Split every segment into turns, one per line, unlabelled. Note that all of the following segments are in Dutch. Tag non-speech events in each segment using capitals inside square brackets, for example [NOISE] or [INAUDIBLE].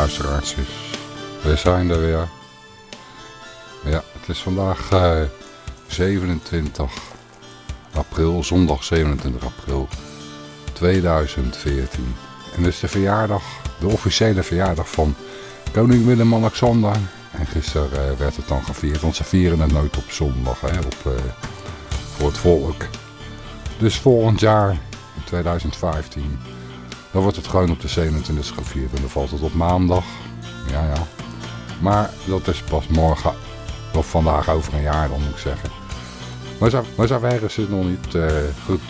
Luisteraars. We zijn er weer. Ja, het is vandaag uh, 27 april, zondag 27 april 2014. En dus de verjaardag, de officiële verjaardag van koning Willem-Alexander. En gisteren uh, werd het dan gevierd, want ze vieren het nooit op zondag, hè, op, uh, voor het volk. Dus volgend jaar, in 2015, dan wordt het gewoon op de 27 gevierd en dan valt het op maandag. Ja, ja. Maar dat is pas morgen, of vandaag over een jaar dan moet ik zeggen. Maar, zo, is het nog niet uh, goed.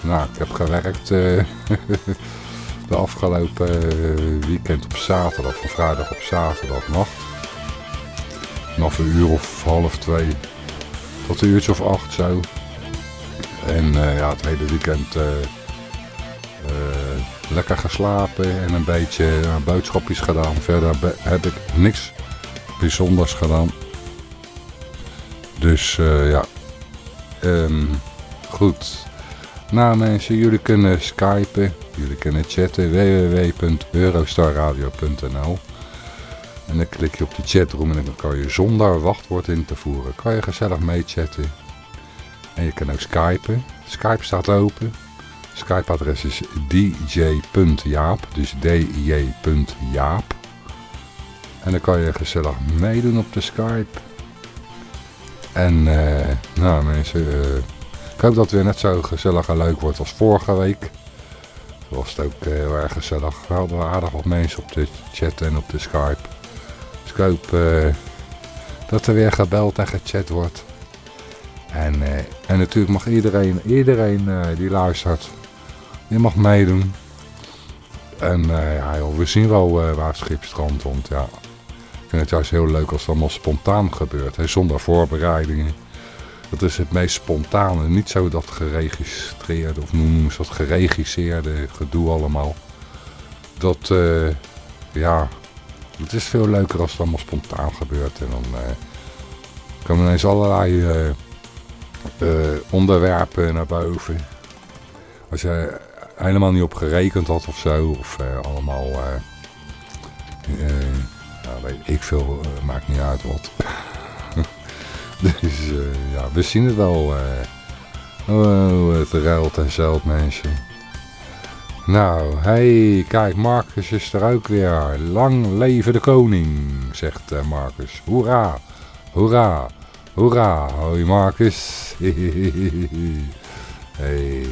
Nou, ik heb gewerkt uh, [LAUGHS] de afgelopen uh, weekend op zaterdag, van vrijdag op zaterdag nacht. Nog een uur of half twee, tot een uurtje of acht zo. En ja, het hele weekend lekker geslapen en een beetje uh, boodschapjes gedaan. Verder heb ik niks bijzonders gedaan. Dus uh, ja, um, goed. Nou mensen, jullie kunnen skypen, jullie kunnen chatten, www.eurostarradio.nl En dan klik je op de chatroom en dan kan je zonder wachtwoord in te voeren, kan je gezellig meechatten. En je kan ook skypen. Skype staat open. Skype-adres is dj.jaap, dus dj.jaap. En dan kan je gezellig meedoen op de Skype. En uh, nou mensen, uh, ik hoop dat het weer net zo gezellig en leuk wordt als vorige week. Was ook uh, heel erg gezellig. We hadden aardig wat mensen op de chat en op de Skype. Dus ik hoop dat er weer gebeld en gechat wordt. En, en natuurlijk mag iedereen, iedereen die luistert je mag meedoen. En uh, ja, joh, we zien wel uh, waar het schip strandt. Want ja, ik vind het juist heel leuk als het allemaal spontaan gebeurt. Zonder voorbereidingen. Dat is het meest spontane. Niet zo dat geregistreerde, of noem eens dat geregisseerde gedoe allemaal. Dat, uh, ja, het is veel leuker als het allemaal spontaan gebeurt. En dan komen ineens allerlei onderwerpen naar boven. Als je helemaal niet op gerekend had of zo. Of uh, allemaal, uh, uh, weet ik veel, maakt niet uit wat. [LAUGHS] dus ja, we zien het wel. oh, het ruilt en zelt mensen. Nou, hey, kijk, Marcus is er ook weer. Lang leven de koning, zegt Marcus. Hoera, hoera, hoera. Hoi Marcus. [LAUGHS] hey.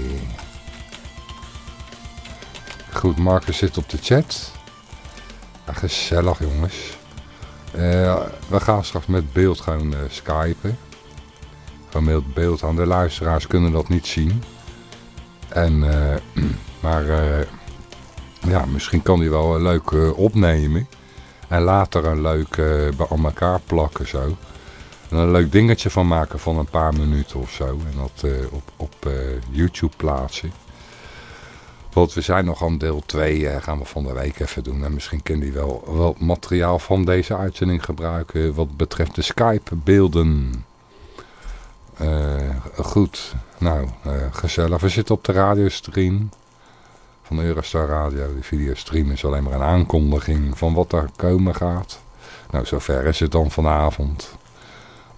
Goed, Marcus zit op de chat. Ja, gezellig jongens. Uh, we gaan straks met beeld gaan uh, skypen. Gewoon met beeld aan. De luisteraars kunnen dat niet zien. En, uh, [CLEARS THROAT] maar ja, misschien kan hij wel leuk opnemen. En later een leuk bij elkaar plakken zo. En een leuk dingetje van maken van een paar minuten of zo. En dat op, op YouTube plaatsen. Want we zijn nog aan deel 2, uh, gaan we van de week even doen. En misschien kan die wel, wel materiaal van deze uitzending gebruiken wat betreft de Skype-beelden. Uh, goed, nou, uh, gezellig. We zitten op de radiostream van Eurostar Radio. De videostream is alleen maar een aankondiging van wat er komen gaat. Nou, zover is het dan vanavond.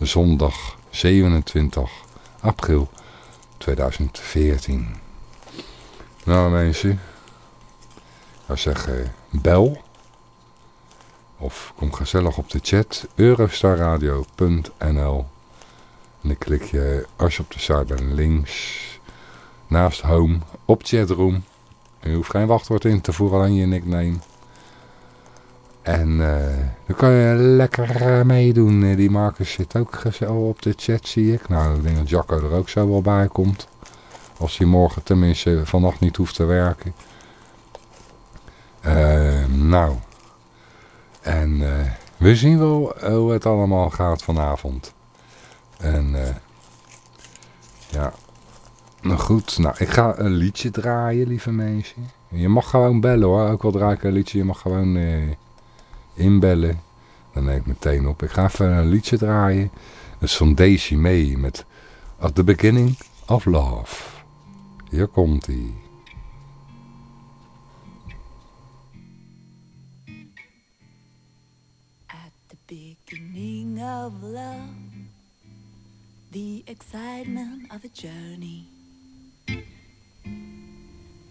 Zondag 27 april 2014. Nou mensen, ik zou zeggen bel of kom gezellig op de chat eurostarradio.nl en dan klik je als je op de site bent links naast home op chatroom. Je hoeft geen wachtwoord in te voeren, alleen je nickname. En uh, dan kan je lekker uh, meedoen. Uh, die Marcus zit ook gezellig op de chat, zie ik. Nou, ik denk dat Jacco er ook zo wel bij komt. Als hij morgen tenminste vannacht niet hoeft te werken. Uh, nou. En uh, we zien wel hoe het allemaal gaat vanavond. En ja. Nou goed, nou ik ga een liedje draaien lieve mensen. Je mag gewoon bellen hoor, ook al draai ik een liedje, je mag gewoon inbellen. Dan neem ik meteen op. Ik ga even een liedje draaien. Dat is van Daisy May met At the Beginning of Love. Hier komt hij.
At the beginning of love, the excitement of a journey.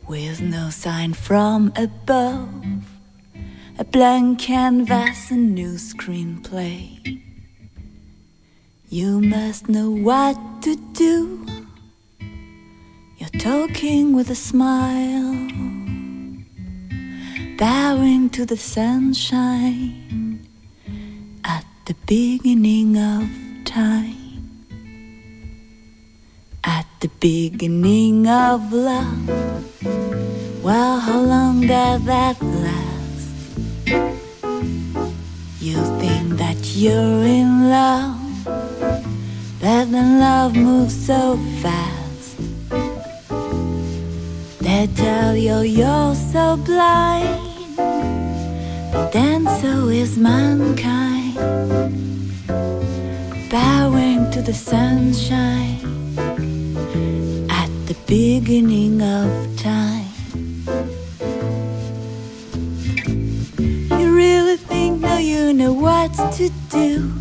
With no sign from above, a blank canvas, a new screenplay. You must know what to do you're talking with a smile, bowing to the sunshine at the beginning of time. At the beginning of love. Well, how long does that last? You think that you're in love but then love moves so fast. They tell you you're so blind, but then so is mankind. Bowing to the sunshine at the beginning of time. You really think now you know what to do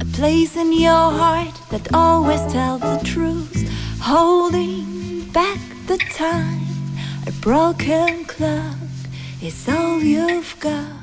A place in your heart that always tells the truth, holding back the time. A broken clock is all you've got.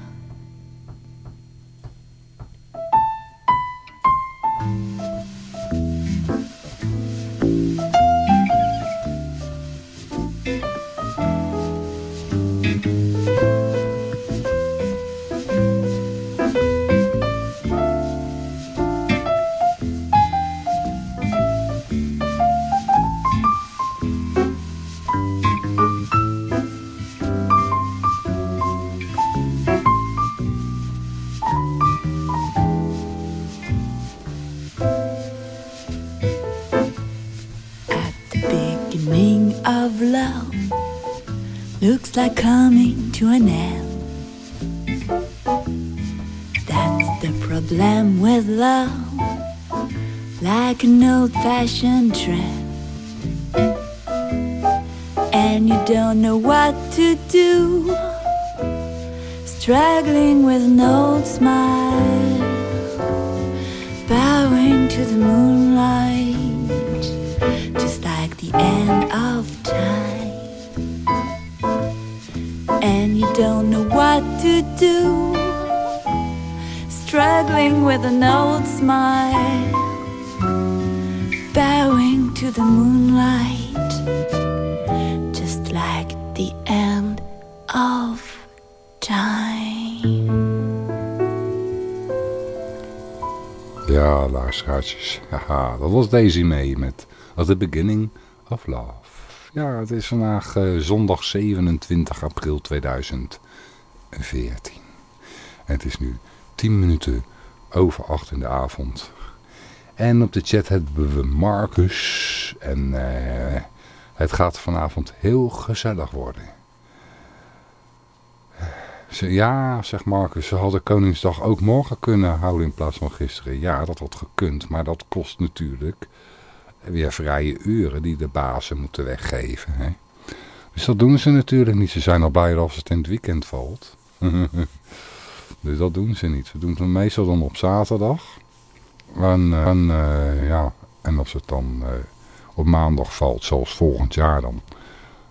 Like coming to an end. That's the problem with love, like an old fashioned trend. And you don't know what to do, struggling with an old smile, bowing to the moonlight,
Luisteraartjes. Haha, dat was Daisy mee met At the Beginning of Love. Ja, het is vandaag uh, zondag 27 april 2014. En het is nu 10 minuten over 8 in de avond. En op de chat hebben we Marcus. En uh, het gaat vanavond heel gezellig worden. Ja, zegt Marcus, ze hadden Koningsdag ook morgen kunnen houden in plaats van gisteren. Ja, dat had gekund, maar dat kost natuurlijk weer vrije uren die de bazen moeten weggeven. Hè? Dus dat doen ze natuurlijk niet. Ze zijn al blij als het in het weekend valt. [LAUGHS] dus dat doen ze niet. Ze doen het meestal dan op zaterdag. En, eh, ja, en als het dan uh, op maandag valt, zoals volgend jaar dan,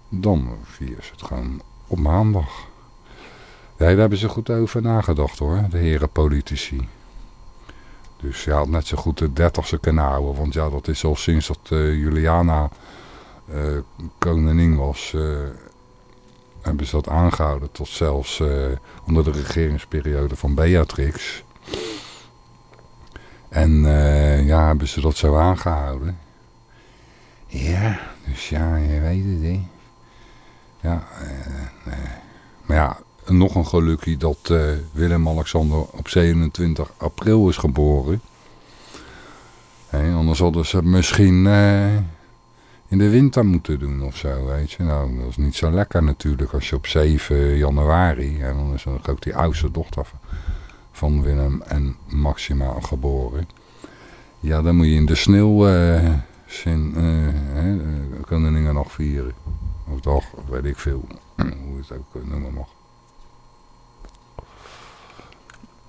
dan vieren ze het gewoon op maandag. Ja, daar hebben ze goed over nagedacht hoor, de heren politici. Dus je had net zo goed de dertigste kunnen houden. Want ja, dat is al sinds dat uh, Juliana uh, koningin was... Uh, hebben ze dat aangehouden. Tot zelfs onder de regeringsperiode van Beatrix. En ja, hebben ze dat zo aangehouden. Ja, dus ja, je weet het, hè. Ja, maar ja, nog een gelukje dat uh, Willem-Alexander op 27 april is geboren. Anders hadden ze het misschien uh, in de winter moeten doen of zo, weet je. Nou, dat is niet zo lekker natuurlijk als je op 7 januari... en dan is ook die oudste dochter van Willem en Maxima geboren. Ja, dan moet je in de sneeuw uh, zin, uh, nog vieren. Of toch, weet ik veel, [CLEARS THROAT] hoe het ook noemen mag.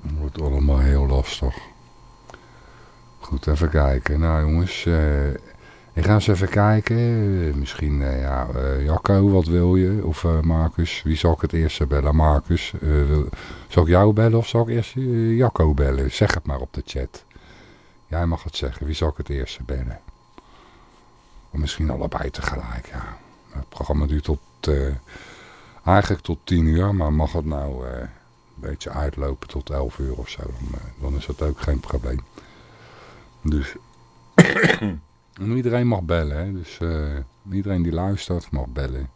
Wordt allemaal heel lastig. Goed, even kijken. Nou jongens, eh, ik ga eens even kijken. Misschien, eh, ja, eh, Jacco, wat wil je? Of Marcus, wie zal ik het eerst bellen? Marcus, zal ik jou bellen of zal ik eerst Jacco bellen? Zeg het maar op de chat. Jij mag het zeggen, wie zal ik het eerst bellen? Of misschien allebei tegelijk, ja. Het programma duurt tot, eigenlijk tot 10 uur, maar mag het nou beetje uitlopen tot 11 uur of zo, dan, eh, dan is dat ook geen probleem. Dus [COUGHS] en iedereen mag bellen, hè? dus eh, iedereen die luistert mag bellen.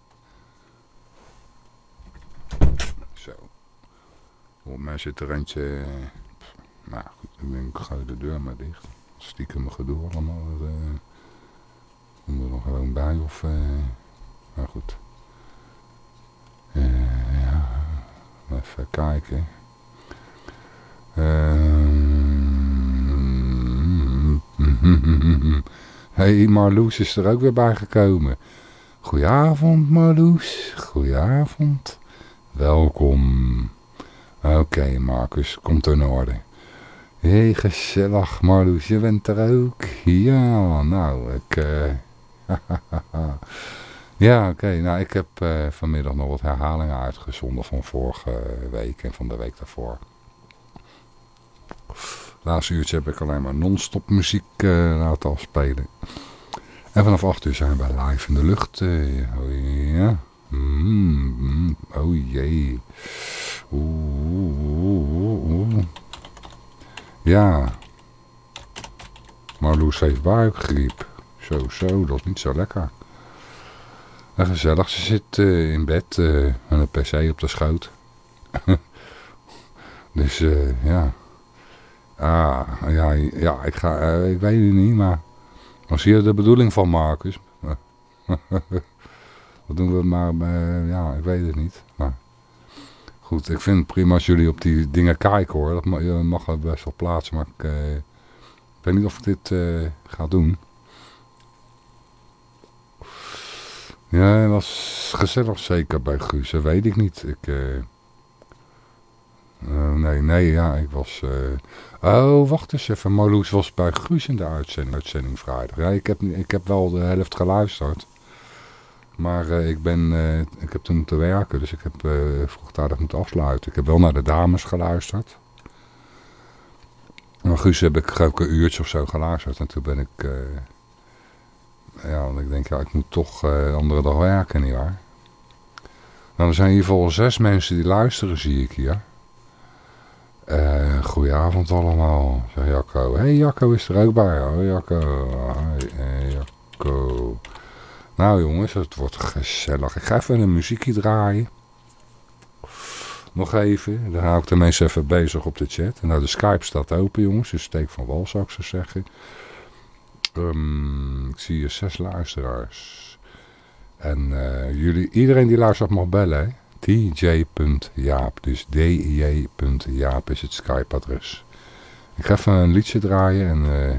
Zo. Voor mij zit er eentje, eh, nou goed, ik gooi de deur maar dicht. Stiekem gedoe allemaal. Uh, Kom er nog gewoon bij of... eh maar goed. Ja, even kijken. Ehm [LAUGHS] hey, Marloes is er ook weer bij gekomen. Goedenavond Marloes, goedenavond. Welkom. Oké Marcus, komt in orde. Hé, hey, gezellig Marloes, je bent er ook. Ja, nou, ik... eh [LAUGHS] ja, oké. Nou, ik heb eh, vanmiddag nog wat herhalingen uitgezonden van vorige week en van de week daarvoor. Laatste uurtje heb ik alleen maar non-stop muziek uh, laten afspelen. En vanaf 8 uur zijn wij live in de lucht. Uh, oh ja. Mm, mm, oh jee. Oeh, oeh, oeh. Ja. Marloes heeft buikgriep. Zo, zo, dat is niet zo lekker. En gezellig, ze zit uh, in bed uh, met een pc op de schoot. [LAUGHS] dus uh, ja. Ah, ja, ja, ik ga, ik weet het niet, maar als hier de bedoeling van Marcus. [LAUGHS] dat doen we maar, ja, ik weet het niet. Maar goed, ik vind het prima als jullie op die dingen kijken hoor. Dat mag, er best wel plaatsen, maar ik, ik weet niet of ik dit ga doen. Ja, het was gezellig zeker bij Guus, dat weet ik niet. Ik, uh, uh, nee, nee, ja, ik was... Uh, oh, wacht eens even, Marloes was bij Guus in de uitzending, uitzending vrijdag. Ja, ik heb, ik heb wel de helft geluisterd. Maar ik ben, ik heb toen moeten werken, dus ik heb vroegtijdig moeten afsluiten. Ik heb wel naar de dames geluisterd. Maar Guus heb ik ook een uurtje of zo geluisterd en toen ben ik ja, want ik denk, ja, ik moet toch uh, andere dag werken, nietwaar? Nou, er zijn ieder geval zes mensen die luisteren, zie ik hier. Uh, goedenavond allemaal, zegt Jacco. hey, Jacco is er ook bij. Oh, Jacco. Hey, hey, Jacco. Nou jongens, het wordt gezellig. Ik ga even een muziekje draaien. Nog even. Dan hou ik de mensen even bezig op de chat. Nou, de Skype staat open, jongens. Dus steek van wal, zou ik zo zeggen. Um, ik zie hier zes luisteraars. En uh, jullie, iedereen die luistert mag bellen. dj.jaap. Dus dj.jaap is het Skype-adres. Ik ga even een liedje draaien. En uh,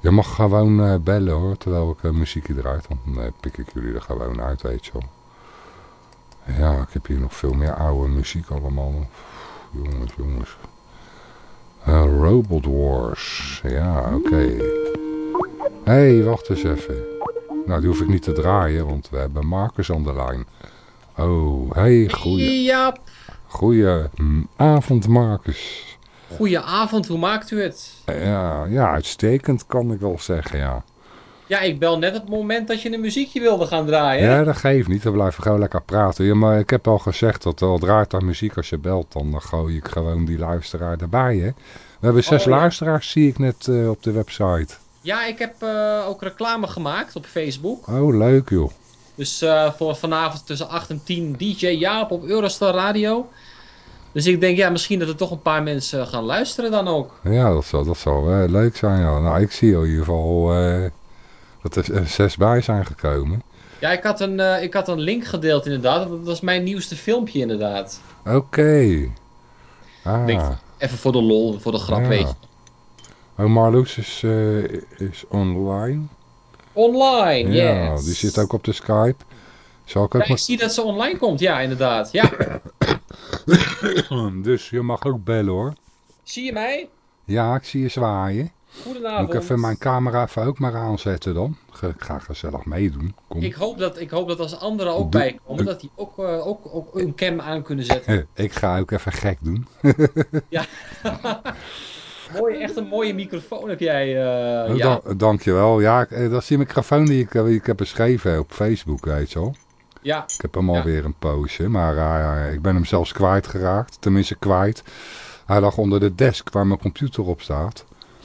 je mag gewoon uh, bellen hoor. Terwijl ik muziekje draai. Dan pik ik jullie er gewoon uit, weet je wel. Ja, ik heb hier nog veel meer oude muziek allemaal. Jongens, jongens. Robot Wars. Ja, oké. Hé, hey, wacht eens even. Nou, die hoef ik niet te draaien, want we hebben Marcus aan de lijn. Oh, hey, goeie...
Ja.
Goeie avond, Marcus.
Goeie hoe maakt u het?
Ja, ja, uitstekend kan ik wel zeggen, ja.
Ja, ik bel net op het moment dat je een muziekje wilde gaan draaien.
Ja, dat geeft niet. We blijven gewoon lekker praten. Ja, maar ik heb al gezegd dat al draait daar muziek als je belt, dan gooi ik gewoon die luisteraar erbij, hè. We hebben zes oh, ja. luisteraars, zie ik net uh, op de website.
Ja, ik heb uh, ook reclame gemaakt op Facebook.
Oh, leuk joh.
Dus uh, voor vanavond tussen 8 en 10 DJ Jaap op Eurostar Radio. Dus ik denk, ja, misschien dat er toch een paar mensen gaan luisteren dan ook.
Ja, dat zou, dat zou uh, leuk zijn, ja. Nou, ik zie in ieder geval dat er zes bij zijn gekomen.
Ja, ik had een, ik had een link gedeeld inderdaad. Dat was mijn nieuwste filmpje inderdaad.
Oké. Okay. Ah.
Even voor de lol, voor de grap, ja. weet je.
Oh, Marloes is, uh, is online.
Online, ja.
Yes. Die zit ook op de Skype. Zal ik, ook
ja, ik zie dat ze online komt, ja, inderdaad. Ja. [COUGHS]
dus je mag ook bellen hoor.
Zie je mij?
Ja, ik zie je zwaaien.
Goedenavond.
Moet ik even mijn camera even ook maar aanzetten dan? Ik ga gezellig meedoen. Kom.
Ik hoop dat, ik hoop dat als anderen ook
Doe-
bijkomen, dat die ook, eh, ook, ook een cam aan kunnen zetten. [LAUGHS]
Ik ga ook even gek doen.
Ja. [LAUGHS] [LAUGHS] Mooi, echt een mooie microfoon heb jij.
Oh,
ja.
da- dankjewel. Ja, eh, dat is die microfoon die ik, eh, die ik heb beschreven op Facebook, weet je wel.
ja,
Ik heb hem
Ja.
alweer een poosje, maar ik ben hem zelfs kwijtgeraakt. Tenminste kwijt. Hij lag onder de desk waar mijn computer op staat.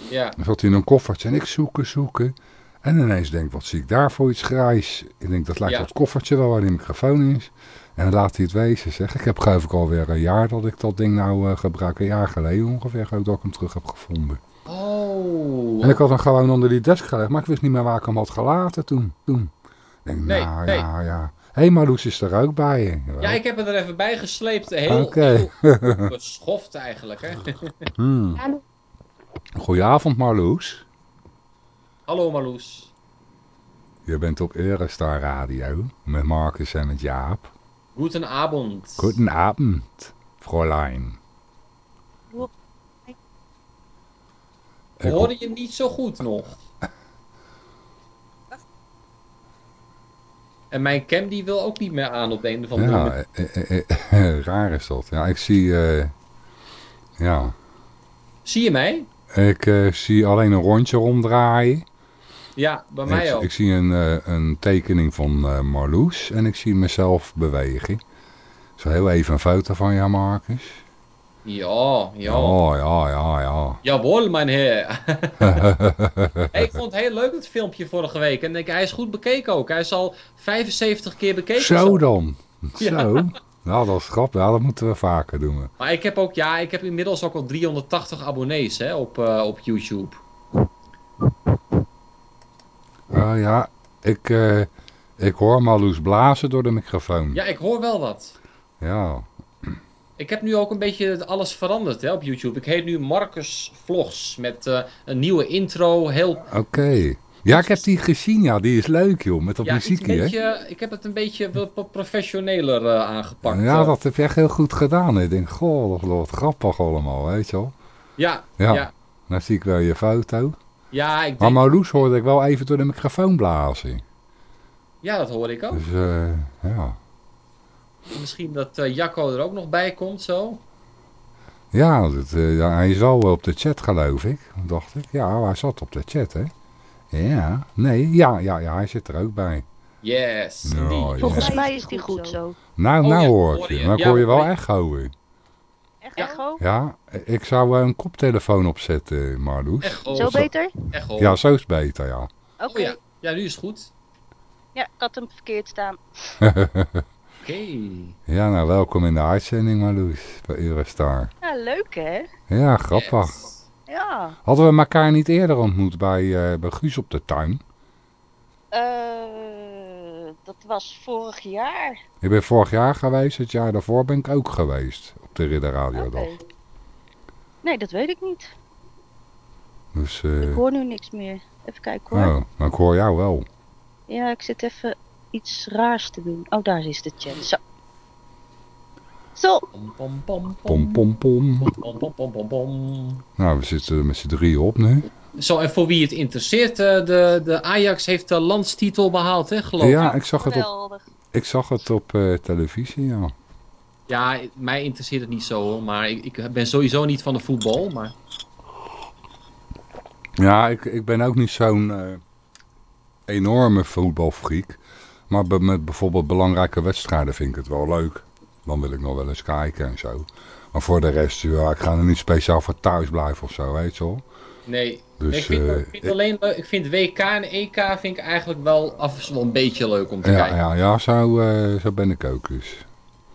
ja.
Dan zat hij in een koffertje en ik zoeken, zoeken. En ineens denk ik, wat zie ik daar voor iets grijs? Ik denk, dat lijkt
Ja.
op het koffertje wel waar die microfoon is. En laat hij het wezen, zeg. Ik heb geloof ik alweer een jaar dat ik dat ding nou eh, gebruik. Een jaar geleden ongeveer, ik dat ik hem terug heb gevonden.
Oh.
En ik had hem gewoon onder die desk gelegd, maar ik wist niet meer waar ik hem had gelaten toen. toen. Ik denk,
Nee,
nou
nee.
ja, ja. Hé, hey, Marloes is er ook bij.
Ja, ik heb het er even bij gesleept. Heel,
Oké.
heel [LAUGHS] geschoft eigenlijk. Hè?
Hmm. Goedenavond Marloes.
Hallo Marloes.
Je bent op Eurostar Radio met Marcus en met Jaap.
Goedenavond.
Goedenavond, Fräulein.
We
Ik-
horen je niet zo goed nog. En mijn cam die wil ook niet meer aan op de een of andere
Ja,
manier.
eh, eh, eh, raar is dat. Ja, ik zie, eh, ja,
Zie je mij?
ik eh, zie alleen een rondje ronddraaien.
Ja, bij mij
ik,
ook.
ik zie een, eh, een tekening van eh, Marloes en ik zie mezelf bewegen. Zo heel even een foto van jou, Marcus.
Ja, ja.
Oh, ja, ja, ja.
Jawel, mijn heer. [LAUGHS] Hey, ik vond het heel leuk het filmpje vorige week. En ik, hij is goed bekeken ook. Hij is al 75 keer bekeken.
Zo dan. [LAUGHS]
Ja.
Zo. Nou, dat is grappig. Ja, dat moeten we vaker doen.
Maar ik heb ook, ja, ik heb inmiddels ook al 380 abonnees hè, op, eh, op YouTube.
Ah ja, ik, eh, ik hoor Marloes blazen door de microfoon.
Ja, ik hoor wel wat.
Ja.
Ik heb nu ook een beetje alles veranderd hè, op YouTube. Ik heet nu Marcus Vlogs met eh, een nieuwe intro. Heel,
Oké. Ja, ik heb die gezien. Ja, die is leuk, joh. Met dat
ja,
muziekje, hè?
ik heb het een beetje wat professioneler eh, aangepakt.
Ja, dat heb je echt heel goed gedaan. hè. Ik denk, goh, dat wordt grappig allemaal, weet je wel.
ja,
Ja.
ja. ja.
Dan zie ik wel je foto.
Ja, ik
Maar Marloes hoorde ik wel even door de microfoon blazen.
ja, dat hoor ik ook.
Dus, eh, ja.
Misschien dat eh, Jacco er ook nog bij komt zo.
Ja, dat, eh, ja, hij is al op de chat, geloof ik. Dacht ik. Ja, hij zat op de chat, hè. Ja, nee, ja, ja, ja, hij zit er ook bij.
Yes.
Ja.
Volgens mij is die goed zo.
Nou,
Oh,
nou
ja,
hoor ik
hoor
je.
je.
Maar ik
Ja,
hoor je wel
hoor je.
echoen.
Echt
Ja.
Echo?
Ja, ik zou eh, een koptelefoon opzetten, Marloes.
Echo.
Zo beter?
Echo.
Ja, zo is beter, ja.
Oké.
Oh ja. Ja, nu is het goed.
Ja, ik had hem verkeerd staan. [LAUGHS]
Oké.
Ja, nou, welkom in de uitzending, Marloes, bij Eurostar.
Ja, leuk hè?
Ja, grappig.
Yes.
Ja.
Hadden we elkaar niet eerder ontmoet bij, eh, bij Guus op de tuin?
Eh, dat was vorig jaar.
Ik ben vorig jaar geweest, het jaar daarvoor ben ik ook geweest. De Ridder Radio. Dag.
Nee, dat weet ik niet.
Dus, eh,
Ik hoor nu niks meer. Even kijken hoor.
oh, maar ik hoor jou wel.
Ja, ik zit even iets raars te doen. Oh, daar is de chat. Zo. Zo.
Pom, pom, pom,
Pom, pom, pom.
Pom, pom, pom, pom, pom.
Nou, we zitten met z'n drieën op nu.
Zo, en voor wie het interesseert, eh, de, de Ajax heeft de landstitel behaald, hè, geloof
Ja,
ik.
ik zag het op, ik zag het op eh, televisie, ja.
Ja, mij interesseert het niet zo, hoor, maar ik, ik ben sowieso niet van de voetbal, maar...
Ja, ik, ik ben ook niet zo'n eh, enorme voetbalfreak. Maar met bijvoorbeeld belangrijke wedstrijden vind ik het wel leuk. Dan wil ik nog wel eens kijken en zo. Maar voor de rest, ja, ik ga er niet speciaal voor thuis blijven of zo, weet je wel.
Nee,
Dus,
Nee, ik vind,
eh,
ik vind alleen leuk- ik vind WK en EK vind ik eigenlijk wel af en toe wel een beetje leuk om te
Ja,
kijken.
ja, ja zo, eh, zo ben ik ook dus.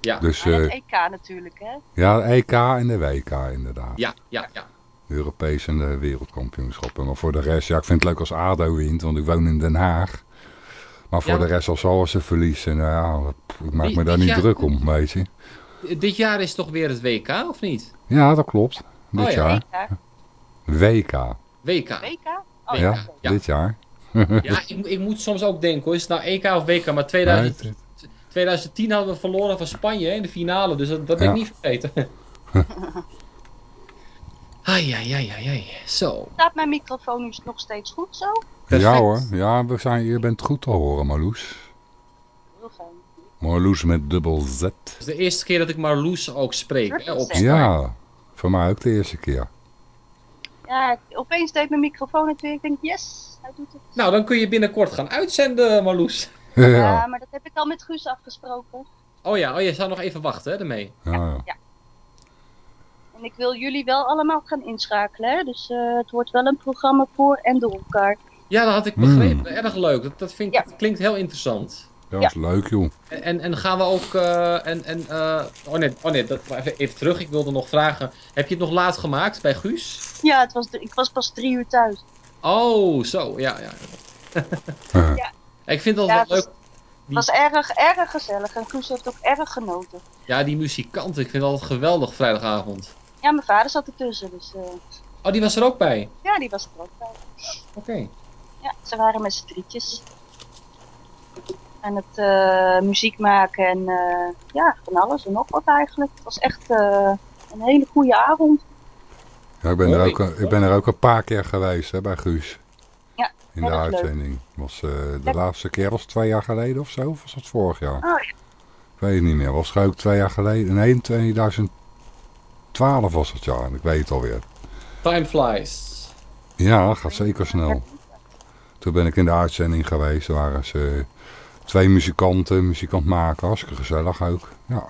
Ja.
Dus
Maar
eh,
het EK natuurlijk hè.
ja, de EK en de WK inderdaad.
Ja, ja, ja.
De Europese en de wereldkampioenschappen. Maar voor de rest, ja, ik vind het leuk als ADO wint, want ik woon in Den Haag. Maar voor
Ja.
de rest, als zal ze verliezen, nou ja, pff, ik maak me daar niet druk om, weet je.
Dit jaar is toch weer het WK, of niet?
Ja, dat klopt. Dit
Oh ja.
jaar.
EK.
WK.
WK.
WK? Oh,
Ja, dit jaar.
Ja, ik, ik moet soms ook denken hoor, is het nou EK of WK? Maar
Nee,
2000,
het-
2010 hadden we verloren van Spanje in de finale, dus dat, dat ben
Ja.
ik niet vergeten. [LAUGHS] Ai, ai, ai, ai, ai. Zo.
Staat mijn microfoon nu nog steeds goed zo?
Perfect.
Ja hoor, ja, we zijn, je bent goed te horen Marloes.
Heel fijn.
Marloes met dubbel Z.
Het is de eerste keer dat ik Marloes ook spreek. Hè, op.
Ja,
voor mij ook de eerste keer.
Ja, opeens deed mijn microfoon het weer. Ik denk, yes, hij doet het.
Nou, dan kun je binnenkort gaan uitzenden, Marloes.
Ja, maar dat heb ik al met Guus afgesproken.
Oh ja, oh, je zou nog even wachten hè, ermee.
ja, ja.
En ik wil jullie wel allemaal gaan inschakelen. Hè? Dus eh, het wordt wel een programma voor en door elkaar.
Ja, dat had ik
Hmm.
begrepen. Erg leuk. Dat, dat, vind ik,
Ja.
dat klinkt heel interessant.
Ja, dat is leuk joh.
En, en, en gaan we ook... eh, en, en, eh, oh nee, oh nee dat, even, even terug. Ik wilde nog vragen. Heb je het nog laat gemaakt bij Guus?
Ja, het was, ik was pas drie uur thuis.
Oh, zo. Ja, ja. [LAUGHS]
Ja.
Ik vind
Ja, het
leuk.
Het was erg, erg gezellig en Guus heeft ook erg genoten.
Ja, die muzikanten. Ik vind het altijd geweldig vrijdagavond.
Ja, mijn vader zat ertussen, dus eh,
Oh, die was er ook bij.
ja, die was er ook bij.
Oké.
Ja, ze waren met z'n drietjes. En het eh, muziek maken en eh, ja, van alles en nog wat eigenlijk. Het was echt eh, een hele goede avond.
Ja, ik, ben er ook, ik ben er ook een paar keer geweest hè, bij Guus.
Ja,
In de uitzending. Was, eh, de
Ja.
laatste keer was twee jaar geleden of zo? Of was dat vorig jaar?
Oh ja,
Ik weet het niet meer. Was het ook twee jaar geleden? Nee, 2012 was het jaar. Ik weet het alweer.
Time flies.
Ja, dat gaat zeker snel. Toen ben ik in de uitzending geweest. Er waren ze twee muzikanten, muzikant maken. Hartstikke gezellig ook. Ja.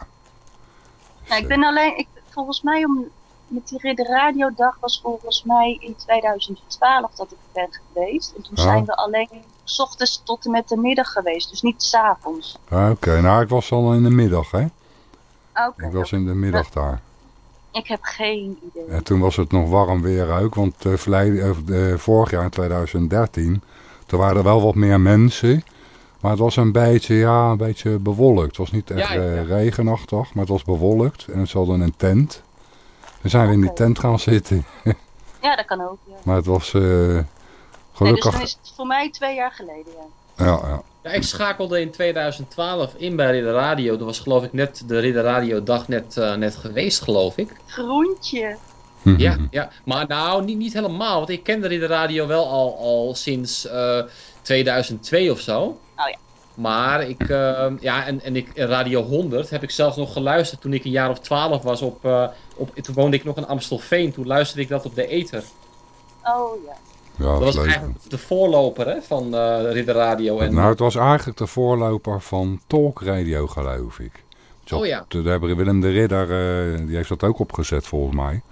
Dus,
ik
eh,
ben alleen, ik, volgens mij om, met die Ridder Radio dag was volgens mij in 2012 dat ik ben geweest. En toen
Ja.
zijn we alleen s ochtends tot en met de middag geweest, dus niet s avonds.
ah, Oké, nou ik was al in de middag hè.
Oké,
Ik was in de middag daar.
ik heb geen idee.
En toen was het nog warm weer ook, want eh, verleden, eh, eh, vorig jaar in 2013, toen waren er wel wat meer mensen. Maar het was een beetje, ja, een beetje bewolkt. Het was niet echt
Ja, ja, ja.
regenachtig, maar het was bewolkt. En ze hadden een tent. Dan zijn we in die tent gaan zitten.
Ja, dat kan ook. Ja.
Maar het was eh,
Nee, dus
gelukkig...
dan is het voor mij twee jaar geleden. Ja.
ja, ja.
Ja, ik schakelde in 2012 in bij Ridder Radio. Dat was geloof ik net de Ridder Radio dag net, eh, net geweest, geloof ik.
Groentje.
Ja, ja, maar nou, niet, niet helemaal. Want ik kende Ridder Radio wel al, al sinds eh, 2002 of zo.
Oh ja.
Maar ik, eh, ja, en, en ik, Radio 100 heb ik zelfs nog geluisterd toen ik een jaar of 12 was. Op, eh, op, toen woonde ik nog in Amstelveen. Toen luisterde ik dat op de Ether.
Oh ja.
ja,
Dat was
leuk.
eigenlijk de voorloper hè, van eh Ridder Radio. En,
Nou, het was eigenlijk de voorloper van Talk Radio, geloof ik. Dus
Oh ja.
Daar hebben Willem de Ridder, eh, die heeft dat ook opgezet volgens mij.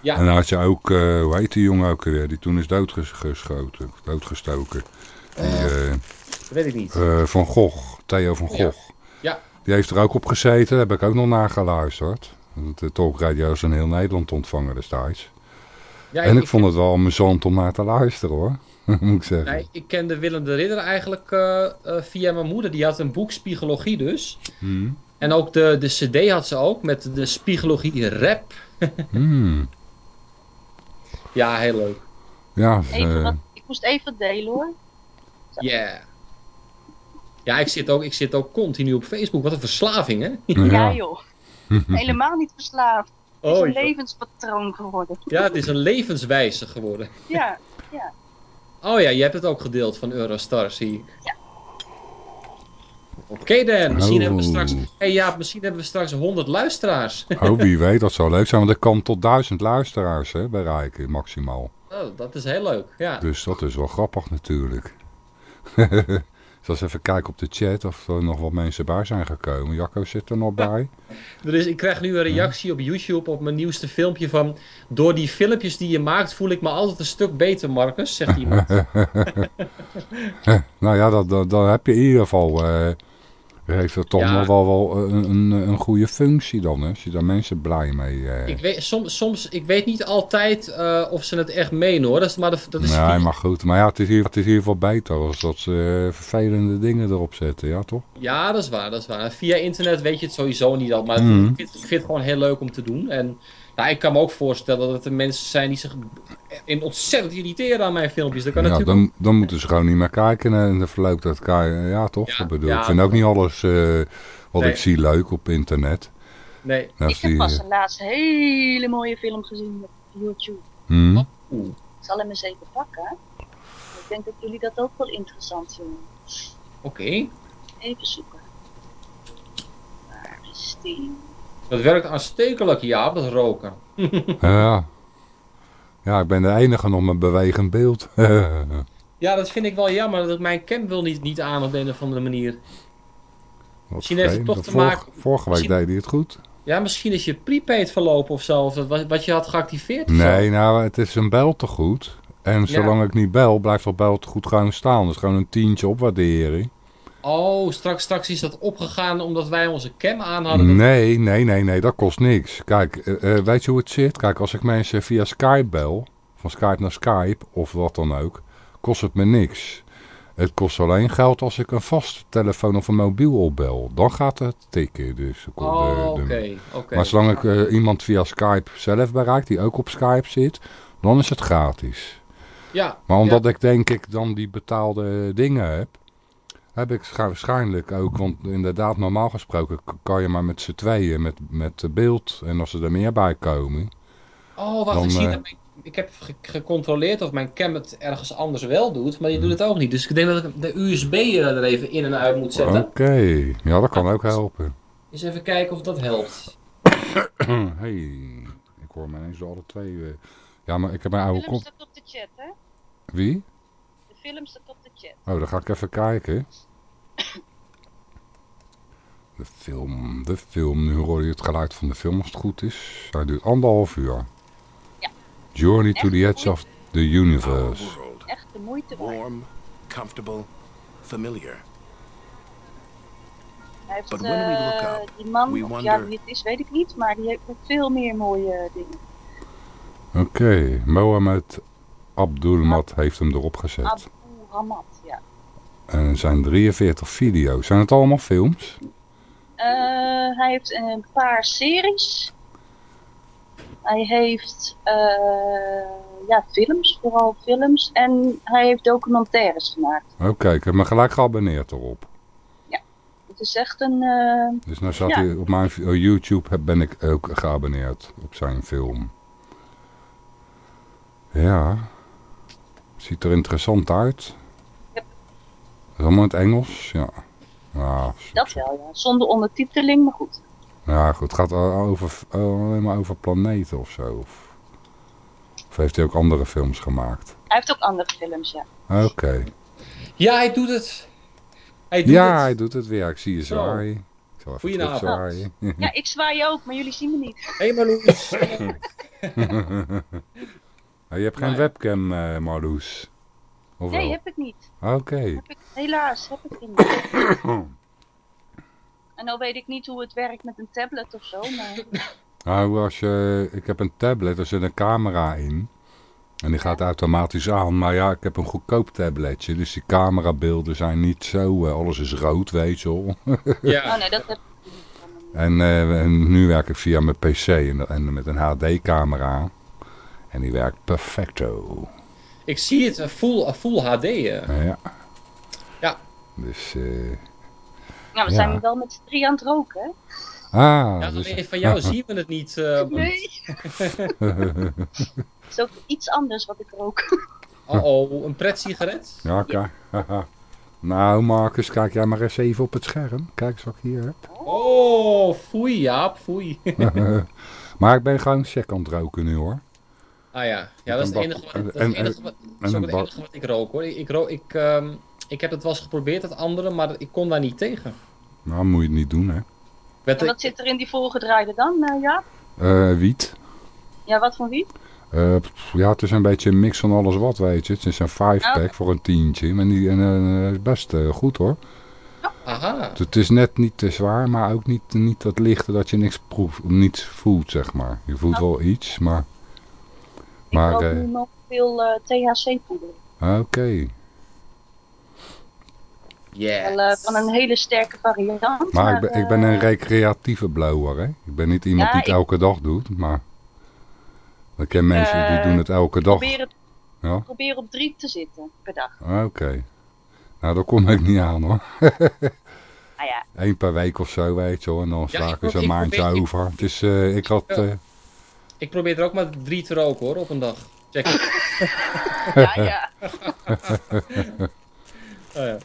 ja,
En dan had je ook, eh, hoe heet die jongen ook weer, die toen is doodgeschoten, doodgestoken. Die, eh,
dat weet ik niet.
eh, van Gogh, Theo van
Ja.
Gogh.
Ja.
Die heeft er ook op gezeten, daar heb ik ook nog naar geluisterd. Want De talkradio is in heel Nederland ontvangen destijds.
ja,
en ik, vond het wel amusant om naar te luisteren hoor, [LAUGHS] moet ik zeggen.
Nee, ik kende Willem de Ridder eigenlijk eh, eh, via mijn moeder. Die had een boek Spiegologie dus.
Hmm.
En ook de, de cd had ze ook met de Spiegologie rap. [LAUGHS]
Hmm.
Ja, heel leuk.
Ja,
Even wat, ik moest even delen hoor.
Yeah. Ja, ik zit, ook, ik zit ook continu op Facebook. Wat een verslaving, hè?
Ja,
ja.
joh. Helemaal niet verslaafd. Het is
Oh,
een
joh.
levenspatroon geworden.
Ja, het is een levenswijze geworden.
Ja,
Oh ja, je hebt het ook gedeeld van Eurostar, zie ik.
Ja.
Oké dan, misschien hebben we
Oh.
straks... hey Jaap, misschien hebben we straks 100 luisteraars.
Oh, [LAUGHS] wie weet, dat zou leuk zijn, want er kan tot duizend luisteraars hè, bereiken, maximaal.
Oh, dat is heel leuk, ja.
Dus dat is wel grappig natuurlijk. [LAUGHS] Dus eens even kijken op de chat of er nog wat mensen bij zijn gekomen. Jacco zit er nog bij. [LAUGHS]
Is, ik krijg nu een reactie op YouTube op mijn nieuwste filmpje van... Door die filmpjes die je maakt voel ik me altijd een stuk beter, Marcus, zegt iemand. [LAUGHS] [LAUGHS]
nou ja, dat, dat heb je in ieder geval. eh heeft het toch
Ja.
nog wel, wel een, een, een goede functie dan. Hè? Als je daar mensen blij mee... eh
Ik weet, soms, soms, ik weet niet altijd eh, of ze het echt menen hoor. Dat is, maar dat is
nee, maar goed. Maar ja, het is, hier, het is ieder geval beter als dat ze eh, vervelende dingen erop zetten. Ja, toch?
Ja, dat is waar, dat is waar. Via internet weet je het sowieso niet al. Maar het-
Mhm.
ik, vind, ik vind het gewoon heel leuk om te doen. En nou, ik kan me ook voorstellen dat er mensen zijn die zich in ontzettend irriteren aan mijn filmpjes. Dat kan
Ja,
natuurlijk
dan, dan moeten ze gewoon niet meer kijken en dan verloopt dat kijken. Ja, toch?
Ja,
bedoel,
ja,
ik vind ook niet alles eh, wat
Nee.
ik zie leuk op internet.
Nee.
Ik heb
die,
pas
eh,
een laatste hele mooie film gezien. YouTube.
Hm?
Oeh.
Ik zal hem eens even pakken. Ik denk dat jullie dat ook wel interessant vinden.
Oké.
Even zoeken. Waar is die?
Dat werkt aanstekelijk, ja, dat roken. [LAUGHS]
Ja. Ja, ik ben de enige nog met bewegend beeld. [LAUGHS]
Ja, dat vind ik wel jammer. Dat mijn cam wil niet, niet aan op de een of andere manier.
Wat
Misschien heeft het toch te
Vorige-
maken-
Vorige week
misschien-
deed hij het goed.
Ja, misschien is je prepaid verlopen of zo. Of dat, wat, wat je had geactiveerd
Nee,
zo.
nou, het is een bel te goed. En zolang ik niet bel, blijft dat bel te goed gewoon staan. Dus gewoon een tientje opwaardering.
Oh, straks, straks is dat opgegaan omdat wij onze cam aan hadden.
Nee, nee, nee, nee, dat kost niks. Kijk, eh, eh, weet je hoe het zit? Kijk, als ik mensen via Skype bel, van Skype naar Skype, of wat dan ook, kost het me niks. Het kost alleen geld als ik een vast telefoon of een mobiel opbel. Dan gaat het tikken. Dus
Oh, oké.
Maar zolang ik eh, iemand via Skype zelf bereik, die ook op Skype zit, dan is het gratis.
Ja,
Maar omdat ik denk ik dan die betaalde dingen heb, heb ik waarschijnlijk ook, want inderdaad normaal gesproken kan je maar met z'n tweeën met, met beeld en als er er meer bij komen.
Oh, wacht,
Dan,
ik zie
eh,
dat mijn- Ik heb ge- gecontroleerd of mijn cam het ergens anders wel doet, maar die
Hmm.
doet het ook niet. Dus ik denk dat ik de USB er even in en uit moet zetten.
Oké, ja dat kan ook helpen.
Eens even kijken of dat helpt. [COUGHS]
hey, ik hoor me ineens alle twee. eh. Ja, maar ik heb mijn
De
oude
film
kop.
staat op de chat, hè?
Wie?
De film staat op de chat.
Oh, dan ga ik even kijken. De film, de film. Nu hoor je het geluid van de film als het goed is. Hij duurt anderhalf uur.
Ja.
Journey to the Edge of the Universe.
Echt de moeite waard.
Warm, comfortable, familiar.
Hij heeft,
But when we look
eh,
up,
die man,
we
ja, wie het is, weet ik niet, maar die heeft nog veel meer mooie dingen.
Oké, Mohamed Abdulmat heeft hem erop gezet.
Hamad, ja.
En er zijn 43 video's. Zijn het allemaal films?
Eh, hij heeft een paar series. Hij heeft eh, ja, films, vooral films. En hij heeft documentaires gemaakt.
Oké, ik heb me gelijk geabonneerd erop.
Het is echt een... eh,
Dus nou zat
Ja.
hij op mijn oh, YouTube ben ik ook geabonneerd op zijn film. Ja. Ziet er interessant uit. Is allemaal in het Engels. Ja. Ja,
dat wel, ja. Zonder ondertiteling, maar goed.
ja goed. Het gaat al over, alleen maar over planeten of zo. Of, of heeft hij ook andere films gemaakt?
Hij heeft ook andere films, ja.
Oké.
Ja, hij doet het. Hij doet
Ja,
het.
hij doet het weer. Ik zie je zwaaien. Ik zal even
Goedenavond.
terugzwaaien.
Ja, ik zwaai ook, maar jullie zien me niet. [LAUGHS]
Hé, Marloes. [LAUGHS]
Oh, je hebt geen
Nee.
webcam, eh Marloes? Of
Nee,
wel?
heb ik niet.
Oké.
Helaas, heb ik die niet. En nou weet ik niet hoe het werkt met een tablet of zo, maar...
Nou, als je, ik heb een tablet, er zit een camera in. En die gaat automatisch aan. Maar ja, ik heb een goedkoop tabletje. Dus die camerabeelden zijn niet zo... eh, alles is rood, weet je wel.
Ja. [LAUGHS]
Oh nee, dat heb ik niet.
En, eh, en nu werk ik via mijn pc en, en met een HD-camera. En die werkt perfecto.
Ik zie het, een full, een full HD. eh.
Ja.
Ja.
Dus, eh
Nou, we
Ja.
zijn wel met z'n drie aan het roken, hè?
ah,
Ja,
dus,
van jou zien we het niet. eh,
Nee. [LAUGHS] Het is ook iets anders wat ik rook.
oh, oh, een pret sigaret?
ja, kijk. [LAUGHS] nou, Marcus, kijk jij maar eens even op het scherm. Kijk eens wat ik hier heb.
Oh, foei Jaap, foei. [LAUGHS]
maar ik ben gewoon check aan het roken nu hoor.
Ah ja, ja dat is het
En-
enige wat, ik rook hoor. Ik, ik, rook, ik, ehm, ik heb het wel eens geprobeerd, het andere, maar ik kon daar niet tegen.
Nou, moet je het niet doen hè.
Met
En wat zit er in die voorgedraaide dan, eh, ja?
Eh, wiet.
Ja, wat voor wie?
Eh, ja, het is een beetje een mix van alles wat, weet je. Het is een 5-pack
Oké.
voor een tientje. Maar die en, eh, is best eh, goed hoor.
Aha,
Het is net niet te zwaar, maar ook niet, niet dat lichte dat je niks, proeft, niets voelt, zeg maar. Je voelt wel iets, maar...
Ik
Maar, eh,
nu nog veel eh, THC-poeder.
Oké.
Wel, eh, van een hele sterke variant.
Maar ik ben, ik ben een
eh,
recreatieve blower, hè. Ik ben niet iemand
Ja,
die het
ik-
elke dag doet, maar... Ik ken mensen die
Eh,
doen het elke dag.
probeer, het,
Ja,
probeer op drie te zitten per dag.
oké. Nou, daar kom ik niet aan, hoor. [LAUGHS]
Ah ja,
Eén per week of zo, weet je wel. En dan sla
ik
ik eens een
ik
maandje
probeer- ik-
over. Het is, eh, ik had... eh,
Ik probeer er ook maar drie te roken hoor, op een dag. Check. [LAUGHS]
Ja, ja. [LAUGHS]
Oh, ja.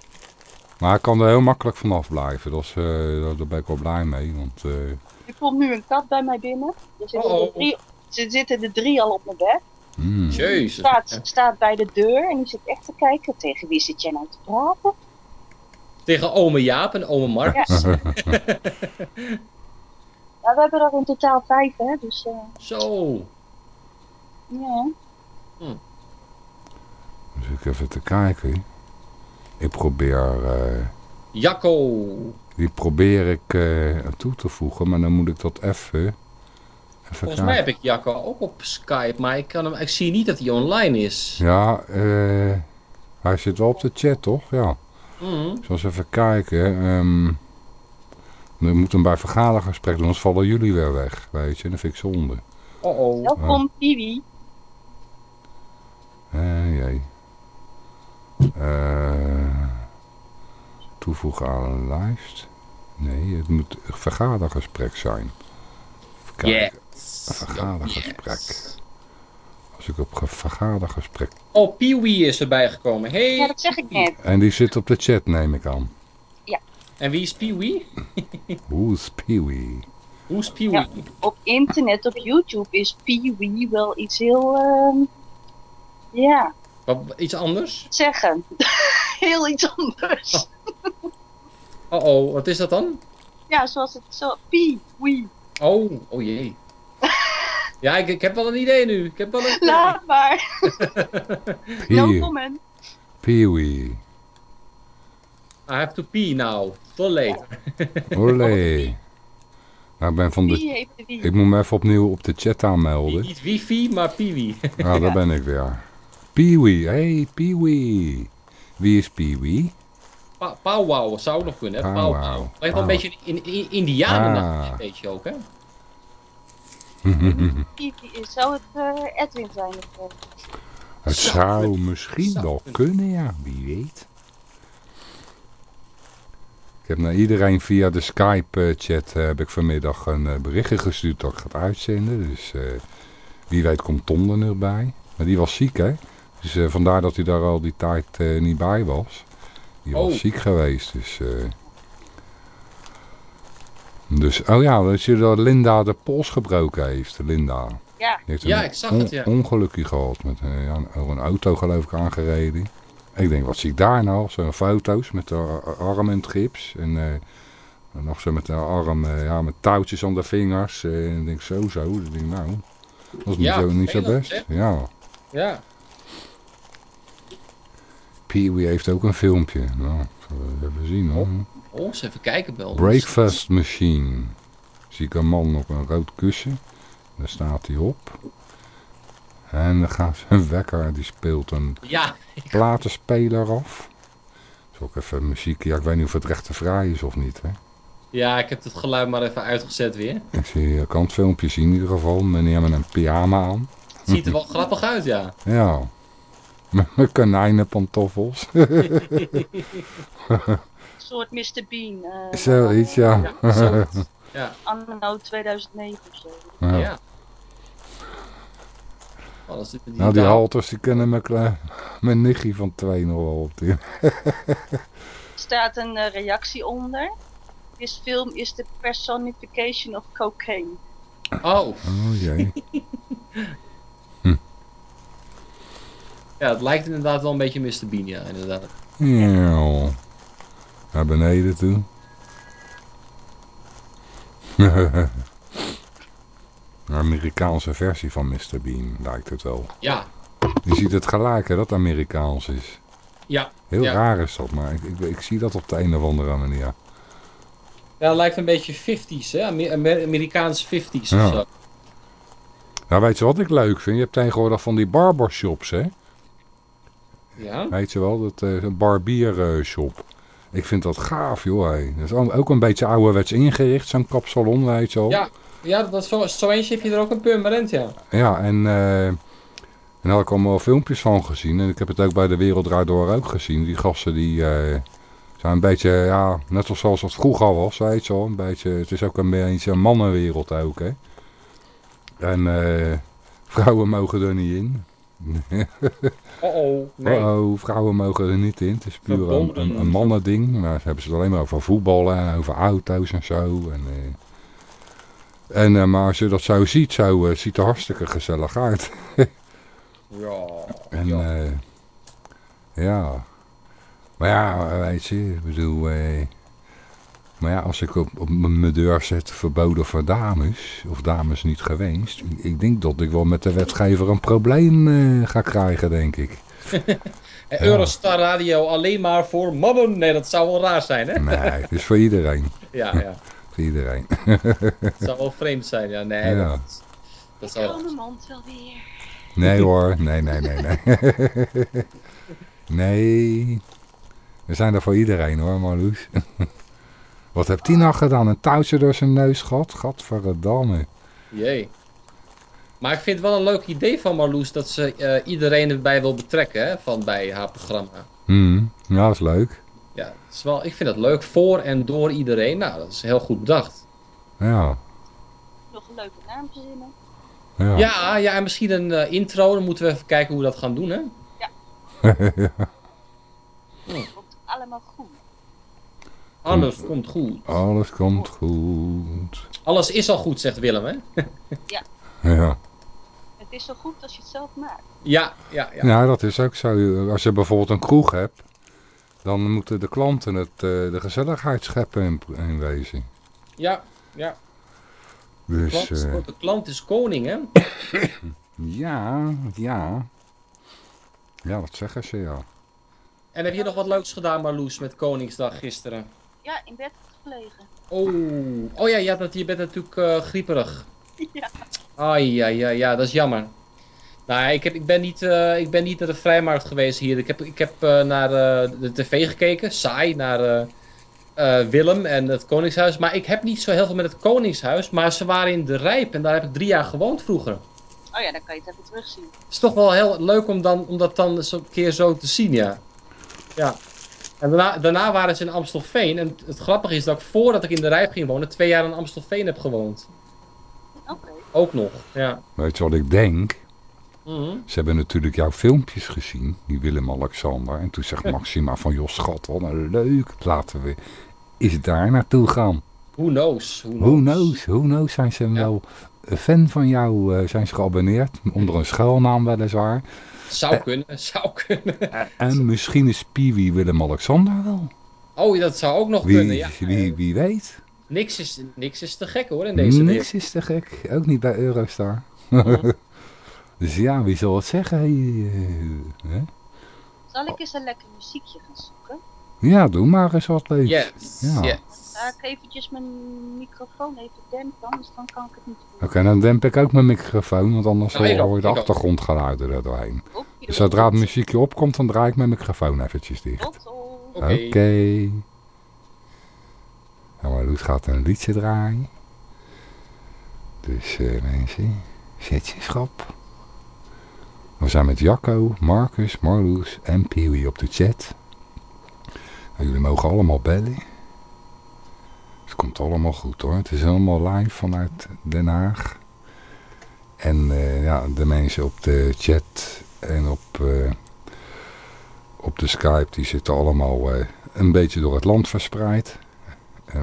Maar ik kan er heel makkelijk vanaf blijven. Dat is, eh, daar, ben ik wel blij mee. Want eh,
Er komt nu een kat bij mij binnen. Er zitten,
Oh, oh.
er, drie, er zitten er drie al op mijn bed.
hmm.
Jezus.
Staat, staat bij de deur en die zit echt te kijken. Tegen wie zit jij nou te praten?
Tegen ome Jaap en ome Mark.
Ja. [LAUGHS] Ja, we hebben er in totaal vijf, hè. Dus, eh,
Zo.
ja.
Dus ik even te kijken. Ik probeer... eh,
Jacco.
die probeer ik eh, toe te voegen. Maar dan moet ik dat even... even
Volgens mij heb ik Jacco ook op Skype, maar ik, kan hem, ik zie niet dat hij online is.
Ja, eh, hij zit wel op de chat, toch? Ja. Ik zal eens even kijken. ehm we moeten hem bij vergadergesprek doen, anders vallen jullie weer weg. Weet je, dat vind ik zonde.
Oh oh.
Welkom, Piwi.
Eh, jee. Eh, toevoegen aan een lijst. Nee, het moet een vergadergesprek zijn.
Yes.
Een vergadergesprek. Als ik op ge- vergadergesprek...
Oh, Peewee is erbij gekomen. Hey.
Ja, dat zeg ik net.
En die zit op de chat, neem ik aan.
En wie is Peewee? [LAUGHS]
Who's Peewee?
Hoe is Peewee?
Ja. Op internet, op YouTube, is Piwi wel iets heel... ehm, ja,
Wat, iets anders?
zeggen. [LAUGHS] heel iets anders.
Oh oh, wat is dat dan?
Ja, zoals het zo... Piwi.
Oh, oh jee. [LAUGHS] Ja, ik, ik heb wel een idee nu. Ik heb wel een
Laat maar. [LAUGHS] No
Pee-
comment.
Peewee.
I have to pee now. Tot later.
Olé. Nou, ik ben van de...
heeft de wie?
Ik moet me even opnieuw op de chat aanmelden.
Niet wifi, maar Peewee.
Ja, daar ben ik weer. Peewee, hey Peewee. Wie is Peewee?
Pa Powwow zou nog kunnen, hè?
Powwow.
Powwow. Lijkt wel een beetje in, in, Indianen,
Ah.
een beetje ook, hè?
Zou het eh, Edwin zijn? Of, eh,
Het zou misschien
Zou
wel
kunnen.
kunnen, ja. Wie weet. Ik heb naar iedereen via de Skype-chat heb ik vanmiddag een eh, berichtje gestuurd dat ik ga uitzenden. Dus eh, wie weet komt Tom er nog bij. Maar die was ziek, hè? Dus eh, vandaar dat hij daar al die tijd eh, niet bij was. Die was
Oh.
ziek geweest, dus... eh, dus, oh ja, dat je dat Linda de pols gebroken heeft, Linda.
Ja.
Die heeft
Ja,
een
ik zag het, ja.
ongelukje gehad met ja, een, een auto geloof ik aangereden. Ik denk, wat zie ik daar nou? Zo'n foto's met de ar- arm in het gips. En eh, nog zo met de arm, eh, ja, met touwtjes aan de vingers. en ik denk, zo, zo. Ik denk, nou, dat is niet,
Ja,
zo, niet zo best. Ja.
Ja.
Pee-wee heeft ook een filmpje. Nou, zullen we even zien hoor.
Oh, eens even kijken wel.
Breakfast Machine. Zie ik een man op een rood kussen. Daar staat hij op. En dan gaat zijn wekker, die speelt een
Ja,
platenspeler af. Zal ik even muziek... Ja, ik weet niet of het recht te vrij is of niet, hè.
ja, ik heb het geluid maar even uitgezet weer.
Ik zie een kantfilmpje zien in ieder geval. Meneer met een pyjama aan.
Het ziet er wel grappig uit, ja.
Ja. Met mijn konijnenpantoffels. [LAUGHS]
Een soort Mr. Bean. eh,
Zoiets, ja.
Ja, zo. ja.
Anno 2009 of zo.
Ja.
Oh, er
Nou, die halters die kennen mijn, mijn nichtje van twee nog wel op. Die. [LAUGHS]
Er staat een eh, reactie onder. This film is the personification of cocaine.
Oh,
Oh jee. [LAUGHS]
ja, het lijkt inderdaad wel een beetje Mr. Bean, ja, inderdaad.
Ja. Naar beneden toe. [LAUGHS] Een Amerikaanse versie van Mr. Bean lijkt het wel.
Ja,
Je ziet het gelijk hè, dat het Amerikaans is.
ja.
Heel
Ja.
raar is dat, maar ik, ik, ik zie dat op de een of andere manier.
Ja, het lijkt een beetje 50s, hè? Amer- Amerikaans 50s
Ja.
of zo.
Nou, weet je wat ik leuk vind? Je hebt tegenwoordig van die barbershops, hè?
Ja?
Weet je wel, dat is een barbiershop. Ik vind dat gaaf, joh. Hé. Dat is ook een beetje ouderwets ingericht, zo'n kapsalon, weet je wel.
Ja, ja dat is zo, zo eentje heb je er ook een permanent, ja.
Ja, en, eh, en daar had ik allemaal filmpjes van gezien. En ik heb het ook bij de Wereld Draait Door ook gezien. Die gasten die eh, zijn een beetje, ja, net als zoals het vroeger was, weet je wel. Een beetje, het is ook een beetje een mannenwereld ook, hè. En eh, vrouwen mogen er niet in. [LAUGHS]
Oh oh, nee.
Oh, oh, vrouwen mogen er niet in. Het is puur een, een, een mannending. Maar dan hebben ze het alleen maar over voetballen en over auto's en zo. En, eh, en, eh, maar als je dat zo ziet, zo eh, ziet het er hartstikke gezellig uit. [LAUGHS]
Ja.
En
ja.
ja. ja. Maar ja, weet je, ik bedoel... maar ja, als ik op, mijn deur zet verboden voor dames, of dames niet gewenst, ik, denk dat ik wel met de wetgever een probleem eh, ga krijgen, denk ik. [LAUGHS]
En Eurostar Radio alleen maar voor mannen. Nee, dat zou wel raar zijn, hè?
Nee, het is voor iedereen. [LAUGHS]
Ja, ja. [LAUGHS]
Voor iedereen.
Het zou wel vreemd zijn. Ja, nee.
Ja.
Dat, dat zou
Oh, mijn mond wel weer.
Nee hoor, nee, nee, nee, nee. Nee, we zijn er voor iedereen hoor, Marloes. Wat heeft die nou gedaan? Een touwtje door zijn neus gehad? Gadverdamme.
Jee. Maar ik vind het wel een leuk idee van Marloes dat ze eh, iedereen erbij wil betrekken hè, van bij haar programma.
Hmm, ja, dat is leuk.
Ja, het is wel, ik vind dat leuk voor en door iedereen. Nou, dat is heel goed bedacht.
Ja,
Nog een leuke naam verzinnen.
ja.
Ja, ja en misschien een eh, intro. Dan moeten we even kijken hoe we dat gaan doen, hè? [LAUGHS]
Komt allemaal goed.
Alles komt goed.
Alles komt goed.
Alles is al goed, zegt Willem, hè? [LAUGHS]
Ja.
Het is zo goed als je het zelf maakt.
Ja, ja, ja.
ja, dat is ook zo. Als je bijvoorbeeld een kroeg hebt, dan moeten de klanten het, eh, de gezelligheid scheppen in, in wezen.
Ja, ja.
Dus
Klant, is-
eh,
de klant is koning, hè? [COUGHS]
ja, ja. Ja, dat zeggen ze ja.
En heb je nog wat leuks gedaan, Marloes, met Koningsdag gisteren?
Ja, in bed gelegen.
Oh, oh ja, ja dat, je bent natuurlijk eh, grieperig. [LAUGHS]
Ja.
Ai, ja, ja, ja, dat is jammer. Nou, ik, heb, ik, ben niet, eh, ik ben niet naar de vrijmarkt geweest hier. Ik heb, ik heb eh, naar de tv gekeken, saai, naar Willem en het Koningshuis. Maar ik heb niet zo heel veel met het Koningshuis. Maar ze waren in de Rijp en daar heb ik drie jaar gewoond vroeger.
Oh ja, dan kan je het even terugzien.
Het is toch wel heel leuk om, dan, om dat dan eens een keer zo te zien, ja. Ja. En daarna, daarna waren ze in Amstelveen. En het grappige is dat ik voordat ik in de Rijp ging wonen, twee jaar in Amstelveen heb gewoond.
Oké.
Ook nog, ja.
Weet je wat ik denk?
Mhm.
Ze hebben natuurlijk jouw filmpjes gezien, die Willem-Alexander. En toen zegt [LAUGHS] Maxima van, joh schat, wat een leuk. Laten we eens daar naartoe gaan.
Who knows? Who knows?
Who knows, who knows, zijn ze
Ja.
wel een fan van jou, eh, zijn ze geabonneerd. Onder een schuilnaam weliswaar. [LAUGHS]
Zou kunnen, zou kunnen.
En misschien is Piwi Willem-Alexander wel.
Oh, dat zou ook nog kunnen, ja.
wie, wie weet.
Niks is, niks is te gek hoor in deze wereld.
Niks is te gek, ook niet bij Eurostar. [LAUGHS] Dus ja, wie zal het zeggen? eh, hè?
Zal ik eens een lekker muziekje gaan zoeken?
Ja, doe maar eens wat leuks.
Yes,
Ja.
yes.
Ga ik eventjes mijn microfoon even dempen, anders dan kan ik het niet
Oké, dan demp ik ook mijn microfoon, want anders
ik
hoor je de
ik
achtergrondgeluiden er doorheen. Dus zodra het muziekje opkomt, dan draai ik mijn microfoon eventjes dicht.
Oké.
Oké. Nou, gaat een liedje draaien. Dus eh, mensen, zet je schrap. We zijn met Jacco, Marcus, Marloes en Peewee op de chat. Nou, jullie mogen allemaal bellen. Het komt allemaal goed hoor. Het is helemaal live vanuit Den Haag. En eh, ja, de mensen op de chat en op, eh, op de Skype, die zitten allemaal eh, een beetje door het land verspreid.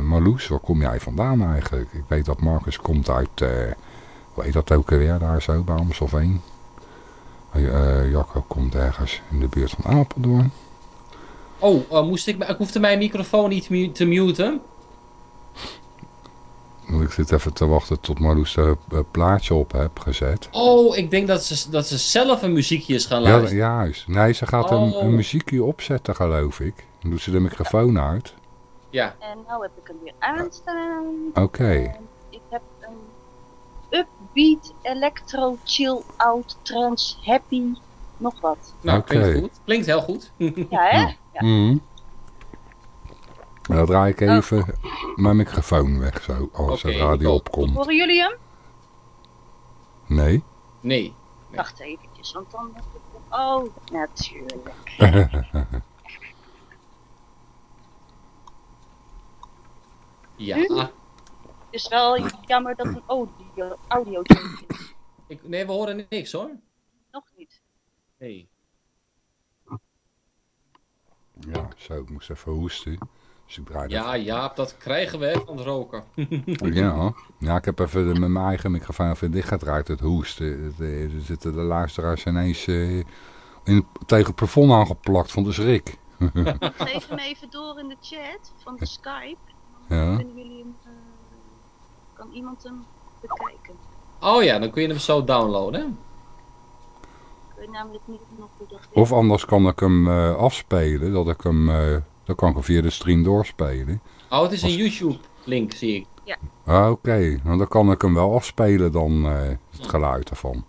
Marloes, waar kom jij vandaan eigenlijk? Ik weet dat Marcus komt uit, hoe heet dat ook alweer daar zo, bij Amstelveen. Jacco komt ergens in de buurt van Apeldoorn.
Oh, moest ik, ik hoefde mijn microfoon niet te muten.
Want ik zit even te wachten tot Marloes er een plaatje op heb gezet.
Oh, ik denk dat ze, dat ze zelf een muziekje is gaan
Ja,
luisteren.
juist. Nee, ze gaat een,
Oh.
een muziekje opzetten, geloof ik. Dan doet ze de microfoon uit.
Ja.
En nou heb ik hem weer aanstaan.
Oké.
Ik heb een upbeat, electro, chill out, trance, happy, nog wat.
Nou,
Oké.
klinkt goed. Klinkt heel goed. [LAUGHS]
Ja, hè? Ja.
Mhm. En dan draai ik even mijn microfoon weg, zo, als de radio
top.
opkomt.
Horen jullie hem?
Nee?
Nee.
Wacht eventjes, want dan... heb ik hem- Oh, natuurlijk. [LAUGHS]
Ja.
is wel jammer dat een audio, audio is.
Ik, nee, we horen niks hoor.
Nog niet.
Nee.
Ja, zo, ik moest even hoesten. Draai
Ja, Jaap, dat krijgen we hè, van het roken. [LAUGHS]
Ja, ja, ik heb even met mijn eigen microfoon even dichtgedraaid, het hoesten. Het, eh, Er zitten de luisteraars ineens eh, in, tegen het plafond aangeplakt van de schrik.
Geef hem even door in de chat van de Skype.
Ja.
Kunnen jullie hem, eh, kan iemand hem bekijken?
Oh ja, dan kun je hem zo downloaden. hè?
Ik weet namelijk niet nog hoe dat
Of anders kan ik hem eh, afspelen, dat ik hem, dan kan ik hem via de stream doorspelen.
Oh, het is een
Als-
YouTube-link, zie ik.
Ah, Oké, nou, dan kan ik hem wel afspelen dan, eh, het geluid ervan.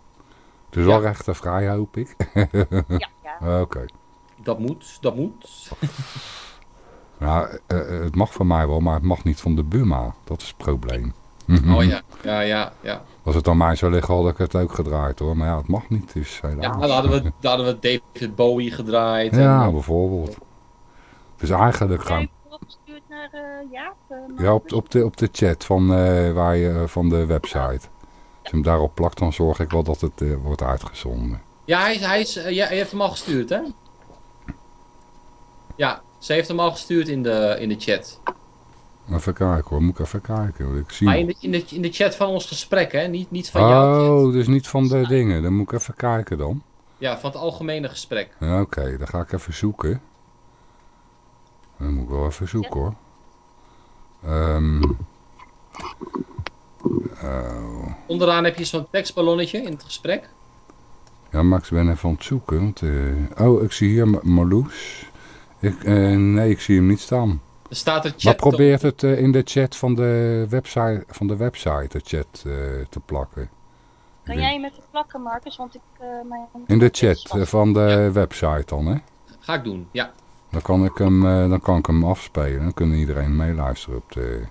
Het is wel
Ja.
rechtenvrij, hoop ik.
Ja, ja. [LAUGHS]
Oké.
Dat moet, dat moet. [LAUGHS]
Nou, eh, eh, het mag van mij wel, maar het mag niet van de Buma. Dat is het probleem.
Oh ja, [LAUGHS] ja, ja, ja.
Als het aan mij zou liggen, had ik het ook gedraaid hoor. Maar ja, het mag niet, dus
Ja,
helaas.
dan hadden, we, dan hadden we David Bowie gedraaid.
Ja,
en,
bijvoorbeeld. Dus eigenlijk gaan...
opgestuurd naar eh Jaap? eh,
Ja, op, de, op de chat van, eh, waar je, van de website. Als je hem daarop plakt, dan zorg ik wel dat het wordt uitgezonden.
ja, hij, is, hij, is, ja, hij heeft hem al gestuurd, hè? Ja, ze heeft hem al gestuurd in de, in de chat.
Even kijken hoor, moet ik even kijken. Ik zie...
Maar in de, in, de, in de chat van ons gesprek, hè? Niet, niet van jou.
Oh, dus niet van de dingen. Dan moet ik even kijken dan.
Ja, van het algemene gesprek.
Ja, Oké, dan ga ik even zoeken. Dan moet ik wel even zoeken hoor. Ehm oh.
Onderaan heb je zo'n tekstballonnetje in het gesprek.
Ja, Max, ik ben even aan het zoeken. Want, eh, oh, ik zie hier Ma- Marloes. Ik, eh, nee, ik zie hem niet staan.
Er staat er chat
Maar probeert het eh, in de chat van de website, van de, website de chat eh, te plakken.
Kan jij met de plakken, Marcus? Want ik... eh, mijn...
In de chat van de website dan, hè?
Ga ik doen, ja.
Dan kan ik hem, eh, dan kan ik hem afspelen. Dan kunnen iedereen meeluisteren op de,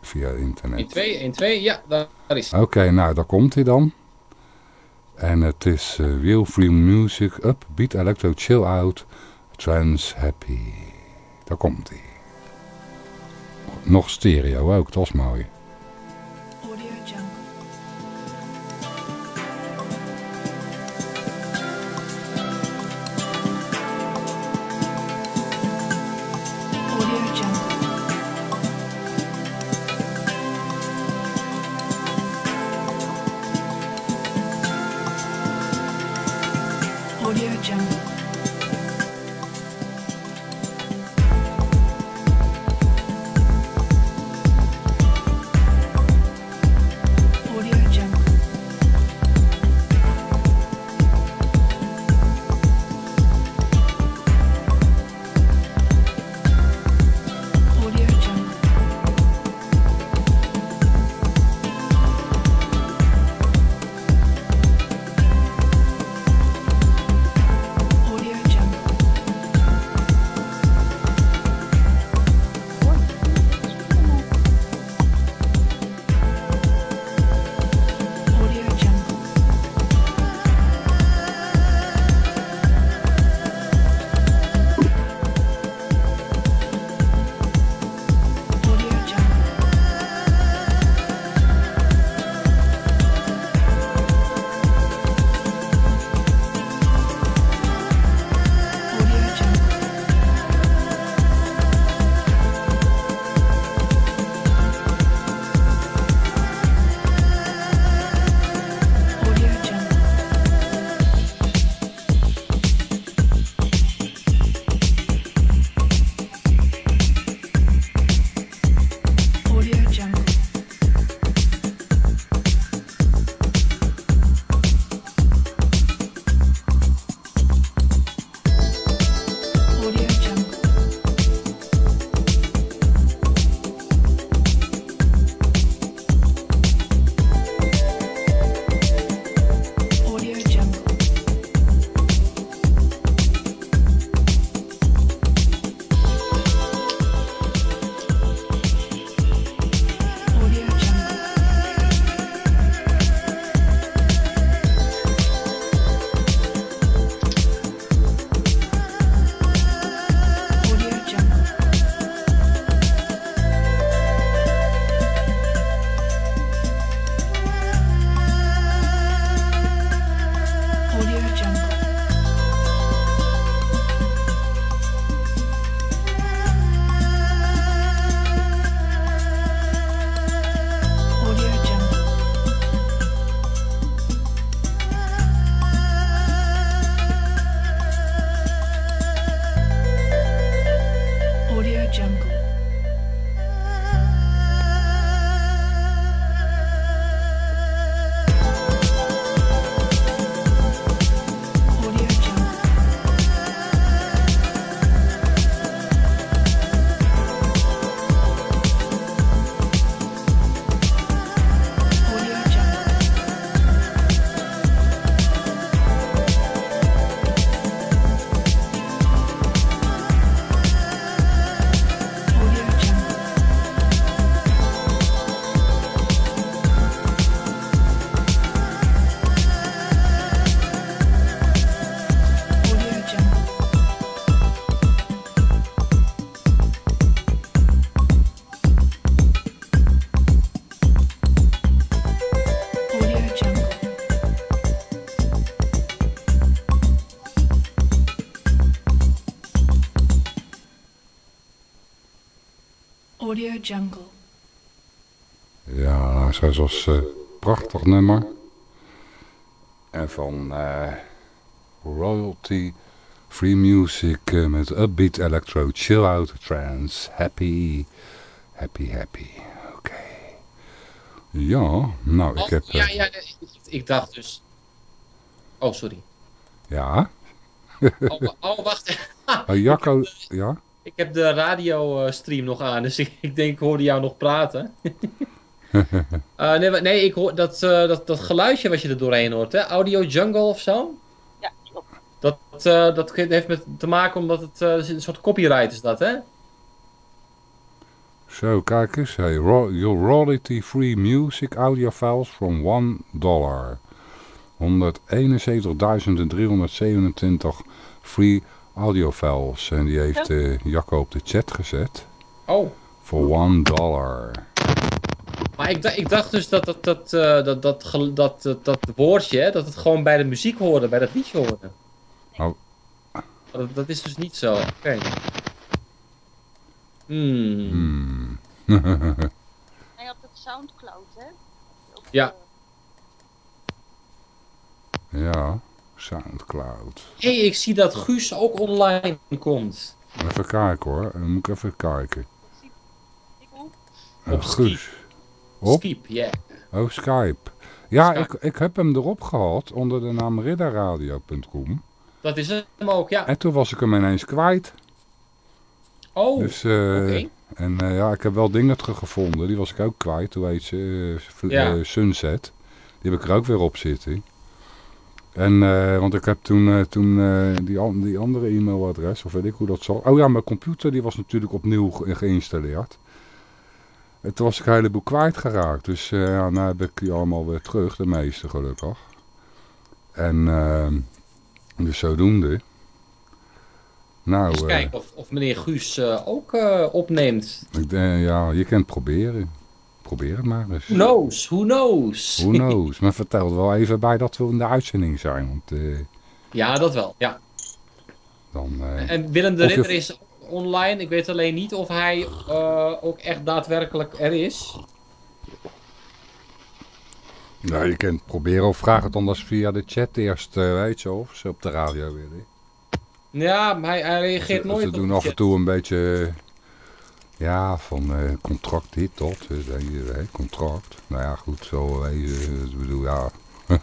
via internet.
1, 2, 1, 2, ja, daar is.
Oké, nou, daar komt hij dan. En het is uh, Real Free Music, Upbeat Electro Chill Out, Trance Happy. Daar komt hij. Nog stereo ook, dat is mooi. Zij was eh prachtig nummer. En van eh, Royalty Free Music eh, met upbeat electro, chill out trance, happy, happy, happy. Oké. Ja, nou ik
Oh,
heb...
ja, ja, ik, dacht dus... Oh, sorry.
ja.
Oh, oh wacht. [LAUGHS]
Oh, Jacco, ja?
Ik heb de radiostream nog aan, dus ik, ik denk ik hoorde jou nog praten. [LAUGHS] [LAUGHS] Eh, nee, maar- nee, ik hoor dat, eh, dat, dat geluidje wat je er doorheen hoort, hè? Audio Jungle of zo?
Ja, klopt.
Dat, eh, dat heeft met te maken omdat het eh, een soort copyright is dat, hè?
Zo, kijk eens. Hey, ro your royalty free music audio files from 1 dollar. 171.327 free audio files. En die heeft eh Jacco op de chat gezet.
Oh,
Voor 1 dollar.
Maar ik, dacht- ik dacht dus dat dat, dat, eh, dat, dat, dat, dat, dat woordje, hè, dat het gewoon bij de muziek hoorde, bij dat liedje hoorde.
Oh.
Dat, dat is dus niet zo, oké. Hmm.
Hmm.
Hij op het Soundcloud, hè? Op,
Ja.
eh,
ja, Soundcloud.
Hé, hey, ik zie dat Guus ook online komt.
Even kijken hoor. Dan moet ik even kijken.
ik hoe?
Eh,
Op
Guus. Op?
Skiep, ja.
Oh, Skype. Ja,
Skype.
ik, ik heb hem erop gehad onder de naam ridderradio.com.
Dat is hem ook, ja.
En toen was ik hem ineens kwijt.
Oh,
Dus,
oké.
En eh, ja, ik heb wel dingen teruggevonden. Die was ik ook kwijt. Hoe heet ze?
Ja.
eh, Sunset. Die heb ik er ook weer op zitten. En, want ik heb toen, toen die, die andere e-mailadres, of weet ik hoe dat zal. Oh ja, mijn computer die was natuurlijk opnieuw ge- geïnstalleerd. En toen was ik een heleboel kwijtgeraakt. Dus eh ja, nu heb ik die allemaal weer terug, de meeste gelukkig. En ehm, dus zodoende. Nou,
Eens
eh,
kijken of, of meneer Guus eh, ook eh, opneemt.
ik denk, ja, je kunt het proberen. Probeer het maar eens.
Who knows, who knows.
Who knows? Maar vertel er wel even bij dat we in de uitzending zijn. Want eh,
Ja, dat wel, ja.
dan... eh,
En Willem de
je-
Ridder is online. Ik weet alleen niet of hij eh, ook echt daadwerkelijk er is.
nou, je kunt het proberen of vraag het anders via de chat eerst, eh, weet je, of ze op de radio willen.
Ja, maar hij, hij reageert
Ze,
nooit
ze
op
doen af en toe een beetje... eh, Ja, van contract dit, je, hè, contract. Nou ja, goed, zo. Ik bedoel, ja... [LAUGHS]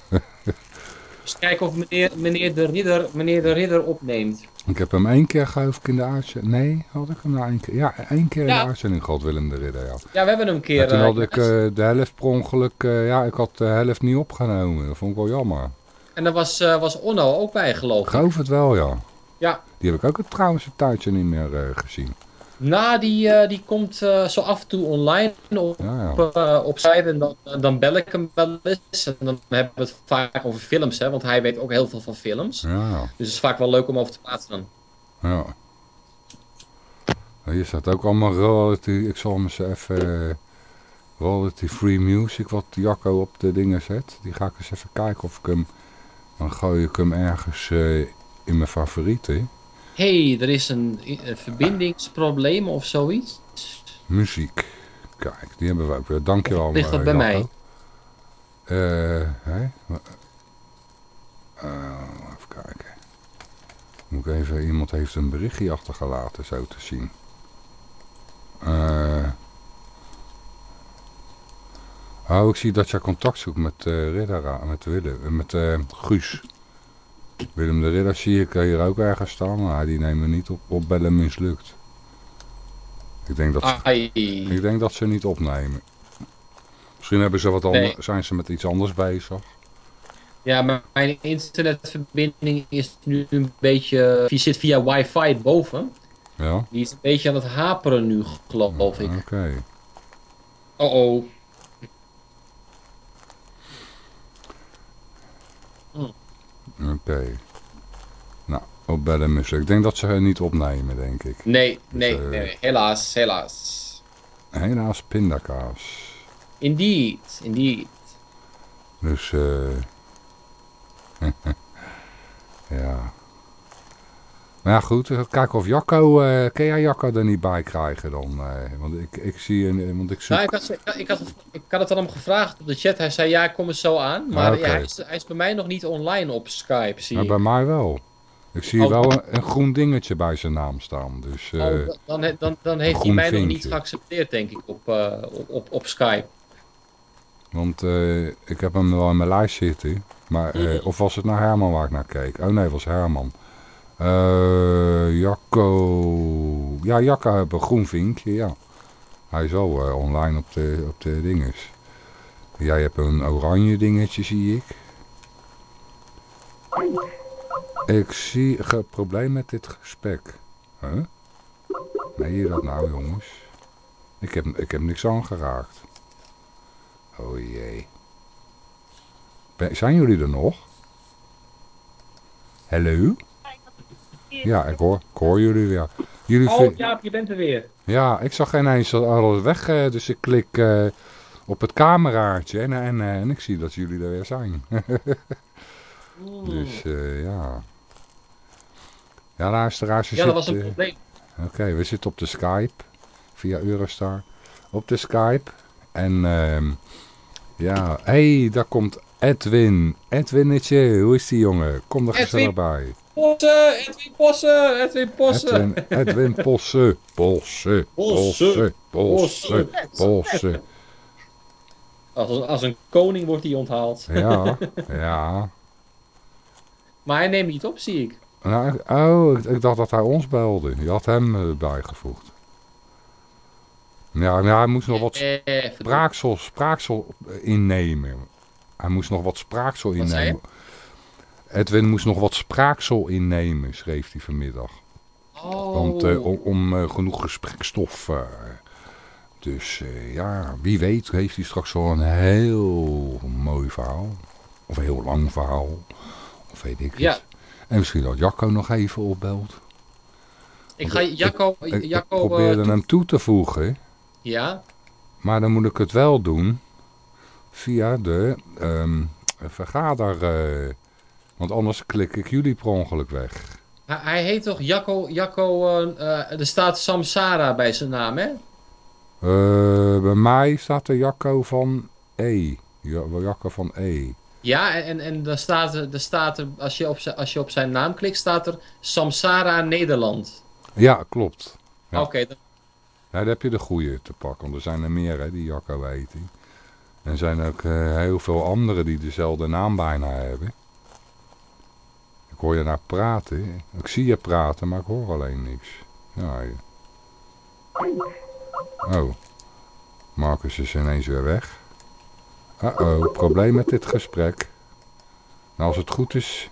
Dus kijken of meneer, meneer, de Ridder, meneer de Ridder opneemt.
Ik heb hem één keer geloof ik in de uitzending... Nee, had ik hem nou één keer... Ja, één keer in de uitzending gehad, Willem de Ridder, ja.
Ja, we hebben hem een keer...
En toen
eh,
had ik eh, de helft per ongeluk, eh, ja, ik had de helft niet opgenomen. Dat vond ik wel jammer.
En daar was, was Onno ook bij, geloof
Ik
ik.
geloof het wel, ja.
Ja.
Die heb ik ook trouwens een tijdje niet meer gezien.
Nou, die, eh, die komt eh, zo af en toe online op,
ja.
op, eh, op site en dan, dan bel ik hem wel eens. En dan hebben we het vaak over films, hè, want hij weet ook heel veel van films.
Ja, ja.
Dus het is vaak wel leuk om over te praten dan.
ja. Hier staat ook allemaal royalty. Ik zal hem eens even... royalty free music, wat Jacco op de dingen zet. Die ga ik eens even kijken of ik hem... Dan gooi ik hem ergens in mijn favorieten.
Hé, hey, er is een, een verbindingsprobleem of zoiets.
Muziek. Kijk, die hebben we ook weer. Dankjewel.
Ligt dat
eh,
bij mij?
Jacco. Eh, hè? Eh, even kijken. Moet ik even, iemand heeft een berichtje achtergelaten, zo te zien. Eh. oh, ik zie dat je contact zoekt met Riddera, met Willem, met Guus. Willem de Ridder zie ik hier ook ergens staan, maar die nemen niet op, opbellen mislukt. Ik denk dat
Ai.
ik denk dat ze niet opnemen. Misschien hebben ze wat ander,
Nee.
zijn ze met iets anders bezig.
Ja, maar mijn internetverbinding is nu een beetje... Die zit via wifi boven.
Ja,
Die is een beetje aan het haperen nu, geloof ik.
oké.
Oh oh.
Oké. Nou, opbellen mislukt. Ik denk dat ze niet opnemen, denk ik.
Nee, nee,
eh,
nee. Helaas, helaas.
Helaas pindakaas.
Indeed, indeed.
Dus, eh... [LAUGHS] ja. Maar ja, goed, kijken of Jacco, eh kan jij Jacco er niet bij krijgen dan? eh, want ik, ik zie, een, want ik zoek...
Nou, ik, had, ik, had- ik, had, ik had het aan hem gevraagd op de chat. Hij zei ja, ik kom er zo aan. Maar
Ah,
ja, hij, is, hij is bij mij nog niet online op Skype, zie
Maar
ik.
bij mij wel. Ik zie
Oh.
wel een, een groen dingetje bij zijn naam staan. Dus, eh,
Oh, dan, dan, dan, heeft hij mij nog niet geaccepteerd, denk ik, op, eh, op, op, op Skype.
Want eh, ik heb hem wel in mijn lijst zitten. Maar, eh,
Mhm.
Of was het naar Herman waar ik naar keek? Oh nee, het was Herman. Eh Jacco... Ja, Jacco heeft een groen vinkje, ja. Hij is wel eh, online op de, op de dinges. Jij hebt een oranje dingetje, zie ik. Ik zie een probleem met dit gesprek. Huh? Nee, je dat nou, jongens? Ik heb, ik heb niks aangeraakt. Oh jee. Zijn jullie er nog? Hallo? Ja, ik hoor, ik hoor jullie weer. Jullie
Oh, Jaap, je bent er weer.
ja, ik zag ineens dat alles weg, eh, dus ik klik eh, op het cameraatje en, en, eh, en ik zie dat jullie er weer zijn. [LAUGHS] Dus eh, ja. Ja, luisteraars, je
Ja, dat was een probleem.
Oké, we zitten op de Skype. Via Eurostar. Op de Skype. En ehm ja, hé, hey, daar komt Edwin. Edwinnetje, hoe is die jongen? Kom er gezellig bij.
Possen, Edwin Possen, Edwin Possen.
Edwin, Edwin Posse. Posse. Posse. Posse. Posse.
Als, een- als een koning wordt hij onthaald.
Ja, ja.
Maar hij neemt niet op, zie ik.
Nou, ik- oh, ik, ik dacht dat hij ons belde. Je had hem eh, bijgevoegd. Ja, ja, hij moest nog wat
Eh, verdomme.
spraaksel, spraaksel innemen. Hij moest nog wat spraaksel
Wat
innemen. Edwin moest nog wat spraaksel innemen, schreef hij vanmiddag.
Oh.
Want, eh, om om, eh, genoeg gesprekstof. eh. dus ja, wie weet heeft hij straks wel een heel mooi verhaal. Of een heel lang verhaal. Of weet ik
Ja.
het. En misschien dat Jacco nog even opbelt.
ik ga Jacco...
Ik, ik
Jacco
probeerde hem toe te voegen.
Ja?
Maar dan moet ik het wel doen via de ehm, vergader. Want anders klik ik jullie per ongeluk weg.
Hij, hij heet toch Jacco... Jacco eh, eh, er staat Samsara bij zijn naam, hè?
Eh, bij mij staat er Jacco van E. Ja, Jacco van E.
Ja, en, en, daar staat er, daar staat er als, je op zijn, als je op zijn naam klikt, staat er Samsara Nederland.
Ja, klopt. Ja.
Oké, dan-
Ja, dan heb je de goede te pakken. Want er zijn er meer hè, die Jacco heten. En er zijn ook heel veel anderen die dezelfde naam bijna hebben. Ik hoor je naar praten. Ik zie je praten, maar ik hoor alleen niks. Oh. Marcus is ineens weer weg. Uh-oh, probleem met dit gesprek. Nou, als het goed is...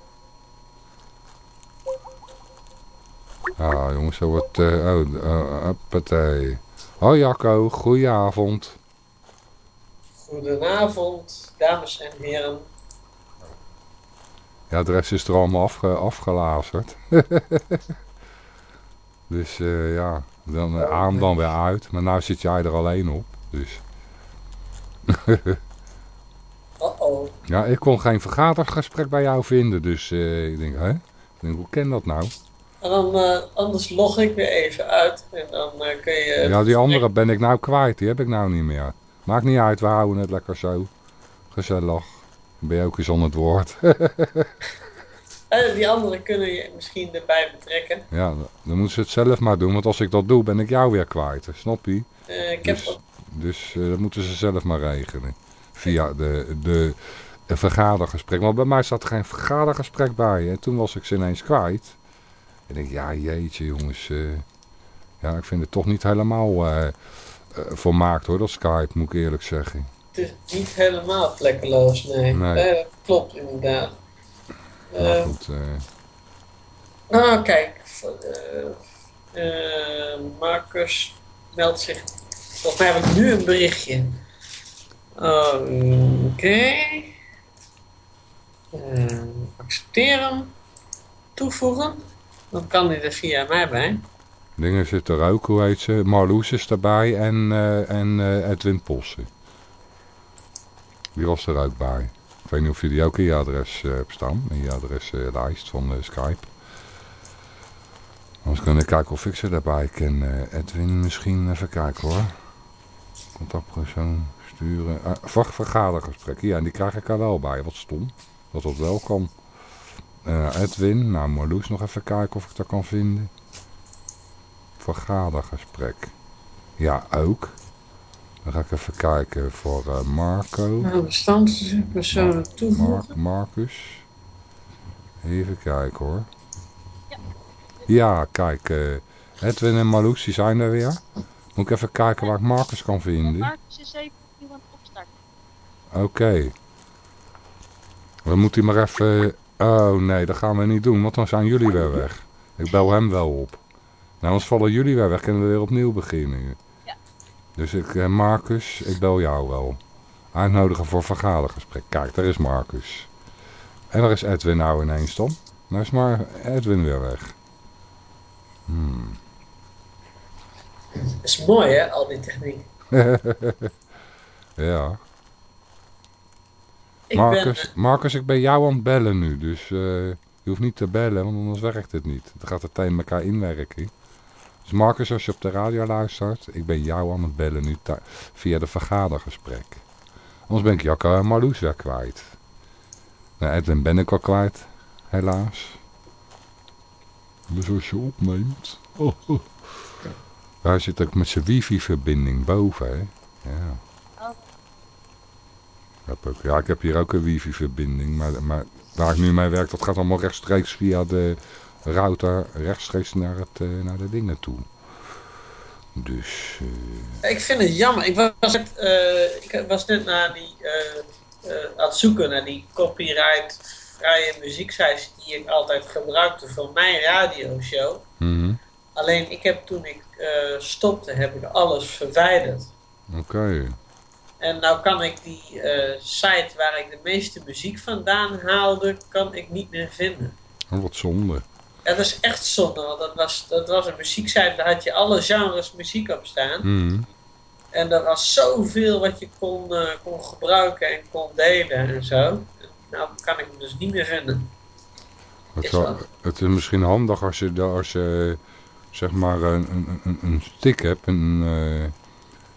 Ah, jongens, zo wordt... eh oh, uh, uppatee. Hoi Jacco, goedenavond.
Goedenavond, dames en heren.
Ja, de rest is er allemaal afge afgelazerd. [LAUGHS] dus eh, ja, dan eh, aan dan weer uit. Maar nou zit jij er alleen op. Dus [LAUGHS]
Uh-oh.
ja, ik kon geen vergadergesprek bij jou vinden. Dus eh, ik denk, hè? Ik denk, hoe ken dat nou?
En dan, anders log ik weer even uit en dan kun je...
Ja, die andere ben ik nou kwijt. Die heb ik nou niet meer. Maakt niet uit, we houden het lekker zo. Gezellig. Ben je ook eens aan het woord. [LAUGHS]
Die andere kunnen je misschien erbij betrekken.
ja, dan moeten ze het zelf maar doen. Want als ik dat doe, ben ik jou weer kwijt. Snap je?
Eh, ik heb
Dus, dus eh, dat moeten ze zelf maar regelen. Via de, de, een vergadergesprek. Maar bij mij zat er geen vergadergesprek bij. En toen was ik ze ineens kwijt. En ik denk, ja jeetje jongens. eh, ja, ik vind het toch niet helemaal volmaakt hoor, dat Skype, moet ik eerlijk zeggen.
Het is niet helemaal vlekkeloos, nee.
Nee.
Eh, dat klopt inderdaad. Eh,
goed, eh,
nou, kijk. eh, eh, Marcus meldt zich. Volgens mij heb ik nu een berichtje. Oké. Eh, accepteren. Toevoegen. Dan kan hij er via mij bij.
dingen zitten er ook, hoe heet ze? Marloes is erbij en, eh, en eh, Edwin Possen. Die was er ook bij. Ik weet niet of je die ook in je adres eh, hebt staan. In je adreslijst van eh, Skype. Anders kan ik kijken of ik ze daarbij ken. Eh, Edwin misschien even kijken hoor. Contactpersoon sturen. Uh, vergadergesprek. Ja, die krijg ik er wel bij. Wat stom. Dat dat wel kan. Edwin. Nou, Marloes nog even kijken of ik dat kan vinden. Vergadergesprek. Ja, ook. Dan ga ik even kijken voor uh, Marco.
Nou, bestandspersonen toevoegen.
Mar Marcus. Even kijken hoor. Ja, ja kijk. Uh, Edwin en Marloes, die zijn er weer. Moet ik even kijken waar ik Marcus kan vinden.
Marcus is even opnieuw aan het opstarten.
Oké. Okay. Dan moet hij maar even... Oh nee, dat gaan we niet doen, want dan zijn jullie weer weg. Ik bel hem wel op. Nou, anders vallen jullie weer weg, kunnen we weer opnieuw beginnen. Dus ik, eh, Marcus, ik bel jou wel. Uitnodigen voor vergadergesprek. Kijk, daar is Marcus. En daar is Edwin nou ineens dan. Nou is maar Edwin weer weg. Hmm.
Dat is mooi hè, al die techniek. [LAUGHS]
ja.
Ik
Marcus,
ben,
Marcus, ik ben jou aan het bellen nu, dus uh, je hoeft niet te bellen, want anders werkt het niet. Dan gaat het tegen elkaar inwerken. Dus Marcus, als je op de radio luistert, ik ben jou aan het bellen nu via de vergadergesprek. Anders ben ik Jacco en Marloes weer kwijt. Nou, Edwin ben ik al kwijt, helaas. Dus als je opneemt... [LAUGHS] Oh, oh. Daar zit ook met zijn wifi-verbinding boven, hè. Ja. Ik heb ook, ja, ik heb hier ook een wifi-verbinding, maar, maar waar ik nu mee werk, dat gaat allemaal rechtstreeks via de router, rechtstreeks naar, het, uh, naar de dingen toe. Dus... Uh...
Ik vind het jammer. Ik was, het, uh, ik was net naar die, aan het zoeken naar die copyright-vrije muzieksites die ik altijd gebruikte voor mijn radioshow.
Mm -hmm.
Alleen ik heb toen ik stopte, heb ik alles verwijderd.
Oké. Okay.
En nou kan ik die uh, site waar ik de meeste muziek vandaan haalde, kan ik niet meer vinden.
Oh, wat zonde.
Ja, dat is echt zonde, want dat was, dat was een muzieksite, daar had je alle genres muziek op staan.
Mm.
En er was zoveel wat je kon, uh, kon gebruiken en kon delen en zo. Nou kan ik hem dus niet meer vinden.
Het is, wel, het is misschien handig als je, als je zeg maar een, een, een stick hebt, een... Uh,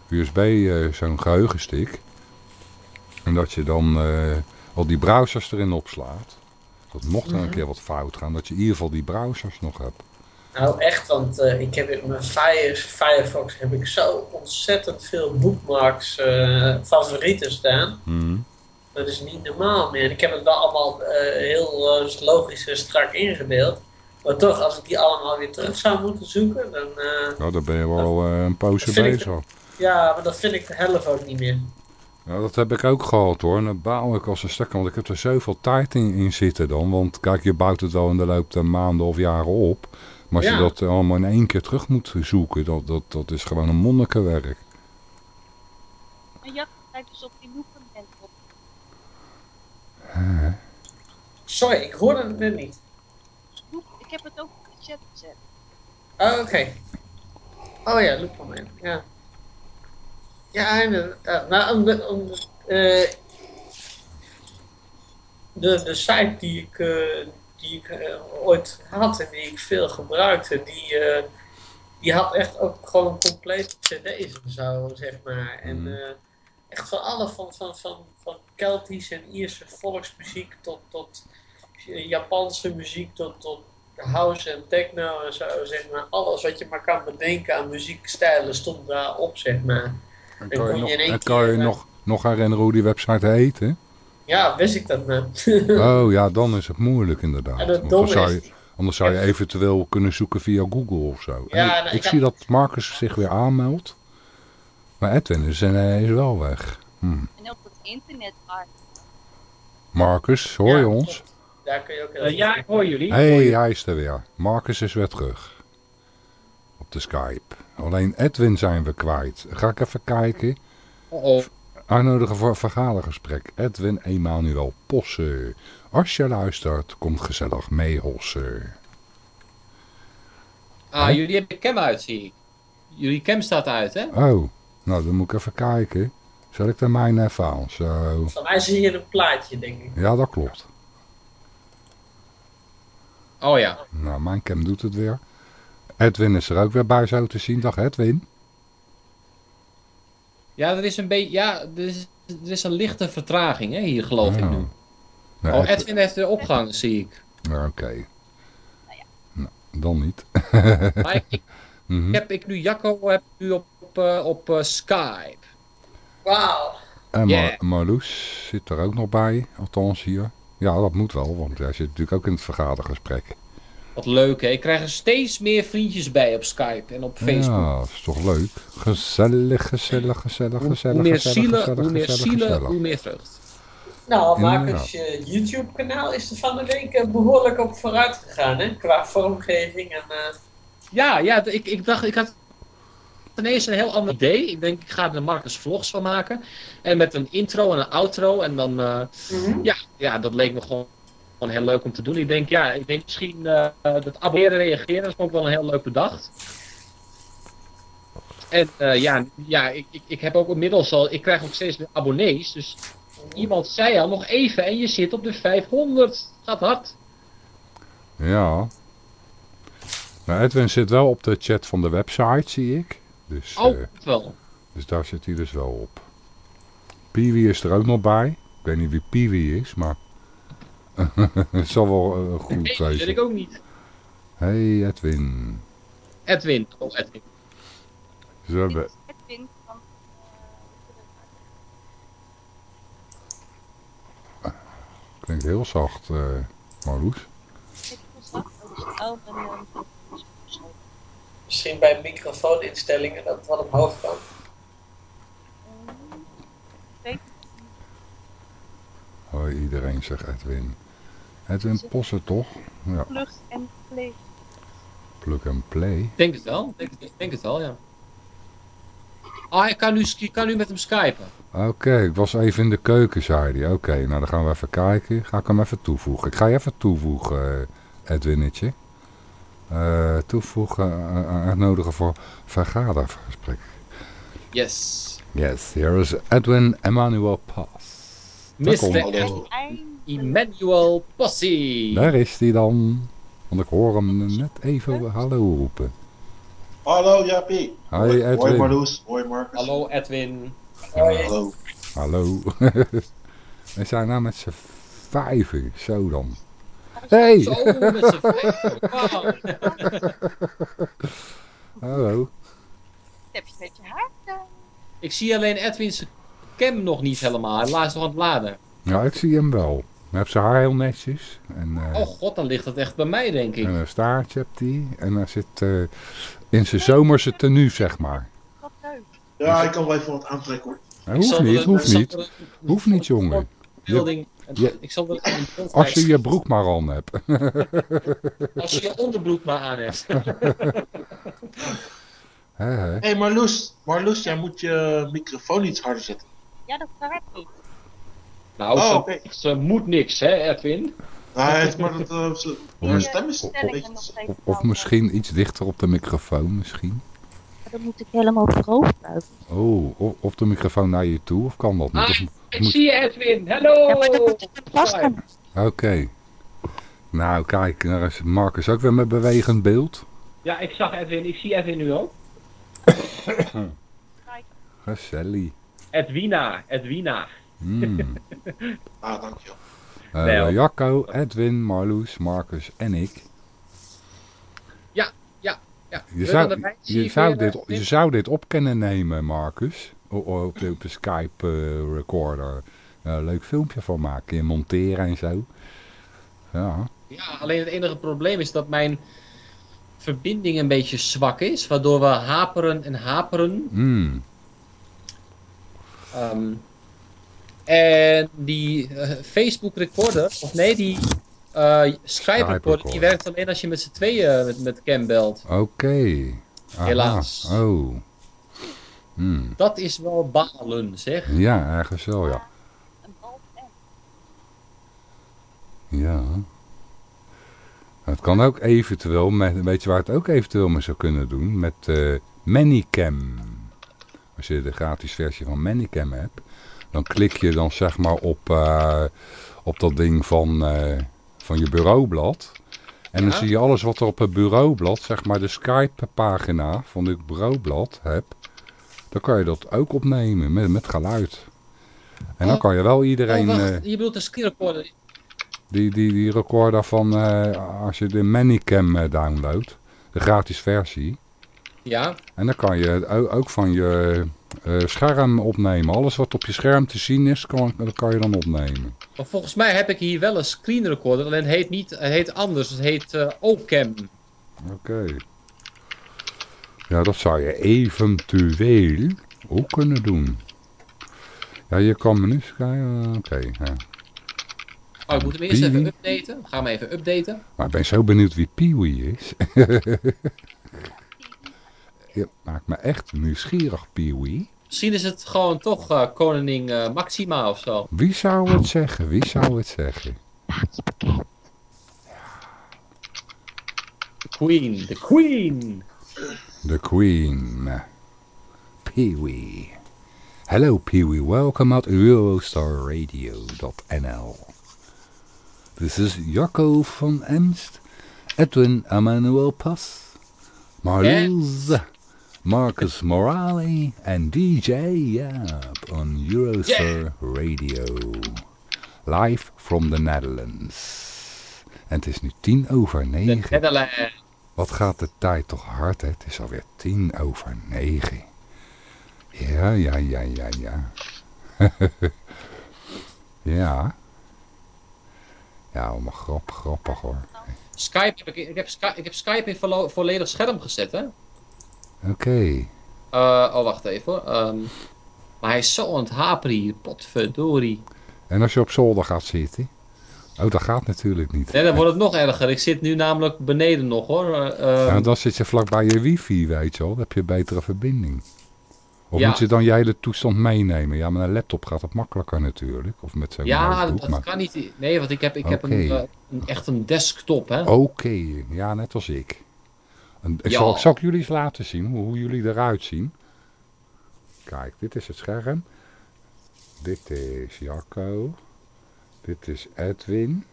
USB, uh, zo'n geheugenstick. En dat je dan al die browsers erin opslaat. Dat mocht er een keer wat fout gaan, dat je in ieder geval die browsers nog hebt.
Nou echt, want uh, ik heb in mijn Firefox heb ik zo ontzettend veel bookmarks favorieten staan.
Mm.
Dat is niet normaal meer. Ik heb het wel allemaal heel logisch en strak ingedeeld. Maar toch, als ik die allemaal weer terug zou moeten zoeken, dan...
nou, dan ben je wel een poosje bezig.
Ja, maar dat vind ik de helft ook niet meer.
Ja, dat heb ik ook gehad hoor. En dan baal ik als een stuk, want ik heb er zoveel tijd in, in, zitten dan. Want kijk, je bouwt het wel in de loop der maanden of jaren op. Maar als
Ja.
je dat allemaal in één keer terug moet zoeken, dat, dat, dat is gewoon een monnikenwerk.
En Jack kijkt dus op die movement op.
Hè?
Sorry, ik hoorde het net niet.
Ik heb het ook in de chat gezet.
Oh, oké. Oh ja, loop moment. Ja. Ja, inderdaad. Nou, om de, om de, eh, de, de site die ik, eh, die ik eh, ooit had en die ik veel gebruikte, die, die had echt ook gewoon complete cd's en zo, zeg maar. En
Mhm.
echt van alle, van, van, van, van Keltische en Ierse volksmuziek tot, tot Japanse muziek, tot, tot house en techno en zo, zeg maar. Alles wat je maar kan bedenken aan muziekstijlen stond daar op, zeg maar.
En
Dan
kan je, nog,
je
kan nog, nog herinneren hoe die website heette?
Ja, wist ik dat nou? [LAUGHS]
Oh ja, dan is het moeilijk inderdaad.
En
zou je, anders zou je eventueel kunnen zoeken via Google of zo.
Ja,
ik,
nou,
ik
ik
zie dat Marcus zich weer aanmeldt. Maar Edwin is, eh, is wel weg. Hm.
En op het internet maar.
Marcus, hoor je
Ja,
ons?
daar kun je ook heel
Eh, ja, ik hoor jullie.
Hé, hey, hij is er weer. Marcus is weer terug. Op de Skype. Alleen Edwin zijn we kwijt. Ga ik even kijken.
Oh.
Uitnodigen voor een vergadergesprek. Edwin Emanuel Posse. Als je luistert, kom gezellig mee hossen.
Ah, jullie hebben de cam uit, zie ik. Jullie cam staat uit, hè?
Oh, nou dan moet ik even kijken. Zal ik er mijn even aan? Zo.
Van mij zie je een plaatje, denk ik.
Ja, dat klopt.
Oh ja.
Nou, mijn cam doet het weer. Edwin is er ook weer bij zo te zien. Dag Edwin.
Ja, er is een beetje. Ja, er is, er is een lichte vertraging hè, hier, geloof ik
Oh.
nu.
Nee,
Oh,
Edwin-
Edwin heeft de opgang, zie ik.
Ja, Oké. Nou, dan niet. [LAUGHS]
Maar ik, ik [LAUGHS]
Mhm.
heb ik nu Jacco heb ik nu op, eh, op eh, Skype.
Wauw.
En
Yeah.
Mar Marloes zit er ook nog bij, althans hier. Ja, dat moet wel, want hij zit natuurlijk ook in het vergadergesprek.
Wat leuk, hè? Ik krijg er steeds meer vriendjes bij op Skype en op Facebook.
Ja, dat is toch leuk. Gezellig, gezellig, gezellig,
hoe,
gezellig,
hoe meer
gezellig,
zielen,
gezellig,
hoe meer, zielen hoe meer vreugd.
Nou. Marcus, je YouTube-kanaal is er van de week eh, behoorlijk op vooruit gegaan, hè? Qua vormgeving en... eh,
Ja, ja ik, ik dacht, ik had ineens een heel ander idee. Ik denk, ik ga er de Marcus Vlogs van maken. En met een intro en een outro. En dan, eh,
mhm.
ja, ja, dat leek me gewoon, gewoon heel leuk om te doen. Ik denk, ja, ik denk misschien eh, dat abonneren en reageren, dat vond ik wel een heel leuk bedacht. En eh, ja, ja ik, ik, ik heb ook inmiddels al, ik krijg ook steeds meer abonnees. Dus iemand zei al, nog even en je zit op de 500. Gaat hard.
Ja. Nou, Edwin zit wel op de chat van de website, zie ik. Dus,
Oh,
eh,
wel.
dus daar zit hij dus wel op. Peewee is er ook nog bij. Ik weet niet wie Peewee is, maar... [LAUGHS] het zal wel eh, goed
Nee, dat weet ik ook niet.
Hey Edwin.
Edwin. Oh, Edwin.
Ze hebben...
Edwin van...
Klinkt heel zacht, eh Marloes.
Oh, ben, eh,
Misschien bij microfooninstellingen dat het wat omhoog kan.
Hoi iedereen, zegt Edwin. Edwin Possen toch? Ja,
Vlucht en play.
plug and play.
Ik denk het wel. Ik denk, denk het wel, ja. Ah, ik kan nu, ik kan nu met hem skypen.
Oké, ik was even in de keuken, zei hij. Oké, nou dan gaan we even kijken. Ga ik hem even toevoegen. Ik ga je even toevoegen, eh, Edwinnetje. Eh, toevoegen, eh, eh, uitnodigen voor vergadergesprek.
Yes.
Yes, here is Edwin Emmanuel Pas. Daar komt-
Mr. Emmanuel Passie.
Daar is hij dan. Want ik hoor hem net even hallo roepen.
Hallo Jaapie.
Hoi,
Hoi
Edwin.
Marloes. Hoi Marcus.
Hallo Edwin.
Hoi.
Hallo. [LAUGHS]
Hallo. We zijn nou met z'n vijven, zo dan. Hey!
Zo, met z'n vijven. Wauw. [LAUGHS]
Hallo.
Heb je met je haar gedaan?
Ik zie alleen Edwin's cam nog niet helemaal. Hij laat nog aan het laden.
Ja, ik zie hem wel. Hij heeft zijn haar heel netjes. En, eh,
Oh god, dan ligt het echt bij mij, denk ik.
en een staartje heeft hij. En hij zit eh, in zijn zomerse tenue, zeg maar.
Wat leuk.
Ja, ik kan wel even wat aantrekken hoor.
Hoeft niet, hoeft niet. Hoeft niet, jongen.
Ik zal
Als je je broek maar aan hebt. [LAUGHS]
Als je je onderbroek maar aan hebt. [LAUGHS]
Hé hey Marloes. Marloes, jij moet je microfoon iets harder zetten.
Ja, dat gaat niet.
Nou,
Oh,
ze, moet niks, hè, Edwin?
Nee, het is maar dat eh, ze-
Of
haar
een-
stem is
Of, misschien iets dichter op de microfoon, misschien.
Dan moet ik helemaal voorover buigen.
Oh, of, of de microfoon naar je toe, of kan dat niet?
Ah,
Of-
ik
moet-
zie je, Edwin. Hallo!
Ja, maar dan moet ik hem vastgaan.
Oké. Nou, kijk, daar is Marcus ook weer met bewegend beeld.
Ja, ik zag Edwin. Ik zie Edwin nu ook.
Gezellig.
Edwina, Edwina.
Mm.
Ah, dankjewel.
Eh,
Nee.
Jacco, Edwin, Marloes, Marcus en ik.
Ja, ja, ja.
Je zou, je, zou dit,
eh,
je zou dit op kunnen nemen, Marcus. Op de, op de Skype eh, recorder. Een leuk filmpje van maken. En monteren en zo. Ja.
Ja, alleen het enige probleem is dat mijn verbinding een beetje zwak is. Waardoor we haperen en haperen.
Mm.
Ehm, en die eh, Facebook recorder, of nee, die eh, Skype recorder, die werkt alleen als je met z'n tweeën met, met cam belt.
Oké.
Helaas.
Oh. Hmm.
Dat is wel balen, zeg.
Ja, ergens wel, ja. Ja. Het kan ook eventueel, met, weet je waar het ook eventueel mee zou kunnen doen? Met eh Manicam. Als je de gratis versie van Manicam hebt, dan klik je dan zeg maar op, eh, op dat ding van, eh, van je bureaublad. En dan zie je alles wat er op het bureaublad, zeg maar de Skype-pagina van dit bureaublad heb. Dan kan je dat ook opnemen met, met geluid. En dan
Oh.
kan je wel
Oh,
iedereen,
wacht,
eh,
je bedoelt een screen recorder.
die, die, die recorder van, als je de Manicam downloadt, de gratis versie.
Ja,
En dan kan je het ook, van je scherm opnemen. Alles wat op je scherm te zien is, kan, dat kan je dan opnemen.
maar volgens mij heb ik hier wel een screen recorder. Alleen het heet, niet, het heet anders. Het heet eh Ocam.
Oké. Ja, dat zou je eventueel ook kunnen doen. Ja, je kan menus kijken. Oké, ja.
Oh, ik moet hem eerst even updaten. Ga hem even updaten.
Maar ik ben zo benieuwd wie Peewee is. [LAUGHS] Je maakt me echt nieuwsgierig, Peewee.
Misschien is het gewoon toch eh, koningin eh, Maxima of zo.
Wie zou het zeggen? Wie zou het zeggen?
De Queen, de Queen.
The Queen. Peewee. Hello Peewee, welcome at Eurostarradio.nl. This is Jacco van Emst, Edwin Emmanuel Pas, Marloes, Marcus Morale en DJ Jaap on Eurostar Radio. Live from the Netherlands. En het is nu tien over negen. Wat gaat de tijd toch hard, hè? Het is alweer tien over negen. Ja, ja, ja, ja, ja. [LAUGHS] ja. Ja, allemaal grap, grappig hoor.
Skype heb ik, ik, heb Skype, ik heb Skype in volledig scherm gezet, hè.
Oké.
Eh, oh, wacht even. Ehm, maar hij is zo aan het haperen hier, potverdorie.
En als je op zolder gaat zitten? Oh, dat gaat natuurlijk niet.
Nee, dan wordt het nog erger. Ik zit nu namelijk beneden nog hoor.
Ja, dan zit je vlak bij je wifi, weet je wel. Dan heb je een betere verbinding. Of
Ja.
moet je dan je hele toestand meenemen? Ja, met een laptop gaat het makkelijker natuurlijk. Of met zo'n
ja, dat
maar-
kan niet. Nee, want ik heb, ik heb een, eh, een, echt een desktop, hè.
Oké, ja, net als ik. En,
Ja.
zal, zal ik jullie eens laten zien hoe, jullie eruit zien? Kijk, dit is het scherm. Dit is Jacco. Dit is Edwin.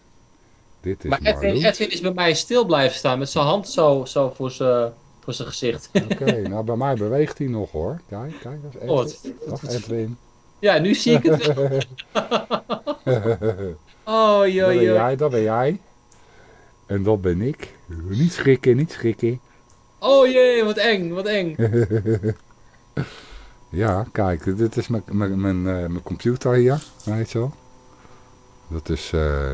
Dit is
Maar Edwin. Edwin is bij mij stil blijven staan met zijn hand zo, zo voor zijn voor zijn gezicht.
Oké, nou bij mij beweegt hij nog hoor. Kijk, kijk, dat is
Oh,
Edwin. Edwin.
ja, nu zie ik het wel. [LAUGHS] Oh,
Dat
joh,
ben
joh.
jij, dat ben jij. En dat ben ik. Niet schrikken, niet schrikken.
Oh jee, wat eng, wat eng. [LAUGHS]
Ja, kijk, dit is mijn, eh, mijn computer hier, weet je wel. Dat is eh,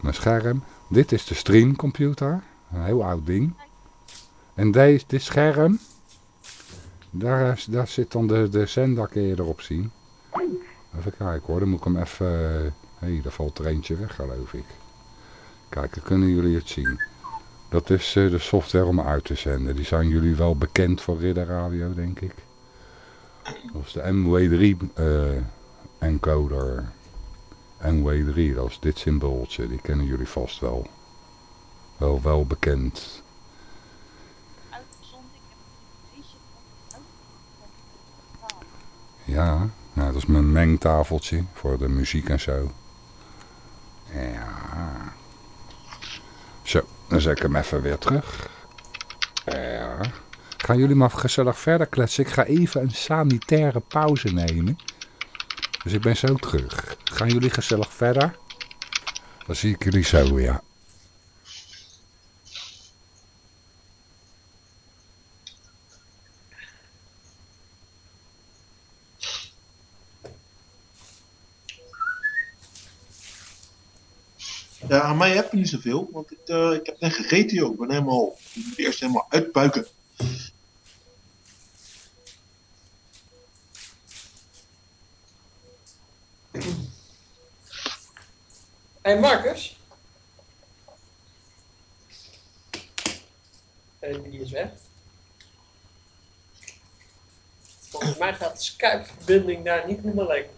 mijn scherm. Dit is de streamcomputer, een heel oud ding. En deze, dit scherm, daar, daar zit dan de, de zender, kun erop zien. Even kijken hoor, dan moet ik hem even... Hé, hey, daar valt er eentje weg geloof ik. Kijk, dan kunnen jullie het zien. Dat is eh, de software om uit te zenden. Die zijn jullie wel bekend voor Ridder Radio, denk ik. Dat is de MW3 eh, encoder. MW3, dat is dit symbooltje. Die kennen jullie vast wel. Wel, wel bekend. Ja, nou, dat is mijn mengtafeltje voor de muziek en zo. Ja. Zo, dan zet ik hem even weer terug. Ja. Gaan jullie maar gezellig verder kletsen. Ik ga even een sanitaire pauze nemen. Dus ik ben zo terug. Gaan jullie gezellig verder? Dan zie ik jullie zo weer.
Ja, aan mij heb je niet zoveel, want ik, eh, ik heb net gegeten, joh. Ik ben helemaal, ik moet eerst helemaal uitbuiken.
Hé hey Marcus. En die is weg. Volgens mij gaat de Skype-verbinding daar niet helemaal lekker.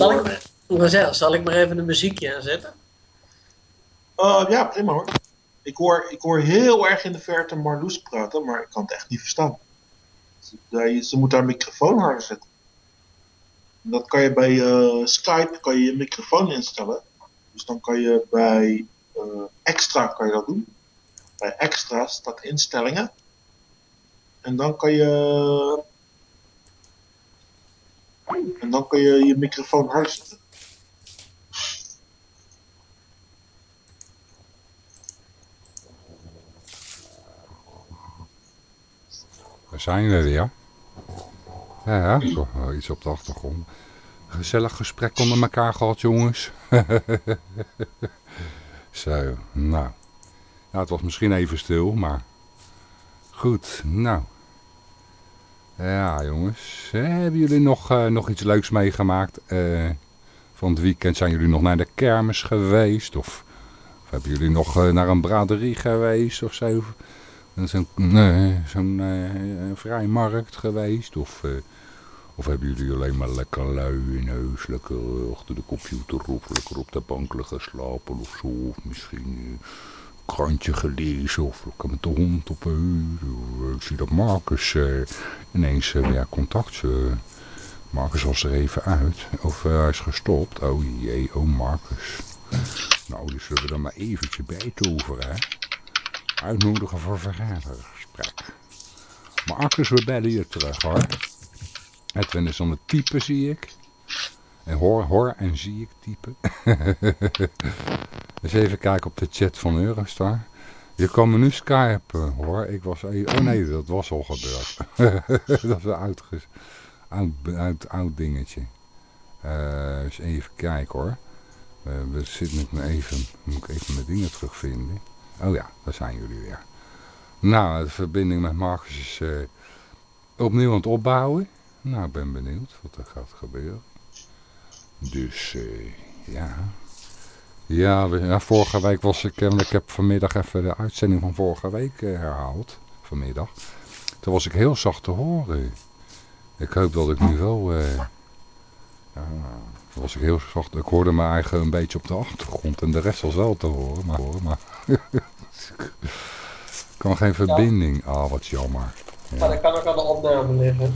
Zal ik, maar, zal ik maar even een muziekje aanzetten?
Uh, ja, prima hoor. Ik hoor, ik hoor heel erg in de verte Marloes praten, maar ik kan het echt niet verstaan. Ze, ze moet haar microfoon harder zetten. Dat kan je bij uh, Skype kan je, je microfoon instellen. Dus dan kan je bij uh, extra kan je dat doen. Bij extra staat instellingen. En dan kan je en dan kun je je microfoon hard zetten.
We zijn er weer. Ja, ja, toch wel iets op de achtergrond. Gezellig gesprek onder elkaar gehad, jongens. [LAUGHS] Zo, nou. Ja, het was misschien even stil, maar... Goed, nou. Ja, jongens. hebben jullie nog, uh, nog iets leuks meegemaakt? Uh, van het weekend zijn jullie nog naar de kermis geweest? Of, of hebben jullie nog naar een braderie geweest of zo? Zo'n vrijmarkt geweest? Of, of hebben jullie alleen maar lekker lui in huis? Lekker achter de computer of lekker op de bank liggen slapen of zo? Of misschien krantje gelezen of ik met de hond op een Ik zie dat Marcus uh, ineens ja, contact. Uh, Marcus was er even uit. Of hij is gestopt. Oh jee, oh Marcus. Nou, die zullen we dan maar eventjes bij toveren. Hè? Uitnodigen voor vergadergesprek. Marcus, we bellen je terug hoor. Edwin is aan het typen zie ik. Hoor, hoor en zie ik typen. [LAUGHS] Eens even kijken op de chat van Eurostar. Je kan me nu skypen hoor. Ik was even... Oh nee, dat was al gebeurd. [LAUGHS] dat is een oud, oud, oud, dingetje. Uh, eens even kijken hoor. Uh, we zitten met me even... Moet ik even mijn dingen terugvinden. Oh ja, daar zijn jullie weer. Nou, de verbinding met Marcus is uh, opnieuw aan het opbouwen. Nou, ik ben benieuwd wat er gaat gebeuren. Dus, ja... Ja, ja, vorige week was ik, ik heb vanmiddag even de uitzending van vorige week eh, herhaald, vanmiddag. Toen was ik heel zacht te horen. Ik hoop dat ik nu wel, uh, ja, was ik heel zacht, ik hoorde me eigen een beetje op de achtergrond en de rest was wel te horen, maar, maar [LAUGHS] kan geen verbinding, ah wat jammer.
Ja. Maar dat kan ook aan de opname liggen.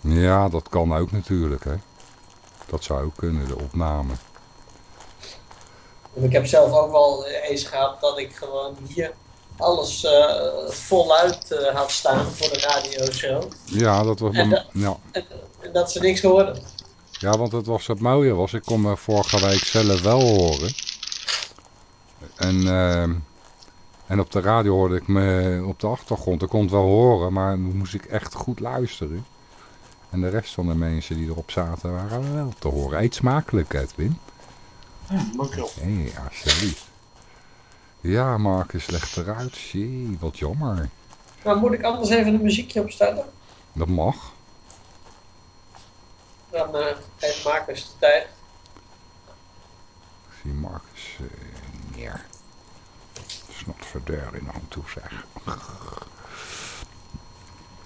Ja, dat kan ook natuurlijk, hè. Dat zou ook kunnen, de opname.
Ik heb zelf ook wel eens gehad dat ik gewoon hier alles uh, voluit uh, had staan voor de radioshow.
Ja, dat was...
En,
ja.
en, en, dat ze niks hoorden.
Ja, want het was het mooie was, ik kon me vorige week zelf wel horen. En, uh, en op de radio hoorde ik me op de achtergrond, ik kon het wel horen, maar dan moest ik echt goed luisteren. En de rest van de mensen die erop zaten waren wel te horen. Eet smakelijk, Edwin.
Ja, dankjewel.
Hé, alsjeblieft. Ja, Marcus legt eruit. Jee, wat jammer.
Nou, moet ik anders even een muziekje opstellen?
Dat mag.
Dan uh, geeft Marcus de tijd.
Ik zie Marcus uh, neer. Snotverdeur in de hand toe, zeg.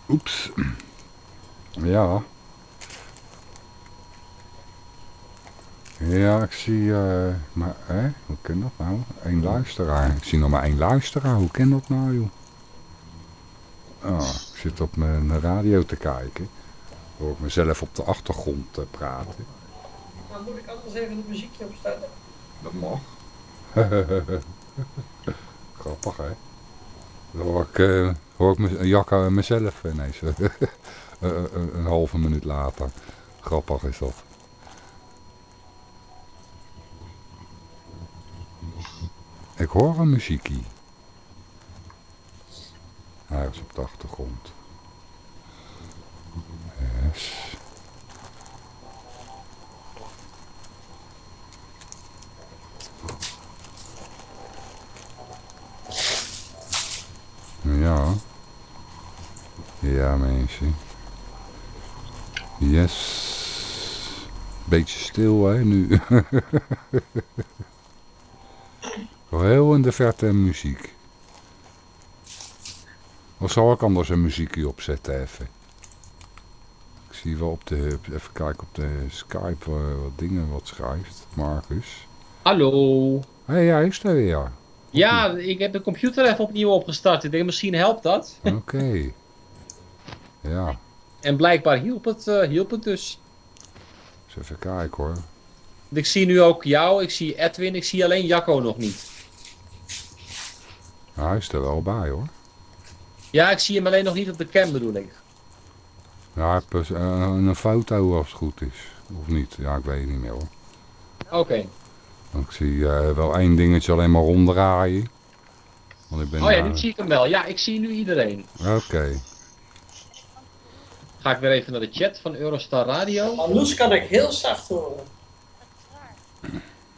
Oeps. Ja. Ja, ik zie, uh, maar, hè, hoe kan dat nou? Eén luisteraar. Ik zie nog maar één luisteraar. Hoe kan dat nou, joh? Oh, ik zit op mijn radio te kijken. Hoor ik mezelf op de achtergrond uh, praten.
Maar moet ik anders even een muziekje opstellen?
Dat mag. [LAUGHS] Grappig, hè? Dan hoor ik, uh, hoor ik me, Jacco en mezelf ineens. [LAUGHS] een, een halve minuut later. Grappig is dat. Ik hoor een muziekie. is op de achtergrond. Yes. Ja. Ja, mensen. Yes. Beetje stil, hè, nu. [LAUGHS] Heel in de verte muziek. Of zal ik anders een muziekje opzetten even? Ik zie wel op de, even kijken op de Skype eh, wat dingen wat schrijft. Marcus.
Hallo.
Hé, hey, hij is er weer.
Ja, ik heb de computer even opnieuw opgestart. Ik denk misschien helpt dat.
Oké. [LAUGHS] Ja,
En blijkbaar hielp het, eh, hielp het dus.
eens even kijken hoor.
Ik zie nu ook jou, ik zie Edwin, ik zie alleen Jacco nog niet.
Hij is er wel bij hoor.
Ja, ik zie hem alleen nog niet op de cam bedoel ik.
Ja, hij heeft pas, eh, een foto als het goed is. Of niet, ja ik weet het niet meer hoor.
Oké.
Want Ik zie eh, wel één dingetje alleen maar ronddraaien. Want ik ben
Oh ja, nu zie ik hem wel. Ja, ik zie nu iedereen.
Oké.
Ga ik weer even naar de chat van Eurostar Radio.
Marloes kan ik heel zacht horen.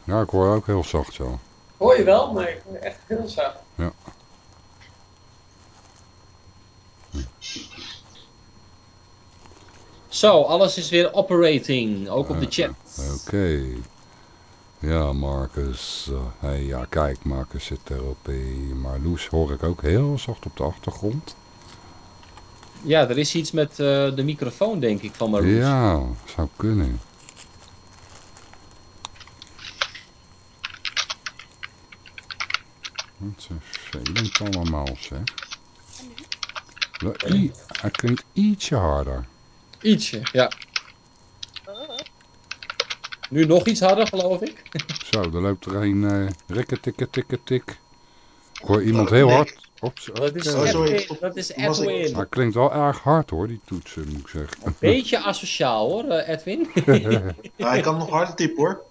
Ja, ik hoor ook heel zacht zo.
Hoor je wel, maar ik hoor echt heel zacht.
Zo, alles is weer operating, ook op de chat.
Oké. Ja, Marcus. eh, hey, ja, kijk, Marcus zit er op. eh, Maar Loes hoor ik ook heel zacht op de achtergrond.
Ja, er is iets met eh, de microfoon denk ik van Marloes.
Ja, zou kunnen. Wat is vervelend allemaal, zeg. I- Hij klinkt ietsje harder.
Ietsje, ja. Nu nog iets harder geloof ik. [LAUGHS]
Zo, er loopt er een uh, rikke tikke tikke tik. Ik hoor iemand heel hard. Ops,
Dat is
oké.
Oh, sorry.
Edwin. Dat is
Was ik-
Edwin.
Hij klinkt wel erg hard hoor, die toetsen moet ik zeggen.
Beetje asociaal hoor, eh, Edwin. [LAUGHS]
Ja, hij kan nog harder typen hoor.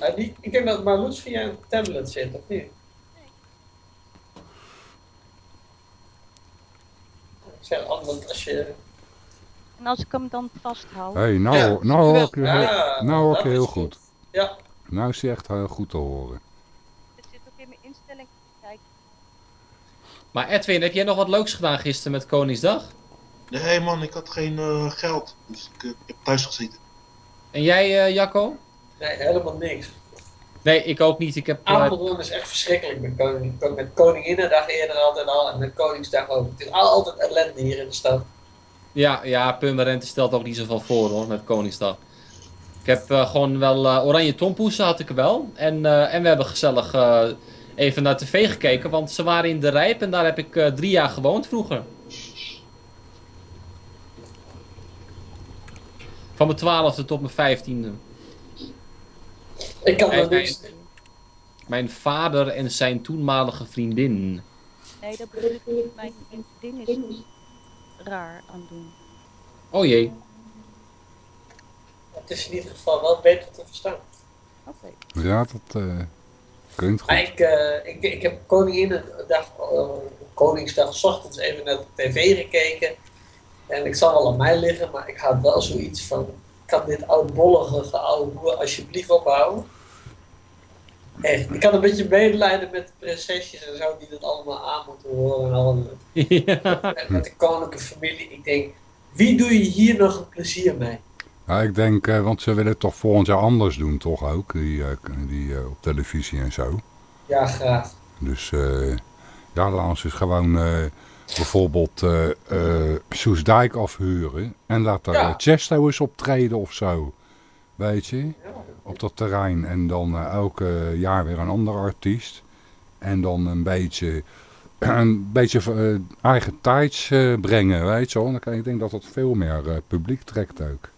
Uh, [LAUGHS] die, ik denk dat Marloes via een tablet zit, of niet? Ik zeg altijd als je...
En als ik hem dan vasthoud.
Hé, hey, nou,
Ja,
nou ik nou ik je heel goed.
Ja,
Nou is hij echt heel goed te horen.
Het zit ook in mijn instelling. Kijk,
Maar Edwin, heb jij nog wat leuks gedaan gisteren met Koningsdag?
Nee man, ik had geen eh, geld. Dus ik, eh, ik heb thuis gezeten.
En jij, eh, Jacco?
nee, helemaal niks.
Nee, ik ook niet. Ik heb...
Apeldoorn is echt verschrikkelijk met, koning, met Koninginnedag eerder altijd al en met Koningsdag ook. Het is al- altijd ellende hier in de stad.
Ja, ja, Purmerend stelt ook niet zoveel voor hoor, met Koningsdag. Ik heb eh, gewoon wel eh, oranje tompoesen had ik er wel. En, eh, en we hebben gezellig eh, even naar tv gekeken, want ze waren in de Rijp en daar heb ik eh, drie jaar gewoond vroeger. Van mijn twaalfde tot mijn vijftiende.
Ik kan er niks...
Mijn vader en zijn toenmalige vriendin.
nee, dat bedoel ik niet. Mijn ding is raar aan doen.
Oh jee.
Het is in ieder geval wel beter te verstaan.
Oké.
Ja, dat eh klinkt goed.
ik, eh, ik, ik heb Koninginnedag, uh, Koningsdag 's ochtends even naar de tv gekeken. En ik zal wel aan mij liggen, maar ik had wel zoiets van... Kan dit oudbollige geoude boer alsjeblieft ophouden? Echt, ik had een beetje medelijden met de prinsesjes en zo die dat allemaal aan moeten horen. En, al,
ja. [LAUGHS]
en met de koninklijke familie. Ik denk, wie doe je hier nog een plezier mee?
Ja, ik denk, eh, want ze willen het toch volgend jaar anders doen, toch ook? Die, eh, die eh, op televisie en zo.
Ja, graag.
Dus ja, laten eens gewoon bijvoorbeeld Soesdijk afhuren. En laat daar
Ja.
Chesto eens optreden of zo. Weet je? Op dat terrein. En dan elke jaar weer een andere artiest. En dan een beetje, [CLEARS THROAT] een beetje eigen tijds brengen, weet je wel. Dan kan, ik denk dat dat veel meer publiek trekt ook.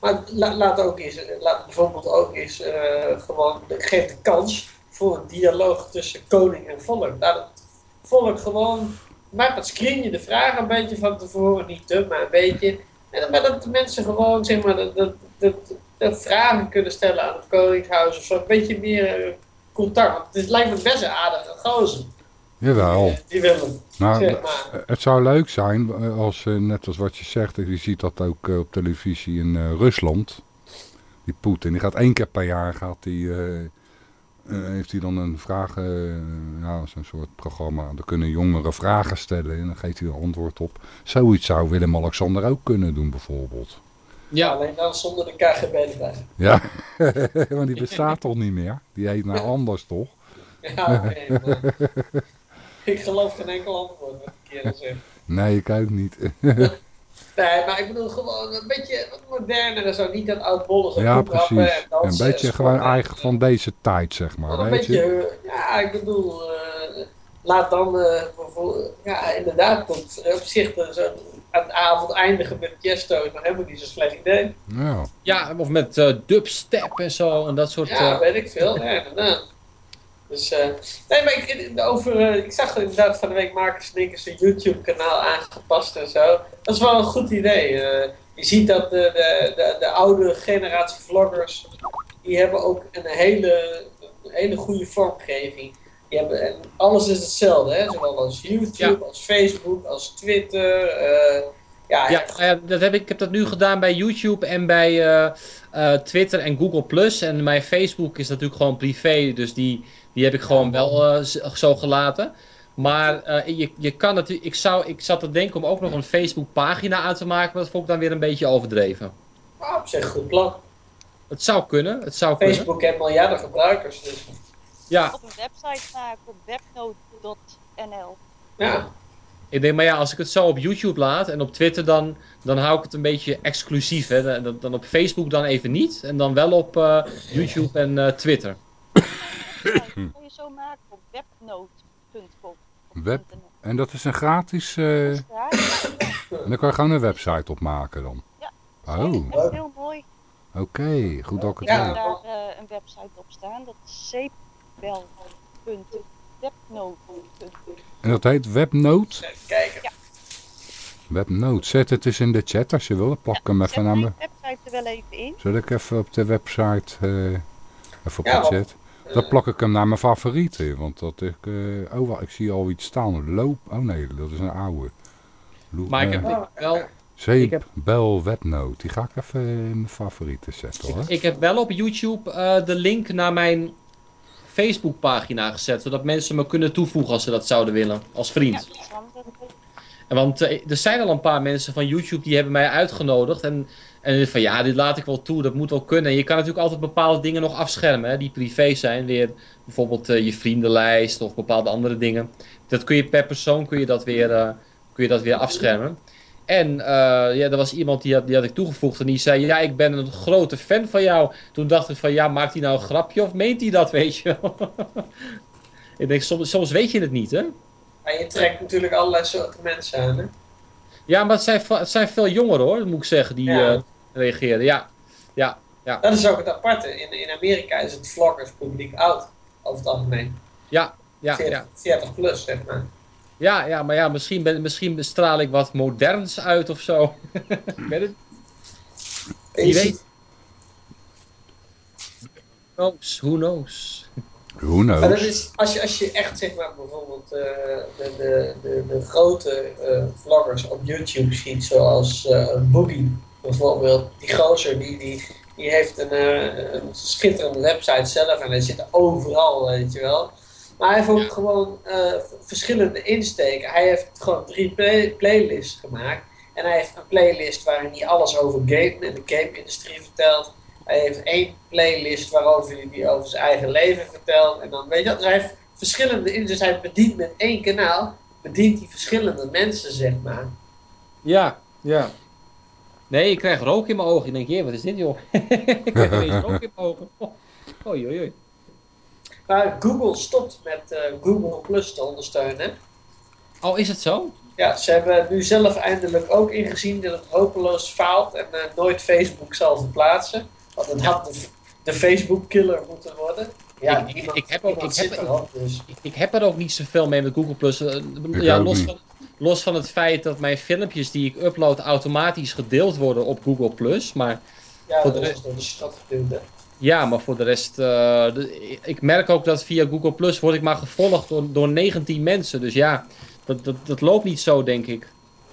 Maar la- laat ook eens, laat bijvoorbeeld ook eens eh, gewoon, geef de kans voor een dialoog tussen koning en volk. Laat het volk gewoon, maak wat screen je de vragen een beetje van tevoren, niet te, maar een beetje. En dan maar dat de mensen gewoon, zeg maar, dat, dat, dat, dat vragen kunnen stellen aan het koningshuis of zo. Een beetje meer eh, contact. Want het lijkt me best een aardige gozer.
Jawel.
Die, die willen,
Nou,
zeg maar.
Het zou leuk zijn, eh, als, eh, net als wat je zegt, je ziet dat ook eh, op televisie in eh, Rusland. Die Poetin, die gaat één keer per jaar, gaat die, eh, eh, heeft hij dan een vragen, eh, ja, zo'n soort programma. Daar kunnen jongeren vragen stellen en dan geeft hij een antwoord op. Zoiets zou Willem-Alexander ook kunnen doen bijvoorbeeld.
Ja,
Alleen dan zonder de KGB erbij.
Ja, [LAUGHS] want die bestaat toch niet meer? Die heet nou anders toch?
Ja, maar- [LAUGHS] [LAUGHS] ik geloof geen enkel antwoord wat ik kerel zegt. [LAUGHS]
Nee, ik ook niet. [LAUGHS]
Nee, maar ik bedoel gewoon een beetje wat moderner en zo. Niet dat oudbollige
ja, precies.
en dansen
Een beetje
en
gewoon eigen van deze tijd, zeg maar.
Een
Weet je?
beetje, eh, ja, ik bedoel, eh, laat dan eh, bijvoorbeeld, ja, inderdaad, tot op zich eh, zo aan de avond eindigen met Tiesto is nog helemaal niet zo'n slecht idee.
Ja.
Ja, of met eh, dubstep en zo en dat soort...
Ja,
eh,
weet ik veel, ja, inderdaad. Dus, eh, nee, maar ik, over, eh, ik zag inderdaad van de week Marcus Nikkers een YouTube-kanaal aangepast en zo. Dat is wel een goed idee. eh. je ziet dat de, de, de, de oude generatie vloggers, die hebben ook een hele, een hele goede vormgeving. Die hebben, en alles is hetzelfde, hè? zowel als YouTube, als Facebook, als Twitter. ja,
Ja, nou ja, dat heb ik, ik heb dat nu gedaan bij YouTube en bij Twitter en Google+. Plus. En mijn Facebook is natuurlijk gewoon privé, dus die, die heb ik gewoon wel eh, zo gelaten. Maar eh, je, je kan natuurlijk, ik, zou, ik zat te denken om ook nog een Facebook pagina aan te maken, maar dat vond ik dan weer een beetje overdreven.
maar op zich goed plan.
Het zou kunnen, het zou kunnen.
Facebook heeft miljarden gebruikers, dus
Ja,
Op een website maken op webnote.nl.
ja.
ik denk, maar ja, als ik het zo op YouTube laat en op Twitter, dan, dan hou ik het een beetje exclusief. Hè. Dan, dan op Facebook dan even niet, en dan wel op eh, YouTube en eh, Twitter.
Ja, dat kan je zo maken op webnote.com.
Web-. En dat is een gratis... eh,
Dat is gratis.
en dan kan je gewoon een website opmaken dan.
Ja.
Oh, oké.
Echt heel mooi.
Goed dat ik het
Ja.
Daar eh, een website op staan. Dat is.
En dat heet Webnote.
Even kijken.
Webnote. Zet het eens in de chat als je wil. Dan plak ik hem even
Zet
naar me.
mijn website er wel even in.
Zet ik even op de website... eh, even op
Ja,
de chat. Dan plak ik hem naar mijn favorieten. Want dat ik... eh, oh, ik zie al iets staan. Loop... Oh nee, dat is een oude. Loop,
Maar ik
eh,
heb wel, ik
Zeep,
heb-
Bel, Webnote. Die ga ik even in mijn favorieten zetten hoor.
Ik heb wel op YouTube eh, de link naar mijn Facebookpagina gezet, zodat mensen me kunnen toevoegen als ze dat zouden willen, als
Ja,
vriend. En Want eh, er zijn al een paar mensen van YouTube die hebben mij uitgenodigd en, en van ja, dit laat ik wel toe, dat moet wel kunnen. En je kan natuurlijk altijd bepaalde dingen nog afschermen, die privé zijn, weer bijvoorbeeld eh, je vriendenlijst of bepaalde andere dingen. Dat kun je per persoon kun je dat weer, eh, kun je dat weer afschermen. En ja, er was iemand die had, die had ik toegevoegd en die zei, ja, ik ben een grote fan van jou. Toen dacht ik van, ja, maakt hij nou een grapje of meent hij dat, [LAUGHS] weet je ik denk, soms, soms weet je het niet, hè?
Maar je trekt natuurlijk allerlei soorten mensen aan, hè?
Ja, maar het zijn, het zijn veel jongeren hoor, moet ik zeggen, die
Ja.
eh, reageren. Ja, ja, ja,
Dat is ook het aparte. In, in Amerika is het vloggerspubliek oud, over het algemeen.
ja, ja,
40,
ja.
40 plus, zeg maar.
Ja, ja, maar ja, misschien, ben, misschien straal ik wat moderns uit of zo. [LAUGHS] ik weet het
En
Wie
je
weet. Who knows, who knows.
Who
Maar dat is, als je, als je echt, zeg maar, bijvoorbeeld eh, de, de, de, de grote eh, vloggers op YouTube ziet, zoals eh Boogie, bijvoorbeeld. Die gozer, die, die, die heeft een, eh, een schitterende website zelf en hij zit overal, weet je wel. Maar hij heeft ook
Ja.
gewoon eh, verschillende insteken. Hij heeft gewoon drie play- playlists gemaakt. En hij heeft een playlist waarin hij alles over game en de game-industrie vertelt. Hij heeft één playlist waarover hij die over zijn eigen leven vertelt. En dan weet je dus hij heeft verschillende. Dus hij bedient met één kanaal, bedient hij verschillende mensen, zeg maar.
Ja, ja. Nee, ik krijg rook in mijn ogen. Ik denk, jee, wat is dit joh? [LAUGHS] ik heb ineens [LAUGHS] rook in mijn ogen. Oh, [LAUGHS] oei, oei, oei.
Maar Google stopt met eh, Google Plus te ondersteunen.
Oh, is het zo?
Ja, ze hebben nu zelf eindelijk ook ingezien dat het hopeloos faalt en eh, nooit Facebook zal verplaatsen. Want het had de, de Facebook-killer moeten worden. Ja,
Ik- ik- heb ook-
niemand
ik heb-
zit erop, dus.
Ik, ik heb er ook niet zoveel mee met Google Plus. Eh, ja, los van, los van het feit dat mijn filmpjes die ik upload automatisch gedeeld worden op Google Plus. Maar
Ja,
Voor de
dat
rest-
is door de stad geduwd, hè.
ja, maar voor de rest. eh, de- ik merk ook dat via Google Plus word ik maar gevolgd door, door 19 mensen. Dus ja, dat, dat, dat loopt niet zo, denk ik.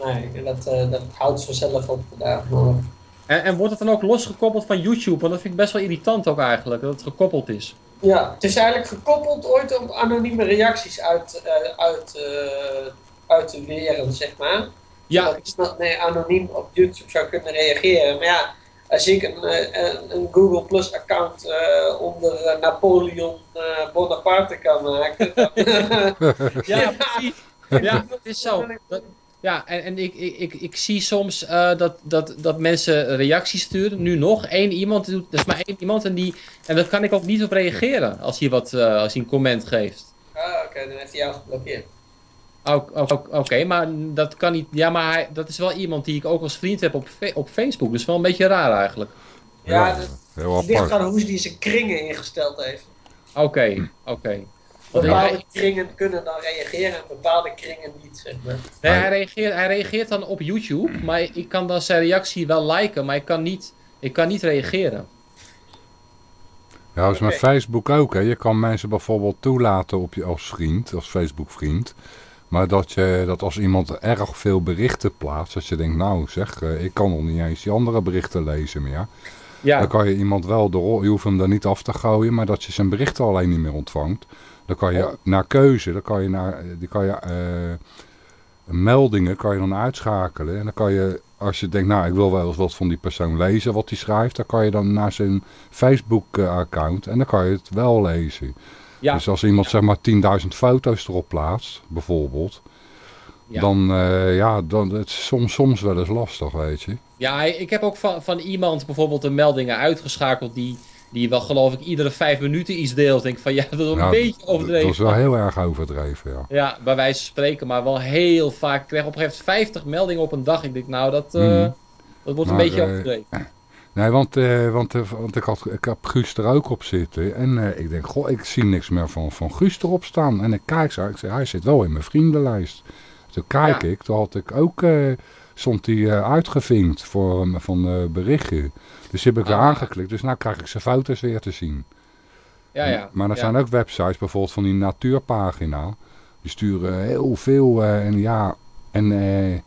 Nee, en dat, eh, dat houdt vanzelf op. Ja, maar,
En, en wordt het dan ook losgekoppeld van YouTube? Want dat vind ik best wel irritant ook eigenlijk, dat het gekoppeld is.
ja, het is eigenlijk gekoppeld ooit om anonieme reacties uit, eh, uit, eh, uit te weren, zeg maar.
Ja,
iemand nee, anoniem op YouTube zou kunnen reageren. Maar ja, als ik een, eh, een, een Google Plus account onder Napoleon Bonaparte kan maken, dan, [LAUGHS]
Ja, precies. Ja, [LAUGHS] het is zo. Dat- ja, en, en ik, ik, ik, ik zie soms eh, dat, dat, dat mensen reacties sturen. Nu nog, één iemand doet, dat is maar één iemand en, die, en daar kan ik ook niet op reageren als hij, wat, eh, als hij een comment geeft.
Ah, oké, dan heeft hij jou geblokkeerd.
Ook- ook- Oké, maar dat kan niet. Ja, maar hij, dat is wel iemand die ik ook als vriend heb op, op Facebook. Dus wel een beetje raar eigenlijk.
Ja,
Ja,
dat
Heel
ligt
apart.
aan hoe hij zijn kringen ingesteld heeft.
Oké, oké.
Bepaalde kringen kunnen dan reageren en bepaalde kringen niet, zeg maar.
nee, hij, reageert, hij reageert dan op YouTube, maar ik kan dan zijn reactie wel liken, maar ik kan niet, ik kan niet reageren.
Ja, dat is met. Facebook ook. Hè. Je kan mensen bijvoorbeeld toelaten op je als vriend, als Facebook vriend. Maar dat, je, dat als iemand erg veel berichten plaatst, dat je denkt, nou zeg, eh, ik kan nog niet eens die andere berichten lezen meer. Dan
Ja,
kan je iemand wel, door, je hoeft hem daar niet af te gooien, maar dat je zijn berichten alleen niet meer ontvangt. Dan kan je
Oh.
naar keuze, dan kan je naar, die kan je, eh, meldingen kan je dan uitschakelen. En dan kan je, als je denkt, nou ik wil wel eens wat van die persoon lezen wat hij schrijft, dan kan je dan naar zijn Facebook eh, account en dan kan je het wel lezen.
ja,
Dus als iemand zeg maar 10.000 foto's erop plaatst, bijvoorbeeld,
ja.
dan, eh, ja, dan het is soms, soms wel eens lastig, weet je.
ja, ik heb ook van, van iemand bijvoorbeeld de meldingen uitgeschakeld die, die wel geloof ik iedere vijf minuten iets deelt. Denk van ja, dat is een
Ja,
beetje
Dat
overdreven.
is wel heel erg overdreven, ja.
Ja, bij wijze van spreken, maar wel heel vaak. Ik krijg op een gegeven moment 50 meldingen op een dag. Ik denk, nou, dat, eh,
Mhm.
dat wordt een beetje
eh,
overdreven.
Nee, want, eh, want, want ik, had, ik heb Guus er ook op zitten. En ik denk, goh, ik zie niks meer van, van Guus erop staan. En ik kijk zo, ik zeg, hij zit wel in mijn vriendenlijst. Toen kijk
Ja.
ik, toen had ik ook, stond hij uitgevinkt voor, van berichten. Dus die heb ik weer
Ah.
aangeklikt. Dus nu krijg ik zijn foto's weer te zien.
Ja, ja.
Maar er zijn ook websites, bijvoorbeeld van die natuurpagina. Die sturen heel veel eh, en ja, en... eh,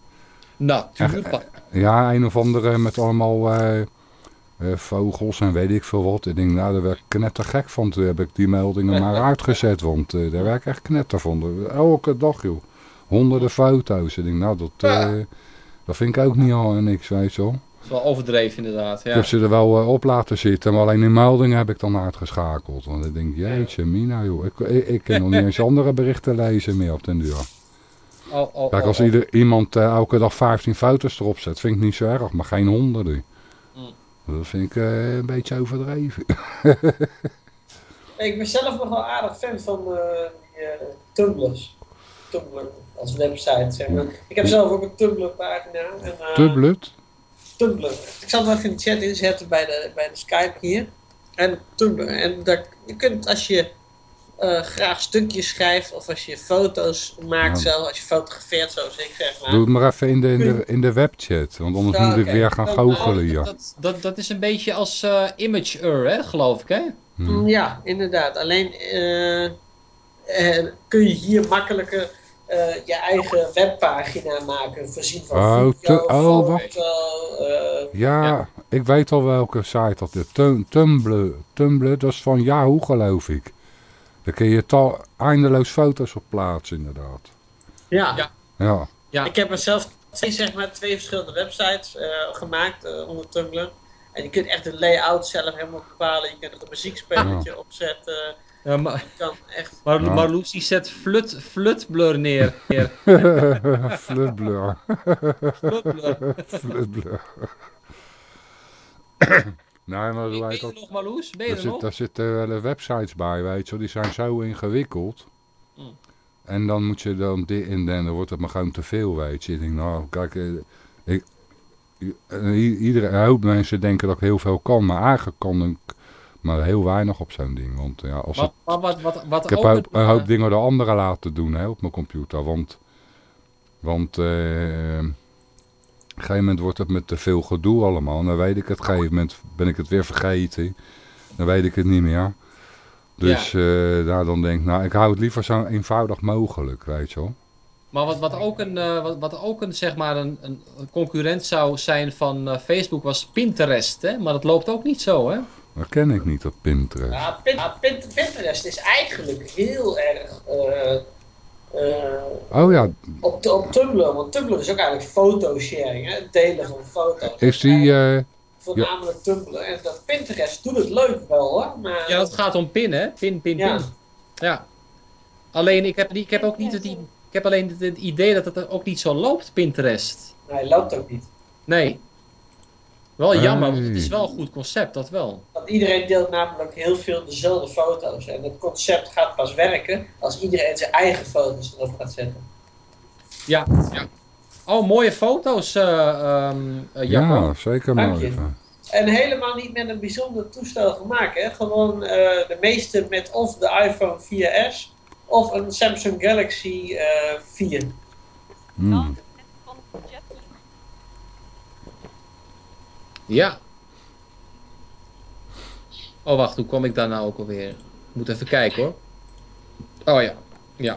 Natuurpark.
ja, een of andere met allemaal eh, eh, vogels en weet ik veel wat. Ik denk, nou, daar werd ik knettergek van. Toen heb ik die meldingen [LAUGHS] maar uitgezet, want eh, daar werd ik echt knetter van. Elke dag, joh. Honderden foto's. Ik denk, nou, dat, eh, dat vind ik ook niet al niks, weet je wel.
Dat is wel overdreven inderdaad.
Ik
Ja.
heb ze er wel eh, op laten zitten, maar alleen die meldingen heb ik dan uitgeschakeld. Want ik denk, jeetje, mina, joh. Ik, ik, ik kan nog niet eens [LAUGHS] andere berichten lezen meer op den duur.
Oh, oh,
Kijk,
oh,
als
oh.
ieder, iemand eh, elke dag 15 foto's erop zet, vind ik niet zo erg, maar geen honderden.
Mm.
Dat vind ik eh, een beetje overdreven. [LAUGHS]
Ik ben zelf nog wel aardig fan van eh die Tumblrs. Tumblr als website, zeg maar. Ik heb zelf ook een Tumblr-pagina. en, eh,
Tublet?
Tumblr. Ik zal het wel even in de chat inzetten bij de, bij de Skype hier. En Tumblr. En daar, je kunt als je eh, graag stukjes schrijft of als je foto's maakt
Ja.
zelf, als je fotografeert zoals ik zeg maar.
Doe het maar even in de, in de, in de webchat, want anders
Ja,
moet ik weer gaan
Dat-
goochelen hier.
Dat, dat, dat is een beetje als eh Imgur, hè, geloof ik, hè?
Hm.
Mm, Ja, inderdaad. Alleen eh, eh, kun je hier makkelijker eh, je eigen webpagina maken, voorzien van
Oh,
video,
oh,
foto, eh,
Ja,
Ja.
ik weet al welke site dat is. Tum- Tumblr, Tumblr, dat is van Yahoo geloof ik. Daar kun je tal, eindeloos foto's op plaatsen inderdaad.
ja.
Ja.
Ja,
Ja.
Ik heb er zelf twee, zeg maar, twee verschillende websites eh, gemaakt eh, onder Tumblr. En je kunt echt de layout zelf helemaal bepalen. Je kunt er een muziekspelletje opzetten.
Ja, maar,
kan echt...
maar,
Ja.
Die zet flut, flutblur neer. [LAUGHS]
Flutblur.
Flutblur.
Flutblur. [COUGHS] nee, maar
Ben je er
dat?
nog, Marloes? Ben je
Daar,
er
zit,
nog?
daar zitten websites bij, weet je. Die zijn zo ingewikkeld.
Mm.
En dan moet je dan dit in en dan wordt het maar gewoon te veel, weet je. Ik denk, nou, kijk, eh, ik, eh, iedere, een hoop mensen denken dat ik heel veel kan, maar eigenlijk kan ik maar heel weinig op zo'n ding. Want ja, als het,
Maar, maar wat, wat, wat
ik heb
ook een,
een hoop dingen door anderen laten doen hè, op mijn computer. Want, want eh, op een gegeven moment wordt het met te veel gedoe allemaal. Dan weet ik het, op een gegeven moment ben ik het weer vergeten. Dan weet ik het niet meer. Dus eh, daar dan denk ik, nou, ik hou het liever zo eenvoudig mogelijk, weet je wel.
Maar wat, wat ook, een, eh, wat, wat ook een, zeg maar een, een concurrent zou zijn van Facebook was Pinterest. Hè? Maar dat loopt ook niet zo, hè?
Dat ken ik niet, op Pinterest.
Ja, Pin- ja, Pin- Pinterest is eigenlijk heel erg eh, eh,
Oh ja,
op, op Tumblr. Want Tumblr is ook eigenlijk fotosharing, hè? het delen van foto's.
is die, eh,
voornamelijk Tumblr. En dat Pinterest doet het leuk wel hoor. Maar
Ja, het gaat om pin, hè? Pin, pin, pin.
Ja.
Ja. Alleen, ik heb, die- ik heb ook niet het, ik heb alleen het, het idee dat het ook niet zo loopt, Pinterest.
nee, loopt ook niet.
Nee. Wel jammer, want het is wel een goed concept, dat wel.
Want iedereen deelt namelijk heel veel dezelfde foto's. En het concept gaat pas werken als iedereen zijn eigen foto's erop gaat zetten.
Ja, ja. Oh, mooie foto's, eh ehm eh, Jacco.
Ja, zeker mooi.
En helemaal niet met een bijzonder toestel gemaakt. Hè? Gewoon eh, de meeste met of de iPhone 4S of een Samsung Galaxy eh 4.
Hmm.
Van Jetly.
Ja. Oh, wacht, hoe kom ik daar nou ook alweer? Moet even kijken hoor. Oh ja, ja.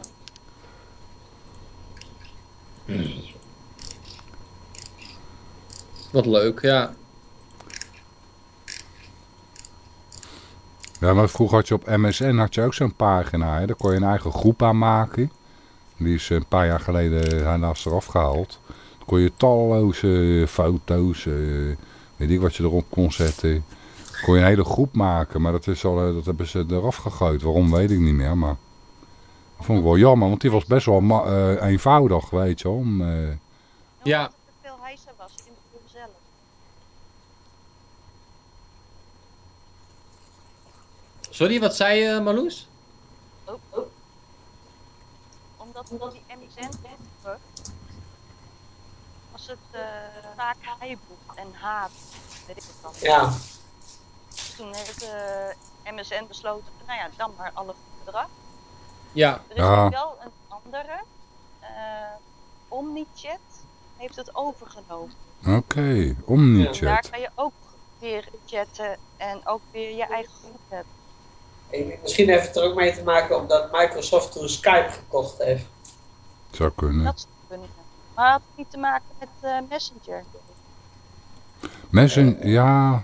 Wat leuk, ja.
Ja, maar vroeger had je op MSN had je ook zo'n pagina. Hè? Daar kon je een eigen groep aan maken. Die is een paar jaar geleden helaas eraf gehaald. Dan kon je talloze foto's, eh, weet ik wat je erop kon zetten. Kon je een hele groep maken, maar dat, is al, eh, dat hebben ze eraf gegooid. Waarom weet ik niet meer, maar... Dat vond ik wel jammer, want die was best wel eh, eenvoudig, weet je wel. Om, eh,
Ja.
Omdat veel hijsen was in de groep zelf.
Sorry, wat zei je, Marloes?
Ook, ook. Omdat die MSN vroeger was het eh, vaak heiboek en haat. Weet ik het dan.
Ja,
Toen heeft eh, MSN besloten, nou ja, dan maar alle eraf.
Ja,
Er is
Ja.
wel een andere, eh Omnichat, heeft het overgenomen.
Oké, Omnichat.
Daar kan je ook weer chatten en ook weer je eigen groep hebben.
Ik- misschien heeft het er ook mee te maken omdat Microsoft toen Skype gekocht heeft.
Zou kunnen.
Dat zou kunnen. Maar had het niet te maken met eh, Messenger?
Messenger, ja.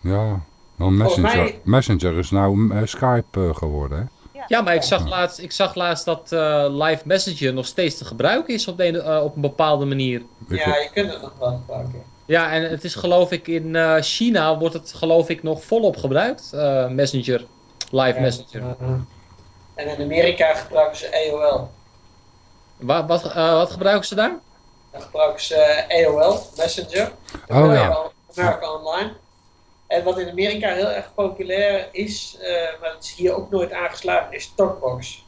Ja. wel Messenger.
mij-
Messenger is nou eh, Skype eh, geworden, hè?
ja maar ik zag laatst, ik zag laatst dat eh, Live Messenger nog steeds te gebruiken is op, de, op een bepaalde manier.
Ja, je kunt het nog wel gebruiken.
Ja, en het is geloof ik in eh, China wordt het geloof ik nog volop gebruikt. eh, Messenger, Live
Ja,
Messenger.
uh, en in Amerika gebruiken ze AOL.
Wa- wat, eh, wat gebruiken ze daar?
Dan gebruiken ze eh, AOL, Messenger.
Oh ja.
America, Online. En wat in Amerika heel erg populair is, eh, maar het is hier ook nooit aangeslagen, is Talkbox.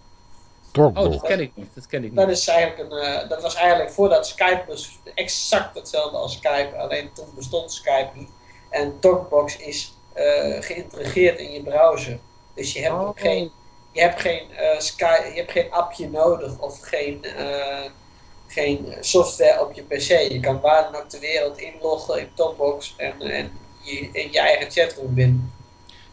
Oh,
Talkbox.
dat ken ik niet. Dat ken ik
Dat,
niet.
is eigenlijk een, eh, dat was eigenlijk voordat Skype was exact hetzelfde als Skype, alleen toen bestond Skype niet. En Talkbox is eh geïntegreerd in je browser. Dus je hebt
Oh.
geen, je hebt geen, eh, Sky, je hebt geen appje nodig of geen, eh, geen software op je pc. Je kan waar dan ook ter wereld inloggen in Talkbox en, en je, in je eigen chatroom binnen.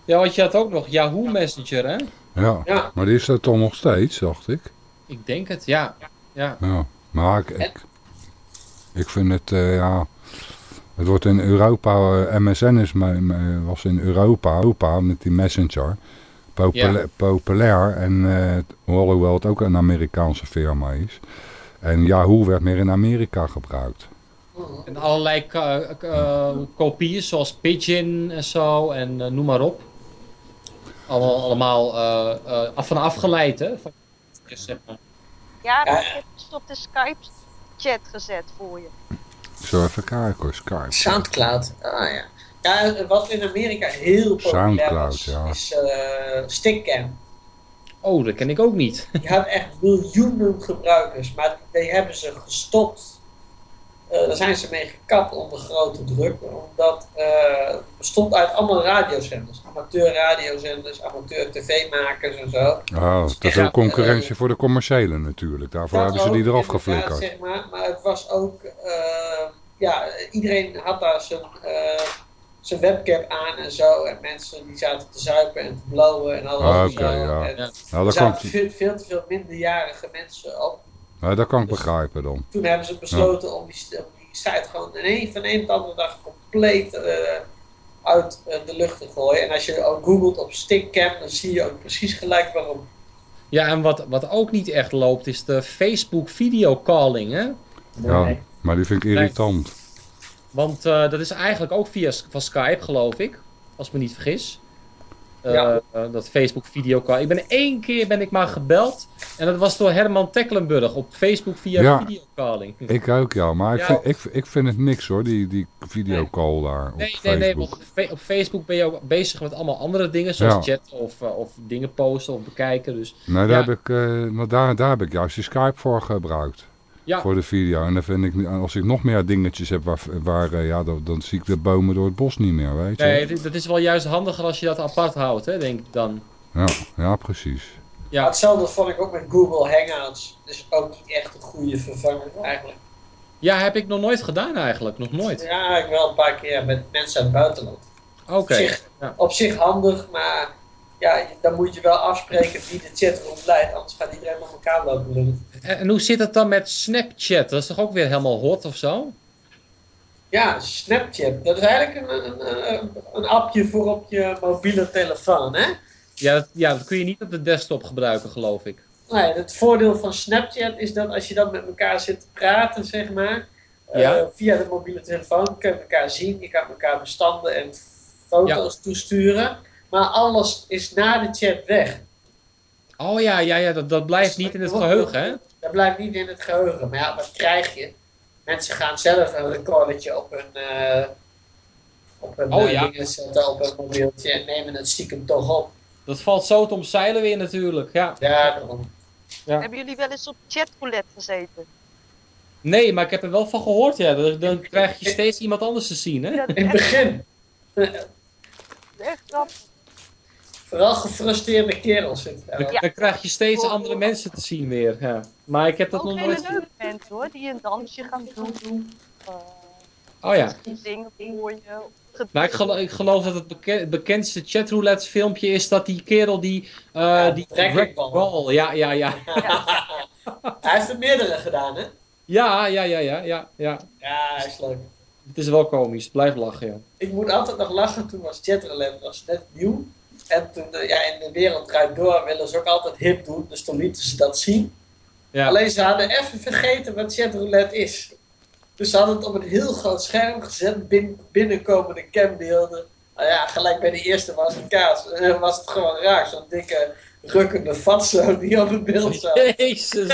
Ja, want je had ook nog Yahoo Messenger, hè?
Ja.
Ja.
Maar die is er toch nog steeds, dacht ik.
Ik denk het, ja. Ja,
Ja. Maar ik, ik, ik vind het, eh, ja... Het wordt in Europa, eh, MSN is, me- me- was in Europa, Europa met die Messenger,
Ja.
populair. En eh, hoewel het ook een Amerikaanse firma is. En Yahoo werd meer in Amerika gebruikt.
en allerlei eh, kopieën zoals Pigeon en zo en eh, noem maar op. Allemaal, allemaal eh, eh, af van afgeleid, hè? Van, zeg maar.
Ja, maar ik heb het op de Skype-chat gezet voor je.
Zal even kijken hoor, Skype.
Soundcloud. Ah ja. Ja, wat in Amerika heel populair
Soundcloud,
is,
ja.
is eh Stickcam.
Oh, dat ken ik ook niet. [LAUGHS]
Die had echt miljoenen gebruikers, maar die hebben ze gestopt. Eh, daar zijn ze mee gekapt onder grote druk, omdat eh, het bestond uit allemaal radiozenders. Amateur radiozenders, amateur tv-makers en zo.
Oh, veel
Ja,
concurrentie
eh,
voor de commerciële natuurlijk. Daarvoor
Dat
hebben ze die
ook,
eraf geflikkerd.
Zeg maar, maar het was ook, eh, ja, iedereen had daar zijn, eh, zijn webcam aan en zo. En mensen die zaten te zuipen en te blowen en alles.
Ah,
zo.
ja.
En
Ja.
Nou,
er zaten veel, veel te veel minderjarige mensen op.
nou, dat kan ik
Dus-
begrijpen dan.
Toen hebben ze besloten om, die, om die site gewoon in een, van een op de andere dag compleet eh, uit eh, de lucht te gooien. En als je ook googelt op stickcam, dan zie je ook precies gelijk waarom.
Ja, en wat, wat ook niet echt loopt is de Facebook videocalling, hè?
Ja, maar die vind ik irritant.
Want eh, dat is eigenlijk ook via van Skype, geloof ik. Als ik me niet vergis. Eh,
Ja.
eh, dat Facebook videocall. Ik ben één keer ben ik maar gebeld. En dat was door Herman Tecklenburg op Facebook via
Ja.
videocalling.
Ik ook, ja. Maar ik, vind, ik, ik vind het niks hoor, die, die videocall daar op
Nee, nee, nee, want op Facebook ben je ook bezig met allemaal andere dingen, zoals
Ja.
chatten of, of dingen posten of bekijken. Dus
Nee, daar,
Ja.
heb ik, maar daar, daar heb ik juist die Skype voor gebruikt.
Ja,
Voor de video. En dan vind ik, als ik nog meer dingetjes heb, waar, waar eh, ja, dan, dan zie ik de bomen door het bos niet meer, weet je.
nee, dat is wel juist handiger als je dat apart houdt, hè, denk ik dan.
Ja, ja, precies.
Ja. Hetzelfde vond ik ook met Google Hangouts. Dus ook niet echt een goede vervanger eigenlijk.
ja, heb ik nog nooit gedaan eigenlijk, nog nooit.
Ja, ik wel een paar keer met mensen uit het buitenland.
Oké.
Op, zich,
Ja.
op zich handig, maar ja, dan moet je wel afspreken wie de chatroom leidt. Anders gaat iedereen met elkaar lopen.
En, en hoe zit het dan met Snapchat? Dat is toch ook weer helemaal hot of zo?
Ja, Snapchat. Dat is eigenlijk een, een, een, een appje voor op je mobiele telefoon, hè?
Ja dat, ja, dat kun je niet op de desktop gebruiken, geloof ik.
Nee, het voordeel van Snapchat is dat als je dan met elkaar zit te praten, zeg maar, eh, via de mobiele telefoon, kun je elkaar zien, je kan elkaar bestanden en foto's toesturen, maar alles is na de chat weg.
Oh ja, ja, ja dat, dat blijft niet in het geheugen, hè?
Dat blijft niet in het geheugen, maar ja, wat krijg je? Mensen gaan zelf een recordertje op hun, eh op hun
Oh
eh,
ja.
dingen zetten, op hun mobieltje en nemen het stiekem toch op.
Dat valt zo te omzeilen weer natuurlijk, ja.
Ja, daarom.
Ja.
Hebben jullie wel eens op chatroulette gezeten?
Nee, maar ik heb er wel van gehoord, ja. Dan, dan [LAUGHS] krijg je steeds iemand anders te zien, hè?
In het begin,
echt grappig.
Vooral gefrustreerde kerels zitten daar.
Dan, dan krijg je steeds andere mensen te zien weer, ja. Maar ik heb dat
Ook
nog
hele
nooit...
leuke mensen hoor, die een dansje gaan doen. Uh,
Oh ja.
dingen voor je.
Nou, ik, gelo- ik geloof dat het beke- het bekendste chatroulette filmpje is dat die kerel die... eh die
wrecking ball.
ball, ja, ja, ja. [LAUGHS]
Hij heeft er meerdere gedaan, hè?
Ja, ja, ja, ja, ja, ja.
Ja, hij is leuk.
Het is wel komisch, blijf lachen, ja.
Ik moet altijd nog lachen, toen was chatroulette was net nieuw. En toen, eh, ja, in de wereld draait door, willen ze ook altijd hip doen, dus toen lieten ze dat zien.
Ja,
Alleen ze hadden even vergeten wat chatroulette is. Dus ze hadden het op een heel groot scherm gezet, bin- binnenkomende cambeelden. Nou ja, gelijk bij de eerste was het kaas. En was het gewoon raar, zo'n dikke, rukkende fatso die op het beeld zat. [LAUGHS]
Jezus.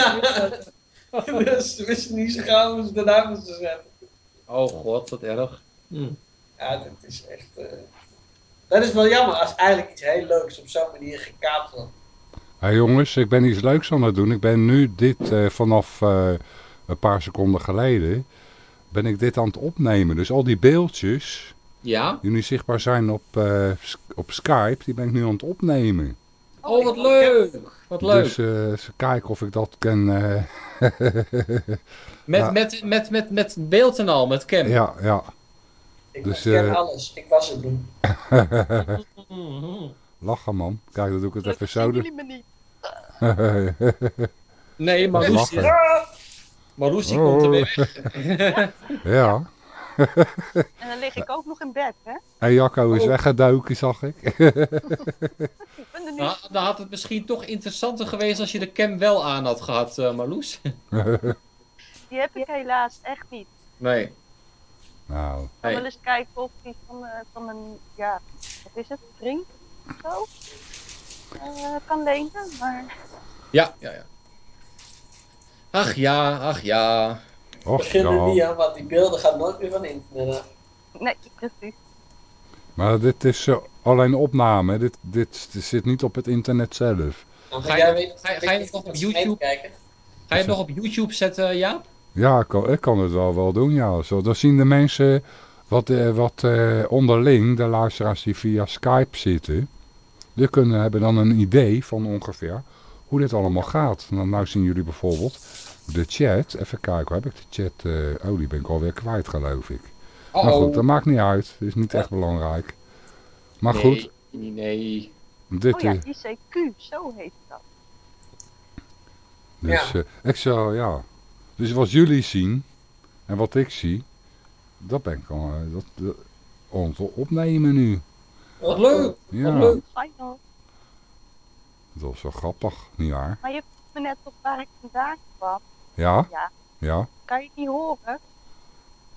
dus ze wisten niet zo gauw hoe ze de naam moesten zetten.
Oh god, wat erg. Hm.
Ja, dat is echt... eh, Dat is wel jammer als eigenlijk iets heel leuks op zo'n manier gekaapt wordt.
Hé jongens, ik ben iets leuks aan het doen. Ik ben nu dit eh, vanaf eh, een paar seconden geleden, ben ik dit aan het opnemen. Dus al die beeldjes
Ja?
die nu zichtbaar zijn op, eh, op Skype, die ben ik nu aan het opnemen.
Oh, wat leuk. Wat leuk.
Dus eh, eens kijken of ik dat kan... eh, [LAUGHS]
Met,
ja.
met, met, met, met beeld en al, met cam.
ja, ja.
Ik
Dus,
ken
eh,
alles. Ik was het doen. [LAUGHS]
Lachen man. Kijk, dan doe ik het
Dat
even zo.
me niet. [LAUGHS]
Nee, Marloes,
Lachen.
Marloes die komt er weer weg. [LAUGHS]
ja.
En dan lig ik ook nog in bed, hè?
En Jacco is
Oh.
weggedoken, zag ik.
Ik ben er nu.
Nou, dan had het misschien toch interessanter geweest als je de cam wel aan had gehad, eh, Marloes.
Die heb ik helaas echt niet.
Nee.
Nou,
Ik kan
Hey.
wel eens kijken of die van, eh, van een, ja, wat is het, vriend of zo? eh, kan lenen, maar
Ja, ja, ja. Ach ja, ach ja.
och
Begin er niet
ja.
aan, want die beelden gaan nooit meer van internet af.
nee, precies.
Maar dit is eh, alleen opname. Dit, dit zit niet op het internet zelf.
Ga
jij
je- ga je- ga het nog op YouTube?
kijken?
Ga je het nog op YouTube zetten, Jaap?
Ja, ik kan, ik kan het wel, wel doen, ja. Zo, dan zien de mensen wat, eh, wat eh, onderling, de luisteraars die via Skype zitten, die kunnen, hebben dan een idee van ongeveer hoe dit allemaal gaat. Nou, nou zien jullie bijvoorbeeld de chat. Even kijken, hoe heb ik de chat? eh, oh, die ben ik alweer kwijt, geloof ik.
Oh,
Maar goed, dat maakt niet uit. Dat is niet echt belangrijk. Maar goed,
Nee, nee.
dit
Oh ja,
is...
ICQ, zo heet dat.
Dus, eh, ik zou, ja. Dus wat jullie zien en wat ik zie, dat ben ik al, eh, dat, dat, het opnemen nu.
Wat leuk.
Ja,
Wat leuk.
Fijn hoor.
dat is wel grappig, nietwaar?
Maar je vroeg me net op waar ik vandaan kwam.
Ja?
Ja.
Ja?
Kan je het niet horen?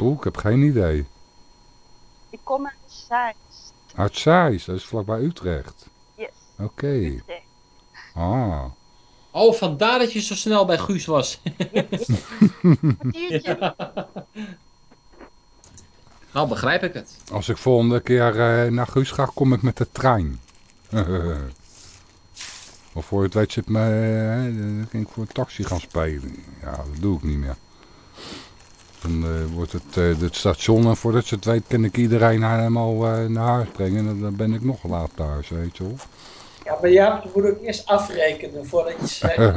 Oeh, ik heb geen idee.
Ik kom uit Zeist.
Uit Zeist, dat is vlakbij Utrecht.
Yes.
Oké.
Utrecht.
Ah.
Oh, vandaar dat je zo snel bij Guus was.
Kwartiertje. [LAUGHS]
nou, begrijp ik het.
Als ik volgende keer eh, naar Guus ga, kom ik met de trein. [LAUGHS] of voor je het weet zit me, eh, dan ik voor een taxi gaan spelen. Ja, dat doe ik niet meer. Dan eh, wordt het, het station en voordat je het weet kan ik iedereen helemaal eh, naar huis brengen. En dan ben ik nog laat thuis, weet je wel.
Ja, maar Jaap, je moet ook eerst afrekenen voordat je zegt. [LAUGHS]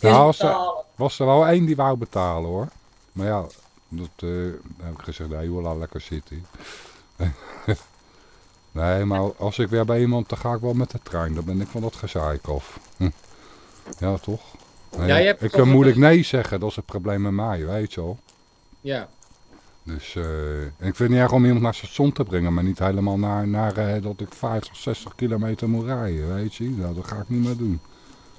Nou, als er, was er wel één die wou betalen hoor. Maar ja, dat eh, heb ik gezegd, nee joh, laat lekker zitten. [LAUGHS] nee, maar als ik weer bij iemand, dan ga ik wel met de trein. Dan ben ik van dat gezeik af. Hm. Ja, toch? Nee,
Ja,
ik kan moeilijk nee zeggen, dat is het probleem met mij, weet je wel.
Ja.
Dus eh, en ik vind het niet erg om iemand naar het station te brengen, maar niet helemaal naar, naar eh, dat ik 50, 60 kilometer moet rijden, weet je. Nou, dat ga ik niet meer doen.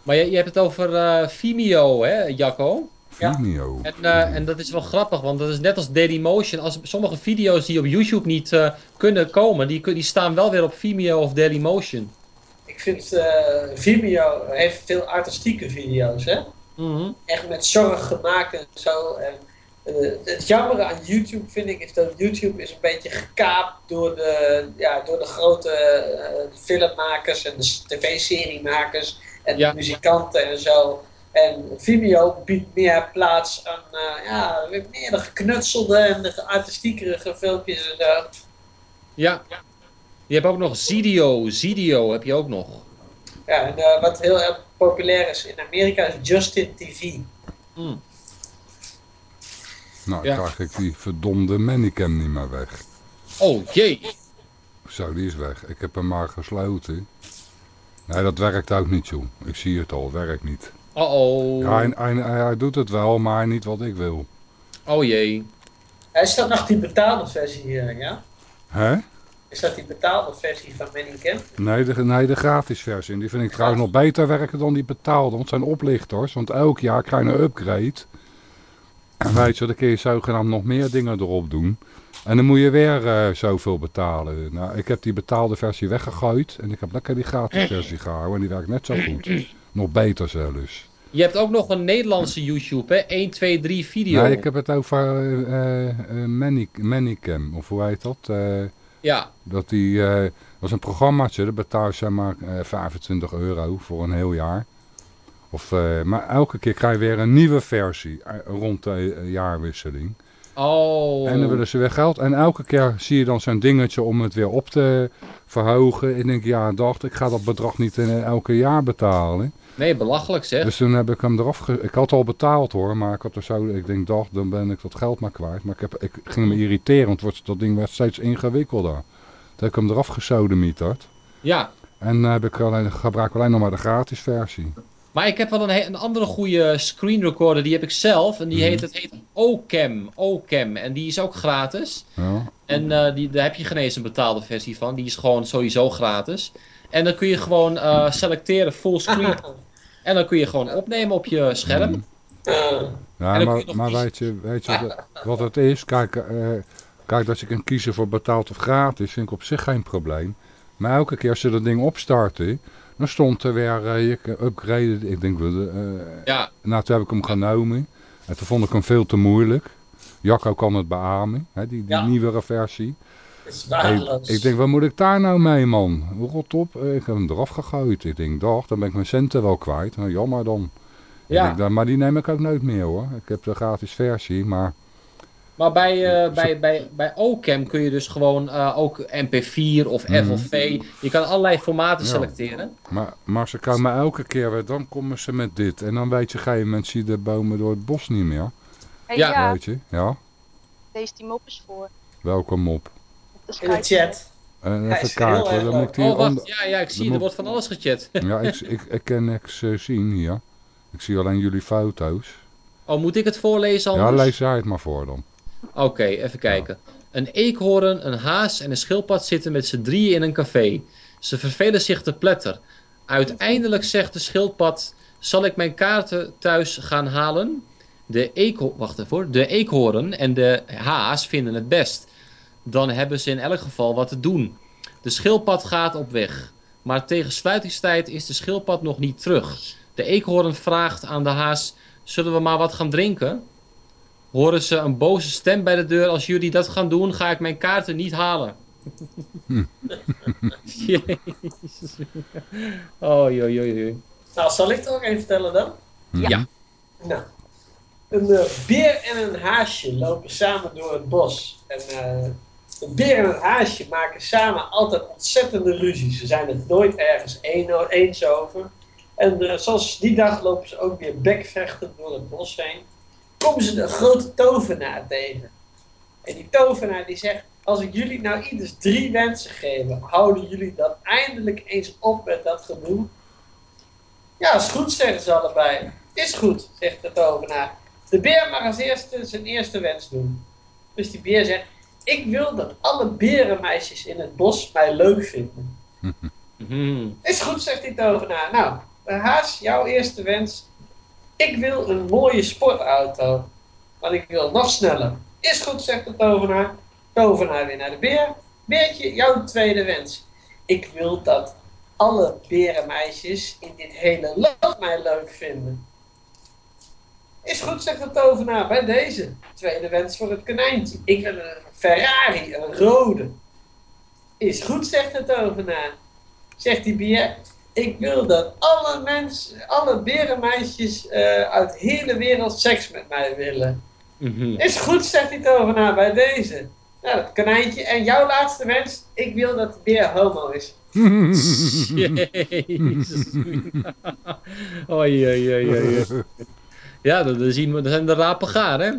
Maar je, je hebt het over eh, Vimeo, hè, Jacco?
Ja.
Vimeo.
En, eh, en dat is wel grappig, want dat is net als Dailymotion. Als sommige video's die op YouTube niet eh, kunnen komen, die, die staan wel weer op Vimeo of Dailymotion.
Ik vind eh, Vimeo heeft veel artistieke video's, hè?
Mhm.
Echt met zorg gemaakt en zo. En, eh, het jammere aan YouTube vind ik is dat YouTube is een beetje gekaapt door de, ja, door de grote eh, filmmakers en de tv-seriemakers en
Ja.
de muzikanten en zo. En Vimeo biedt meer plaats aan eh, ja, meer de geknutselde en de artistiekere filmpjes en zo.
Ja. Je hebt ook nog Zidio. Zidio heb je ook nog.
Ja, en eh, wat heel erg populair is in Amerika is Justin TV.
Mm.
Nou,
Ja.
krijg ik die verdomde manicam niet meer weg.
Oh jee.
Zo, die is weg. Ik heb hem maar gesloten. Nee, dat werkt ook niet, joh. Ik zie het al, het werkt niet.
Oh oh.
Ja, hij, hij, hij doet het wel, maar niet wat ik wil.
Oh jee.
Is dat nog die betaalde versie, eh, ja?
Hè?
Is dat die betaalde versie van Manicam?
Nee de, nee, de gratis versie. En die vind ik trouwens nog beter werken dan die betaalde. Want het zijn oplichters. Want elk jaar krijg je een upgrade. En weet je, dan kun je zogenaamd nog meer dingen erop doen. En dan moet je weer eh, zoveel betalen. Nou, ik heb die betaalde versie weggegooid. En ik heb lekker die gratis versie gehouden. En die werkt net zo goed. Nog beter zelfs.
Je hebt ook nog een Nederlandse YouTube, hè? 1, 2, 3 video.
Nee, ik heb het over eh eh, eh, Manic- Manicam. Of hoe heet dat? Eh,
Ja.
Dat die, eh, is een programmaatje, dat betaal je zeg maar eh, 25 euro voor een heel jaar. Of, eh, maar elke keer krijg je weer een nieuwe versie eh, rond de eh, jaarwisseling.
Oh.
En dan willen ze weer geld. En elke keer zie je dan zo'n dingetje om het weer op te verhogen. Ik denk, ja, dacht, ik ga dat bedrag niet in elke jaar betalen.
Nee, belachelijk zeg.
Dus toen heb ik hem eraf ge Ik had al betaald hoor, maar ik had er zo... Ik denk, dacht, dan ben ik dat geld maar kwijt. Maar ik, heb, ik ging me irriteren, want wordt- dat ding werd steeds ingewikkelder. Toen heb ik hem eraf gesodemieterd.
Ja.
En dan heb ik alleen, gebruik ik alleen nog maar de gratis versie.
Maar ik heb wel een, een andere goede screen recorder, die heb ik zelf. En die
Mhm.
heet, het heet Ocam. Ocam. En die is ook gratis.
Ja.
En eh, die, daar heb je geen eens een betaalde versie van. Die is gewoon sowieso gratis. En dan kun je gewoon eh, selecteren full screen. [LAUGHS] en dan kun je gewoon opnemen op je scherm.
Mhm. Ja, maar,
je
weet je, weet je wat, het is? Kijk, eh, kijk, als je kan kiezen voor betaald of gratis, vind ik op zich geen probleem. Maar elke keer als je dat ding opstartte, dan stond er weer, eh, je kan upgraden. Ik denk, eh,
Ja.
nou toen heb ik hem genomen. En toen vond ik hem veel te moeilijk. Jacco kan het beamen, hè, die, die
Ja.
nieuwere versie. Ik, denk, wat moet ik daar nou mee, man? Rot op. Eh, Ik heb hem eraf gegooid. Ik denk, dag, dan ben ik mijn centen wel kwijt. Nou, jammer dan. Ik
Ja.
denk, maar die neem ik ook nooit meer, hoor. Ik heb de gratis versie, maar...
Maar bij, eh, bij, bij, bij Ocam kun je dus gewoon eh, ook MP4 of
Mhm.
FLV. Je kan allerlei formaten
Ja.
selecteren.
Maar, maar ze komen elke keer weer, dan komen ze met dit. En dan weet je, ga je mensen de bomen door het bos niet meer.
Hey,
Ja.
ja,
Weet je, ja.
lees die mop eens voor.
Welke mop.
Op de
In de chat.
En
Hij
even
heel
kijken, dan moet ik
Oh, wacht. Ja, ja, ik zie. Er
moet-
wordt van alles gechat. [LAUGHS]
Ja, ik, ik, ik kan niks eh, zien hier. Ik zie alleen jullie foto's.
Oh, moet ik het voorlezen
Ja,
anders?
lees jij het maar voor dan.
Oké, even kijken. Een eekhoorn, een haas en een schildpad zitten met z'n drieën in een café. Ze vervelen zich te pletter. Uiteindelijk zegt de schildpad: Zal ik mijn kaarten thuis gaan halen? De, eekho wacht even, de eekhoorn en de haas vinden het best. Dan hebben ze in elk geval wat te doen. De schildpad gaat op weg. Maar tegen sluitingstijd is de schildpad nog niet terug. De eekhoorn vraagt aan de haas: Zullen we maar wat gaan drinken? Horen ze een boze stem bij de deur: Als jullie dat gaan doen, ga ik mijn kaarten niet halen. [LAUGHS] Jezus. Oh, joh, joh, joh.
Nou, zal ik het ook even vertellen dan?
Ja.
Nou, een eh, beer en een haasje lopen samen door het bos. En eh, een beer en een haasje maken samen altijd ontzettende ruzie. Ze zijn het nooit ergens een- eens over. En eh, zoals die dag lopen ze ook weer bekvechten door het bos heen. Komen ze de grote tovenaar tegen. En die tovenaar die zegt, als ik jullie nou ieders drie wensen geef, houden jullie dan eindelijk eens op met dat gedoe? Ja, is goed, zeggen ze allebei. Is goed, zegt de tovenaar. De beer mag als eerste zijn eerste wens doen. Dus die beer zegt, ik wil dat alle berenmeisjes in het bos mij leuk vinden.
Mhm. [LAUGHS]
Is goed, zegt die tovenaar. Nou, Haas, jouw eerste wens. Ik wil een mooie sportauto. Want ik wil nog sneller. Is goed, zegt de tovenaar. Tovenaar weer naar de beer. Beertje, jouw tweede wens. Ik wil dat alle berenmeisjes in dit hele land mij leuk vinden. Is goed, zegt de tovenaar, bij deze. Tweede wens voor het konijntje. Ik wil een Ferrari, een rode. Is goed, zegt de tovenaar. Zegt die beer, ik wil dat alle mensen, alle berenmeisjes eh, uit de hele wereld seks met mij willen.
Mhm.
Is goed, zegt die tovenaar, bij deze. Nou, dat konijntje. En jouw laatste wens, ik wil dat de beer homo is. [LAUGHS]
Jezus. Oei, oei, oei, oei. Ja, dan, zien we, dan zijn de rapen gaar, hè?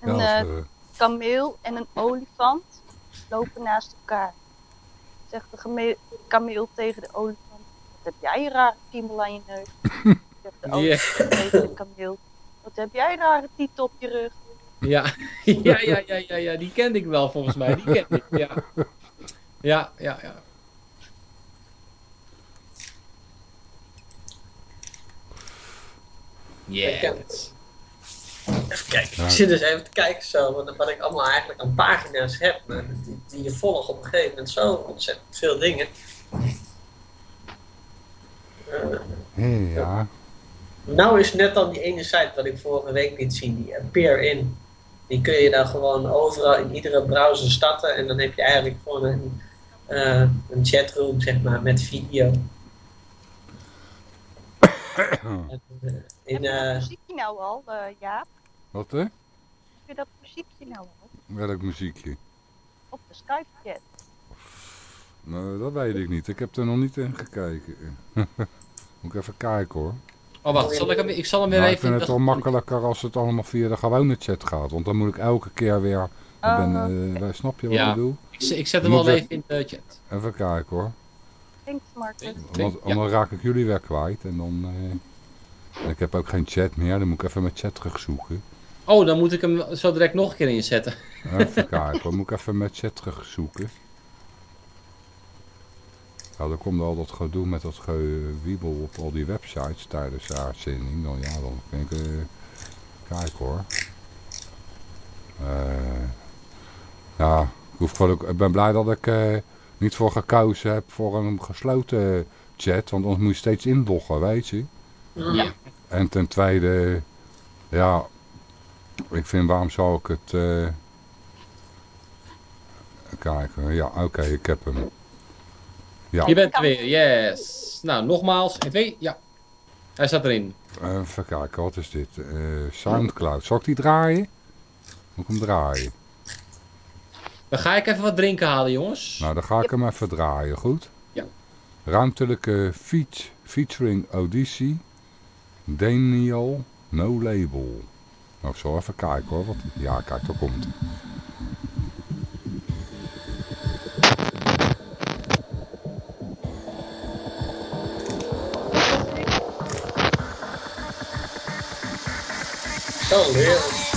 Een eh, kameel en een olifant lopen naast elkaar. Zegt de kameel tegen de olifant: Wat heb jij een rare kiemel aan je neus? [LAUGHS] Zegt de olifant tegen de kameel: Wat heb jij een rare titel op je rug?
Ja. [LAUGHS] ja, ja, ja, ja, ja, die kende ik wel volgens mij. Die kende ik, ja. Ja, ja, ja.
Even kijken.
Ja.
Ik zit dus even te kijken zo, wat, wat ik allemaal eigenlijk aan pagina's heb. maar Die, die je volgt op een gegeven moment zo ontzettend veel dingen. Eh,
ja.
nou is net dan die ene site wat ik vorige week liet zien, die Appear In. Die kun je dan gewoon overal in iedere browser starten en dan heb je eigenlijk gewoon een, eh, een chatroom zeg maar met video. [COUGHS] En, eh, in,
heb je
eh,
muziekje nou al, eh Jaap?
Wat hè?
Heb je dat muziekje nou al?
Welk muziekje?
Op de Skype-chat.
Nou, dat weet ik niet. Ik heb er nog niet in gekeken. [LAUGHS] Moet ik even kijken hoor.
Oh, wacht. Zal ik, hem, ik zal hem weer
Nou, ik
even...
vind het wel makkelijker als het allemaal via de gewone chat gaat. Want dan moet ik elke keer weer... Ik ben,
Oh.
eh, snap je wat
Ja.
ik bedoel?
Ik, ik zet hem wel
ik-
even in de chat.
Even kijken hoor.
Thanks, Marcus.
Want
Ja.
dan raak ik jullie weer kwijt. En dan... eh, ik heb ook geen chat meer. Dan moet ik even mijn chat terugzoeken.
Oh, dan moet ik hem zo direct nog een keer inzetten.
Even kijken. Dan moet ik even mijn chat terugzoeken. Ja, dan komt al dat gedoe met dat gewiebel op al die websites tijdens de uitzending. Dan ja, dan kan ik... eh kijken hoor. Eh, ja, ik, hoef gewoon ook, ik ben blij dat ik eh, niet voor gekozen heb voor een gesloten chat. Want anders moet je steeds inloggen, weet je.
Ja.
En ten tweede, ja, ik vind waarom zou ik het... eh kijken, ja, oké, ik heb hem. Ja,
Je bent er weer, yes. Nou, nogmaals. 1, 2, ja. Hij staat erin.
even kijken, wat is dit? Eh, Soundcloud, zal ik die draaien? Moet ik hem draaien?
Dan ga ik even wat drinken halen, jongens.
Nou, dan ga ik hem even draaien, goed?
Ja.
Ruimtelijke feat, featuring Odyssey, Daniel, No Label. Nou, zal even kijken hoor. Wat, ja, kijk, daar komt hij.
Zo.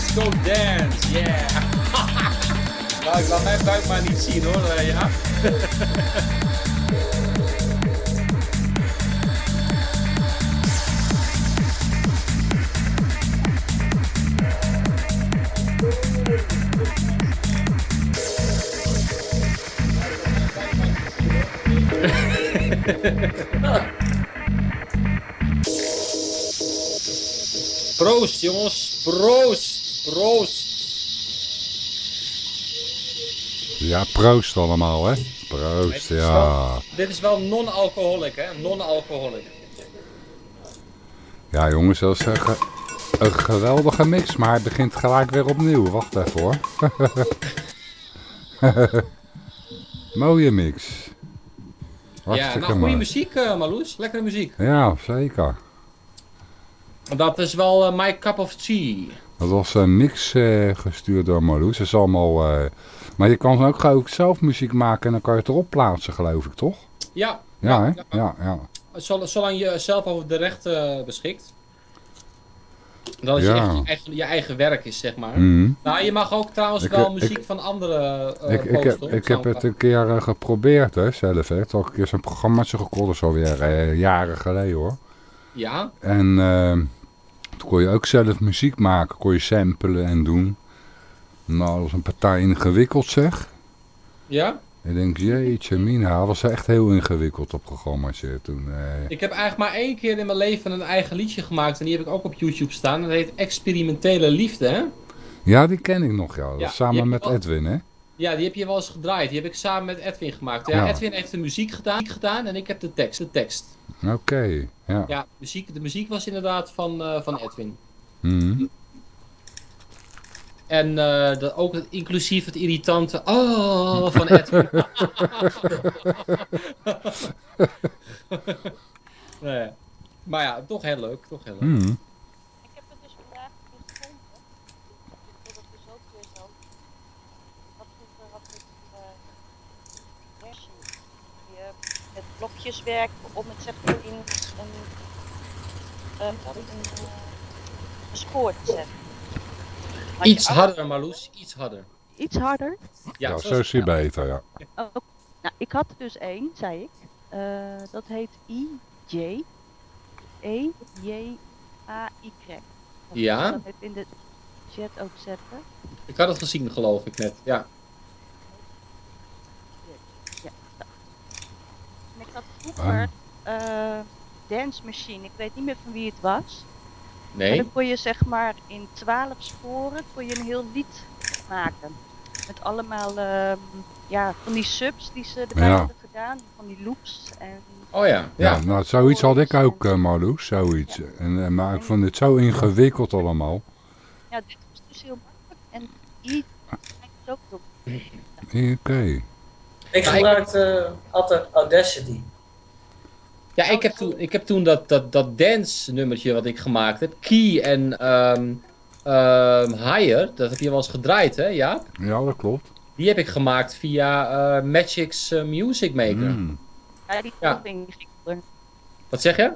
Disco dance, yeah! [LAUGHS] nou, ik laat mijn buik maar niet zien hoor, eh, ja. Proost
allemaal, hè. Proost, ja.
Dit is wel non-alcoholic hè, non-alcoholic.
Ja, jongens, dat is een, ge- een geweldige mix, maar hij begint gelijk weer opnieuw. Wacht even, hoor. [LAUGHS] Mooie mix.
Ja,
Hartstikke
nou goede
mooi.
muziek uh, Marloes, lekkere muziek.
Ja, zeker.
Dat is wel eh, my cup of tea.
Dat was een mix eh, gestuurd door Marloes. Dat is allemaal... maar je kan ook, ook zelf muziek maken en dan kan je het erop plaatsen, geloof ik, toch?
Ja,
Ja, hè? Ja, ja.
Zol- zolang je zelf over de rechten eh, beschikt. Dat is
Ja.
echt je eigen, je eigen werk is, zeg maar.
Mhm.
Nou, je mag ook trouwens
Ik,
wel
eh,
muziek
ik-
van andere eh
ik, ik, heb, ik heb het een keer geprobeerd, hè, zelf. Hè. Toch een keer zo'n programmaatje gekocht, is alweer eh, jaren geleden, hoor.
Ja,
En eh, toen kon je ook zelf muziek maken, kon je samplen en doen. Nou, dat was een partij ingewikkeld, zeg.
ja.
Ik denk, jeetje mina, was echt heel ingewikkeld, dat programmaatje toen. eh.
Ik heb eigenlijk maar één keer in mijn leven een eigen liedje gemaakt. En die heb ik ook op YouTube staan. Dat heet Experimentele Liefde, hè?
Ja, die ken ik nog, ja. Is samen met
je wel-
Edwin, hè.
Ja, die heb je wel eens gedraaid. Die heb ik samen met Edwin gemaakt. Ja,
Ja.
Edwin heeft de muziek gedaan, gedaan en ik heb de tekst. De tekst.
Oké, ja.
Ja, muziek, de muziek was inderdaad van, eh, van Edwin.
Mhm.
En eh, ook het, inclusief het irritante oh van Edwin. nee. Maar ja, toch heel leuk. Toch heel leuk.
Mhm.
Ik heb het dus vandaag gevonden. Ik wil dat dus ook weer zo. Wat vroeger had ik een uh, die eh, met blokjes werken om het zeg maar in een, eh, wat, een, eh, een spoor te zetten. Had je
Iets harder, Marloes. Iets harder.
Iets harder?
Ja,
zo
zo
is
is hij
het.
beter, ja.
Oh, nou, ik had er dus één, zei ik. Eh, dat heet IJ. E-J-A-Y.
Ja?
Het even in de chat ook zetten.
Ik had het gezien, geloof ik net. Ja.
Ja. En ik had vroeger eh Dance Machine. Ik weet niet meer van wie het was. Maar
Nee?
dan kon je zeg maar in twaalf sporen kon je een heel lied maken. Met allemaal ehm, ja, van die subs die ze erbij
Ja.
hadden gedaan. Van die loops. En
Oh ja.
Ja,
Ja.
nou, zoiets had ik ook, eh Marloes, zoiets. En, eh, maar ik vond het zo ingewikkeld allemaal.
ja, dit was dus heel makkelijk. En I is ook heel
Oké.
Ik gebruikte eh, altijd Audacity.
Ja, ik heb toen, ik heb toen dat, dat, dat dance nummertje wat ik gemaakt heb. Key en ehm ehm, Higher. Dat heb je wel eens gedraaid, hè? Ja.
Ja, dat klopt.
Die heb ik gemaakt via eh, Magic's eh, Music Maker.
Mm.
Ja, die is
Ja.
nog ingewikkelder.
Wat zeg je?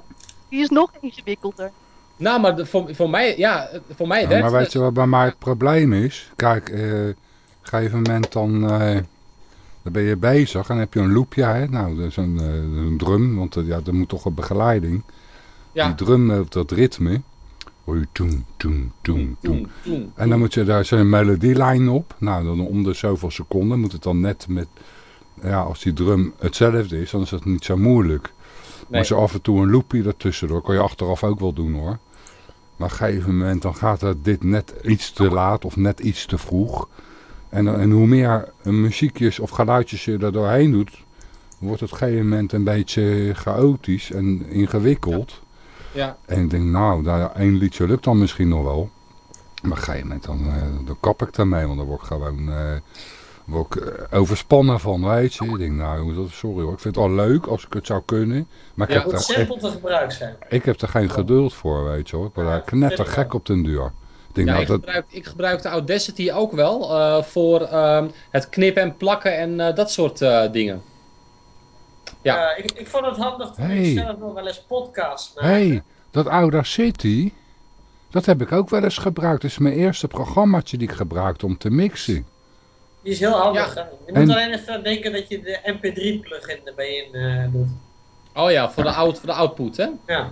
Die is nog ingewikkelder.
Nou, maar de- voor, voor mij, ja, eh, voor mij
Ja,
werkt
maar
het.
weet je wat bij mij het probleem is? Kijk, eh, op een gegeven moment dan, eh, dan ben je bezig en heb je een loopje, hè? nou dat is een, eh, een drum, want eh, ja, er moet toch een begeleiding.
Ja.
Die drum, eh, dat ritme, hoor je toen, toen, toen, toen. En dan moet je daar zo'n melodielijn op. Nou, dan om de zoveel seconden moet het dan net met... Ja, als die drum hetzelfde is, dan is dat niet zo moeilijk. Maar
Nee.
zo af en toe een loopje ertussendoor, kan je achteraf ook wel doen hoor. Maar op een gegeven moment dan gaat dit net iets te laat of net iets te vroeg. En, en hoe meer muziekjes of geluidjes je er doorheen doet, wordt het op een gegeven moment een beetje chaotisch en ingewikkeld.
Ja.
En ik denk, nou, nou, één liedje lukt dan misschien nog wel. Maar op een gegeven moment, dan, eh, dan kap ik daarmee, want dan word ik gewoon eh, word ik, eh, overspannen van, weet je. Ik denk, nou sorry hoor, ik vind het wel leuk als ik het zou kunnen. Maar ik,
Ja,
heb,
moet
daar, ik,
te gebruiken zijn.
ik heb er geen geduld voor, weet je hoor. Ik word daar knetter
vind ik
gek op den duur. Ik denk,
Ja, ik,
dat,
gebruik, ik gebruik de Audacity ook wel eh, voor ehm, het knippen en plakken en eh, dat soort eh, dingen. Ja.
Eh, ik, ik vond het handig toen
Hey.
ik zelf nog wel eens podcasts maakte.
Hé, hey, dat Audacity, dat heb ik ook wel eens gebruikt. Dat is mijn eerste programmaatje die ik gebruikte om te mixen.
Die is heel handig.
Ja.
Je
En-
moet alleen even denken dat je de MP3-plugin erbij in eh, doet.
Oh ja, voor de, out, voor de output, hè?
Ja.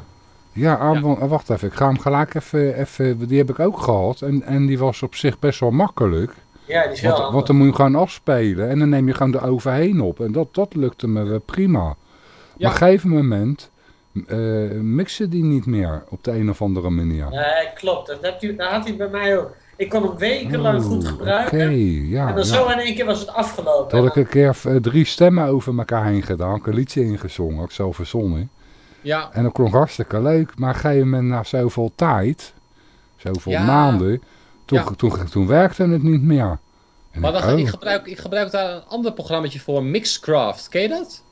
Ja, ah, wa- wacht even. Ik ga hem gelijk even, even... Die heb ik ook gehad. En, en die was op zich best wel makkelijk.
ja, die is
Want, dan moet je gewoon afspelen. En dan neem je gewoon er overheen op. En dat, dat lukte me prima. Maar op een gegeven moment... eh mixen die niet meer op de een of andere manier.
Nee, klopt. Dat, hebt u, dat had hij bij mij ook. Ik kon hem wekenlang goed gebruiken.
Oké, ja.
en dan
ja.
zo in één keer was het afgelopen.
Toen had ik een keer eh, drie stemmen over elkaar heen gedaan. Ik een liedje ingezongen. Had ik zelf verzonnen.
Ja,
En dat klonk hartstikke leuk. Maar op een gegeven moment na zoveel tijd, zoveel
Ja.
maanden, toen,
Ja.
toen, toen, werkte het niet meer. En
maar
ik,
dan, ik, gebruik, ik gebruik daar een ander programmaatje voor, Mixcraft. Ken je dat?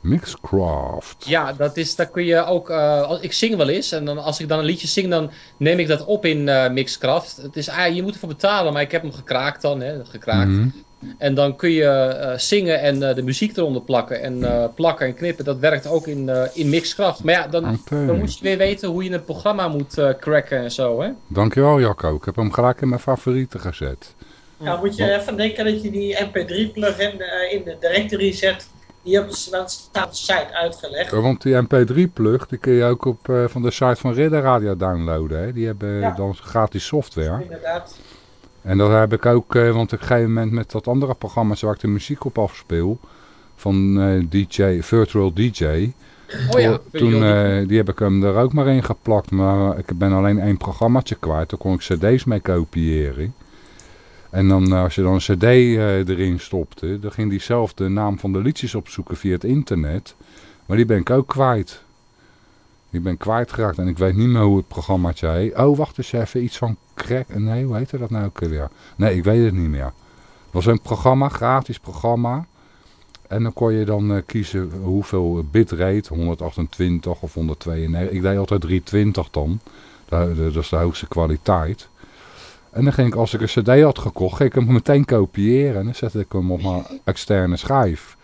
Mixcraft.
Ja, dat is, daar kun je ook, als, ik zing wel eens en dan, als ik dan een liedje zing, dan neem ik dat op in eh, Mixcraft. Het is, ah, je moet ervoor betalen, maar ik heb hem gekraakt dan, hè, gekraakt.
Mhm.
En dan kun je eh, zingen en eh, de muziek eronder plakken en eh, plakken en knippen. Dat werkt ook in, eh, in Mixcraft. Maar ja, dan, dan moet je weer weten hoe je het programma moet eh, cracken en zo, hè.
Dankjewel Jacco. Ik heb hem gelijk in mijn favorieten gezet.
Nou, moet je even denken dat je die MP3-plugin eh, in de directory zet. Die op de, de site uitgelegd.
Want die mp3-plug, die kun je ook op, eh, van de site van Ridder Radio downloaden. Hè? Die hebben
Ja.
dan gratis software.
Inderdaad.
En dat heb ik ook, eh, want op een gegeven moment met dat andere programma waar ik de muziek op afspeel. Van eh, DJ, Virtual DJ.
Oh ja,
Toen, eh, die heb ik hem er ook maar in geplakt. Maar ik ben alleen één programmaatje kwijt. Daar kon ik cd's mee kopiëren. En dan, als je dan een cd erin stopte, dan ging die zelf de naam van de liedjes opzoeken via het internet. Maar die ben ik ook kwijt. Die ben ik kwijtgeraakt en ik weet niet meer hoe het programmaatje heet. Oh, wacht eens even, iets van crack. Nee, hoe heette dat nou ook weer? Nee, ik weet het niet meer. Het was een programma, gratis programma. En dan kon je dan eh, kiezen hoeveel bitrate, 128 of 192. Ik deed altijd 320 dan. Dat is de hoogste kwaliteit. En dan ging ik, als ik een cd had gekocht, ging ik hem meteen kopiëren. En dan zette ik hem op mijn [LAUGHS] externe schijf.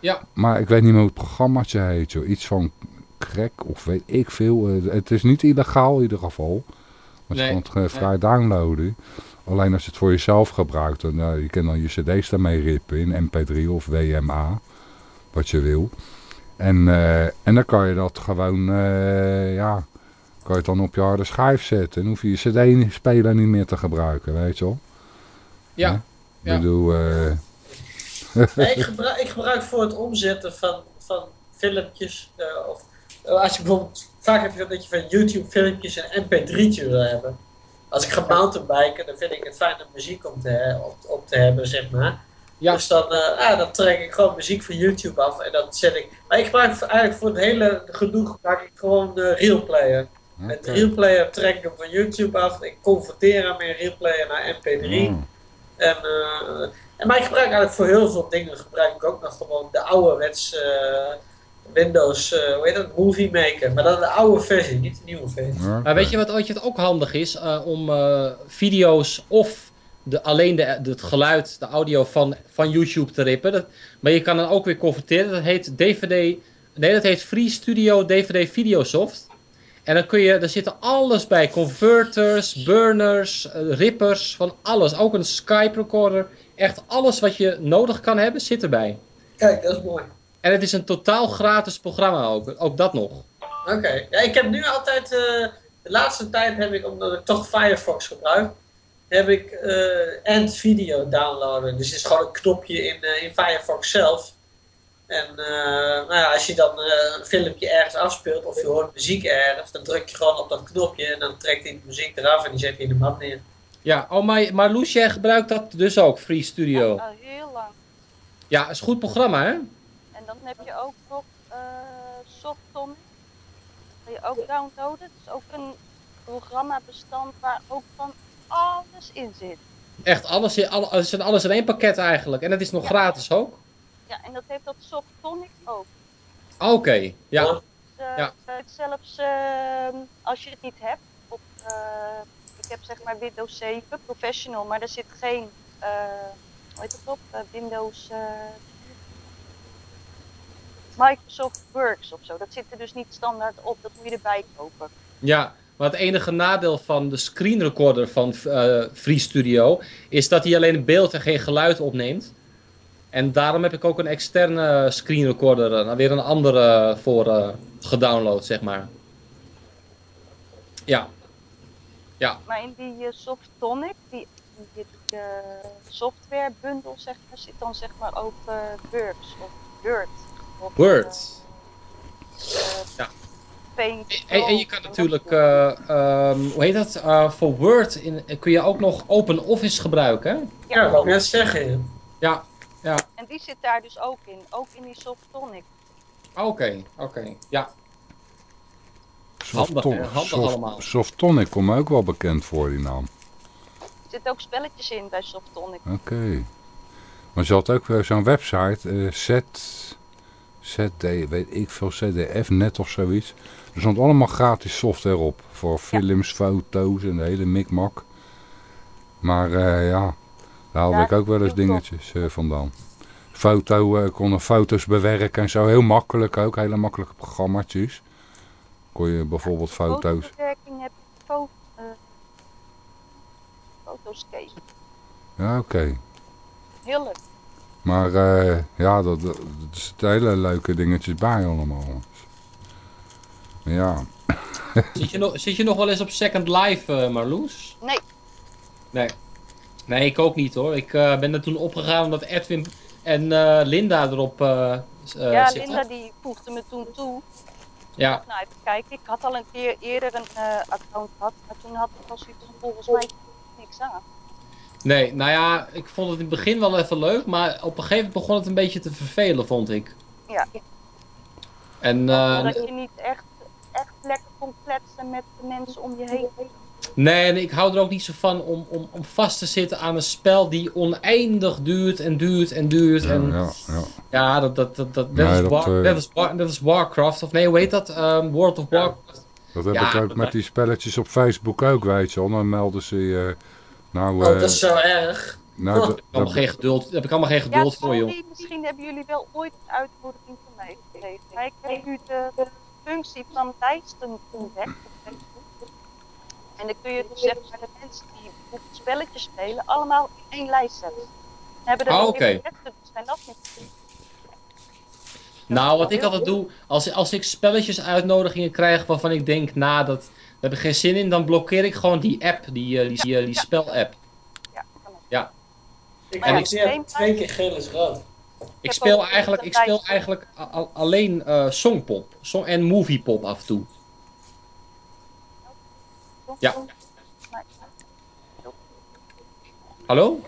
Ja.
Maar ik weet niet meer hoe het programmaatje heet. Joh. Iets van crack of weet ik veel. Eh, Het is niet illegaal in ieder geval. Want je
Nee,
kan het eh, vrij downloaden. Alleen als je het voor jezelf gebruikt, dan, ja, je kan dan je cd's daarmee rippen in mp3 of WMA. Wat je wil. En, eh, en dan kan je dat gewoon, eh, ja, kan je het dan op je harde schijf zetten. En hoef je je cd-speler niet meer te gebruiken, weet je wel.
Ja,
Ja.
ja.
Ik bedoel, eh,
Nee, ik, gebruik, ik gebruik voor het omzetten van, van filmpjes. eh, of eh, als je bijvoorbeeld. Vaak heb je dat je van YouTube filmpjes een mp3'tje wil hebben. Als ik ga mountainbiken, dan vind ik het fijn om muziek om te, op, op te hebben, zeg maar.
Ja.
Dus dan, eh, ah, dan trek ik gewoon muziek van YouTube af en dat zet ik. Maar ik gebruik eigenlijk voor het hele gedoe gebruik ik gewoon de Realplayer. Met
oké.
Realplayer trek ik hem van YouTube af. Ik converteer hem in Realplayer naar MP3.
Mm.
En, eh, en, maar ik gebruik eigenlijk voor heel veel dingen gebruik ik ook nog gewoon de ouderwets eh, Windows, eh hoe heet dat, Movie Maker. Maar dan de oude versie, niet de nieuwe versie.
Maar weet je wat, je wat ook handig is? Eh, om eh, video's of de, alleen de, de- het geluid, de audio van, van YouTube te rippen. Dat, maar je kan dan ook weer converteren. Dat heet DVD. Nee, dat heet Free Studio DVD Videosoft. En dan kun je, daar zitten alles bij. Converters, burners, rippers, van alles. Ook een Skype recorder. Echt alles wat je nodig kan hebben, zit erbij.
Kijk, dat is mooi.
En het is een totaal gratis programma ook. Ook dat nog.
Oké, ja, ik heb nu altijd, eh, de laatste tijd heb ik, omdat ik toch Firefox gebruik, heb ik eh End Video downloaden. Dus het is gewoon een knopje in, eh, in Firefox zelf. En eh, nou ja, als je dan eh, een filmpje ergens afspeelt of je hoort muziek ergens, dan druk je gewoon op dat knopje en dan trekt hij de muziek eraf en die zet je in de map neer.
Ja, oh, maar, maar Loes, jij gebruikt dat dus ook, Free Studio.
Al heel lang.
Ja, is een goed programma, hè?
Dan heb je ook nog eh Softonic. Kan je ook downloaden. Het is ook een programmabestand waar ook van alles in zit.
Echt, alles, in- alle, het is alles in één pakket eigenlijk. En het is nog gratis ook.
Ja, en dat heeft dat Softonic ook.
Oké, ja.
Dus, eh,
Ja.
het zelfs ehm, als je het niet hebt op, eh, ik heb zeg maar Windows 7 Professional, maar er zit geen, eh hoe heet het op, Eh, Windows, eh,
Microsoft Works of zo. Dat zit er dus niet standaard op. Dat moet je erbij kopen.
Ja, maar het enige nadeel van de screen recorder van eh Free Studio is dat hij alleen beeld en geen geluid opneemt. En daarom heb ik ook een externe screen recorder, eh, weer een andere voor eh, gedownload, zeg maar. Ja. Ja,
Maar in die eh, Softonic, die, die, bundle, zeg maar, zit dan zeg maar ook Works of Word.
Word.
eh, eh,
Ja.
Paint.
En, en je kan natuurlijk, eh, ehm, hoe heet dat, Eh, voor Word in, kun je ook nog OpenOffice gebruiken. hè?
Ja, dat ik net zeggen.
Ja, ja.
En die zit daar dus ook in. Ook in die Softonic.
Oké, oké, ja.
Softon-?
Handig
Soft-
allemaal.
Softonic komt me ook wel bekend voor die naam.
Er zitten ook spelletjes in bij Softonic.
Oké. Maar ze had ook zo'n website, eh Z, ZD, weet ik veel, CDF net of zoiets. Er stond allemaal gratis software op. Voor films, foto's en de hele mikmak. Maar eh, ja, daar haalde
Ja,
ik ook wel eens dingetjes eh, vandaan. Foto, eh kon er foto's bewerken en zo. Heel makkelijk ook, hele makkelijke programmaatjes. Kon je bijvoorbeeld foto's...
Fotobewerking heb je fo eh Fotoscape.
Ja, oké.
Heel leuk.
Maar eh, ja, dat, dat, er zitten hele leuke dingetjes bij allemaal. Ja, [LAUGHS]
Zit je, nog, zit je nog wel eens op Second Life, eh, Marloes?
Nee,
Nee. Nee, ik ook niet hoor. Ik eh, ben er toen opgegaan omdat Edwin en eh, Linda erop
ja,
zitten.
Linda die voegde me toen toe.
Ja,
Nou, even kijken. Ik had al een keer eerder een eh, account gehad. Maar toen had ik al zoiets volgens mij niks aan.
Nee, nou ja, ik vond het in het begin wel even leuk, maar op een gegeven moment begon het een beetje te vervelen, vond ik.
Ja,
En eh,
dat je niet echt, echt lekker kon kletsen met de mensen om je heen.
nee, en ik hou er ook niet zo van om, om, om vast te zitten aan een spel die oneindig duurt en duurt en duurt.
ja,
en,
ja, ja.
Ja, dat, dat, dat, dat,
Nee,
is
dat,
War-
eh,
dat, is War- dat is Warcraft. Of nee, hoe heet dat? Ehm, World of Warcraft.
Dat heb
Ja,
ik ook met die spelletjes op Facebook ook, weet je wel. Dan melden ze eh, nou,
Oh,
eh,
dat is zo erg.
nou,
Oh.
dat-
Ik geen geduld, daar heb ik allemaal geen
Ja,
geduld voor, joh.
misschien hebben jullie wel ooit een uitnodiging van mij gegeven. Maar ik heb nu de, de functie van lijsten ontdekt. En dan kun je dus zeg maar de mensen die spelletjes spelen, allemaal in één lijst zetten. Dan hebben er
Ah,
ook
oké.
weer rechten, dus zijn dat niet.
Nou, wat ik altijd doe, als, als ik spelletjes uitnodigingen krijg waarvan ik denk, nou, dat, heb ik geen zin in, dan blokkeer ik gewoon die app, die, eh, die, die, eh, die spel-app.
Ja, kan ook.
Ja,
Ik
ja,
heb
twee-
twee keer geel is rood.
ik speel eigenlijk, ik speel eigenlijk alleen eh, songpop song en moviepop af en toe. Ja. Hallo?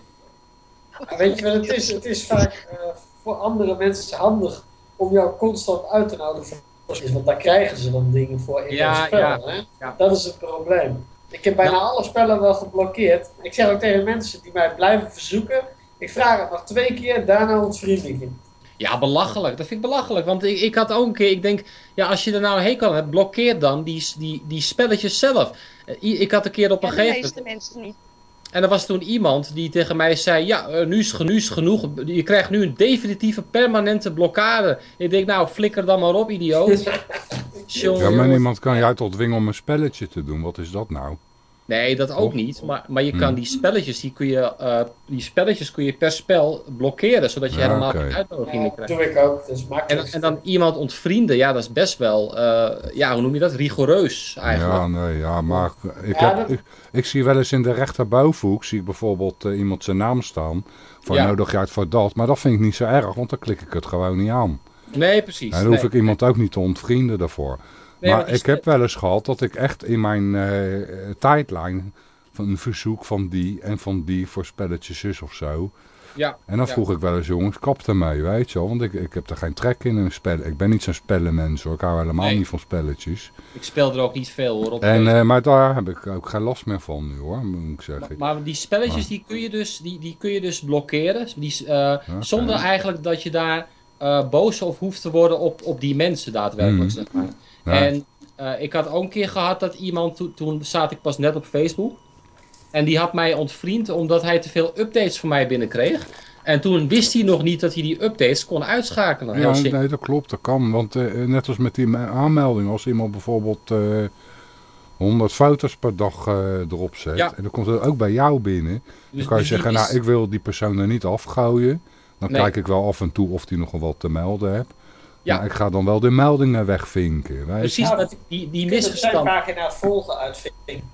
Weet je wat het is? Het is vaak eh, voor andere mensen handig om jou constant uit te houden van spelletjes, want daar krijgen ze dan dingen voor in
Ja,
dat spel.
ja,
hè?
ja.
Dat is het probleem. Ik heb bijna alle spellen wel geblokkeerd. Ik zeg ook tegen mensen die mij blijven verzoeken. Ik vraag het nog twee keer, daarna ontvriend ik je.
Ja, belachelijk. Dat vind ik belachelijk. Want ik, ik had ook een keer, ik denk, ja, als je er nou een hekel aan hebt, blokkeer dan die, die, die spelletjes zelf. Eh, i- Ik had een keer op een
En de
gegeven
meeste
moment.
mensen niet.
En er was toen iemand die tegen mij zei: Ja, eh, nu is, ge- nu is genoeg. Je krijgt nu een definitieve permanente blokkade. Ik denk, nou, flikker dan maar op, idioot. [LAUGHS] Jongen,
ja, maar niemand kan jou tot dwingen om een spelletje te doen. Wat is dat nou?
Nee, dat ook niet. Maar, maar je kan
Hmm.
die spelletjes, die, kun je, eh, die spelletjes kun je per spel blokkeren, zodat je
Ja,
helemaal geen uitnodiging meer
Dat
krijgt.
doe ik ook, dat is
En,
makkelijk.
en dan iemand ontvrienden, ja, dat is best wel, eh, ja, hoe noem je dat? Rigoureus eigenlijk.
Ja, nee, ja, maar ik,
Ja,
heb,
dat-
ik, ik zie wel eens in de rechterbovenhoek, zie ik bijvoorbeeld eh, iemand zijn naam staan. Van
Ja.
nodig je uit voor dat. Maar dat vind ik niet zo erg, want dan klik ik het gewoon niet aan.
Nee, precies.
En dan hoef
nee.
ik iemand ook niet te ontvrienden daarvoor.
Nee,
maar
die
ik heb wel eens gehad dat ik echt in mijn eh, tijdlijn van een verzoek van die en van die voor spelletjes zus of zo.
Ja,
En dan
ja.
vroeg ik wel eens, jongens, kap ermee, weet je wel. Want ik, ik heb er geen trek in een spel. Ik ben niet zo'n spellenmens hoor. Ik hou helemaal
Nee.
niet van spelletjes.
Ik speel er ook niet veel hoor. Op
En, eh, maar daar heb ik ook geen last meer van nu hoor, moet ik zeggen.
maar die spelletjes die kun je dus, die, die kun je dus blokkeren. Die, eh, Zonder eigenlijk dat je daar boos of hoeft te worden op, op die mensen daadwerkelijk.
Mhm.
Zeg maar. En eh, ik had ook een keer gehad dat iemand, to- toen zat ik pas net op Facebook. En die had mij ontvriend omdat hij te veel updates van mij binnenkreeg. En toen wist hij nog niet dat hij die updates kon uitschakelen.
Ja, nee, dat klopt, dat kan. Want eh, net als met die me- aanmelding, als iemand bijvoorbeeld eh 100 foto's per dag eh, erop zet,
Ja.
en dan komt het ook bij jou binnen,
Dus-
dan kan je
dus
zeggen, nou, ik wil die persoon er niet afgooien. Dan
Nee.
kijk ik wel af en toe of die nog wat te melden heeft.
Ja.
Maar ik ga dan wel de meldingen wegvinken. Weet je?
Precies,
Nou, dat-
die, die
Je
misverstand.
pagina volgen uitvinden.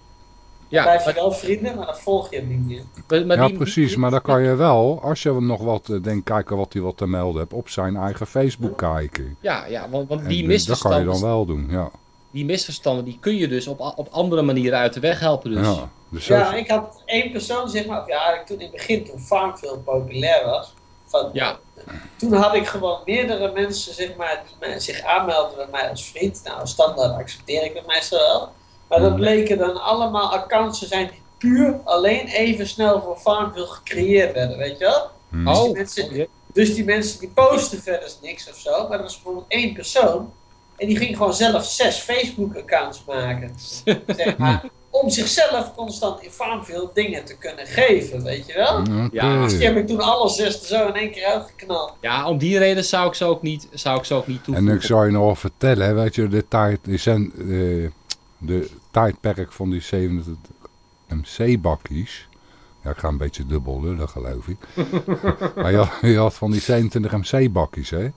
Ja,
blijf je
maar,
wel vrienden, maar dan volg je hem niet meer.
maar- maar
ja,
die-
precies.
die-
Maar dan kan je wel, als je nog wat eh, denkt, kijken wat hij wat te melden heeft, op zijn eigen Facebook kijken.
Ja, ja want, want
En,
die
eh, dat kan je
misverstanden,
dan wel doen, ja.
die misverstanden die kun je dus op, op andere manieren uit de weg helpen. Dus.
ja. Dus
Ja, ik had één persoon, zeg maar, of ja, toen in het begin, toen Farmville populair was, van,
Ja.
Toen had ik gewoon meerdere mensen, zeg maar, die mij, zich aanmelden bij mij als vriend. Nou, standaard accepteer ik het meestal wel. Maar dat
Mhm.
bleken dan allemaal accounts te zijn die puur alleen even snel voor Farmville gecreëerd werden, weet je wel?
Hm.
Dus die
Oh,
mensen-. Dus die mensen die posten verder niks of zo, maar er was bijvoorbeeld één persoon en die ging gewoon zelf zes Facebook-accounts maken. [LAUGHS] zeg maar, om zichzelf constant in Farmville dingen te kunnen geven, weet je wel?
Ja,
Dus die heb ik toen alle zes er zo in één keer uitgeknald.
ja, om die reden zou ik ze ook niet, zou ik ze ook niet
En
toevoegen.
ik zou je nog vertellen, hè, weet je, de, tijd, die zijn, eh, de tijdperk van die 27 MC-bakkies. Ja, ik ga een beetje dubbel lullen, geloof ik. [LAUGHS] maar je had, je had van die 27 MC-bakkies, hè.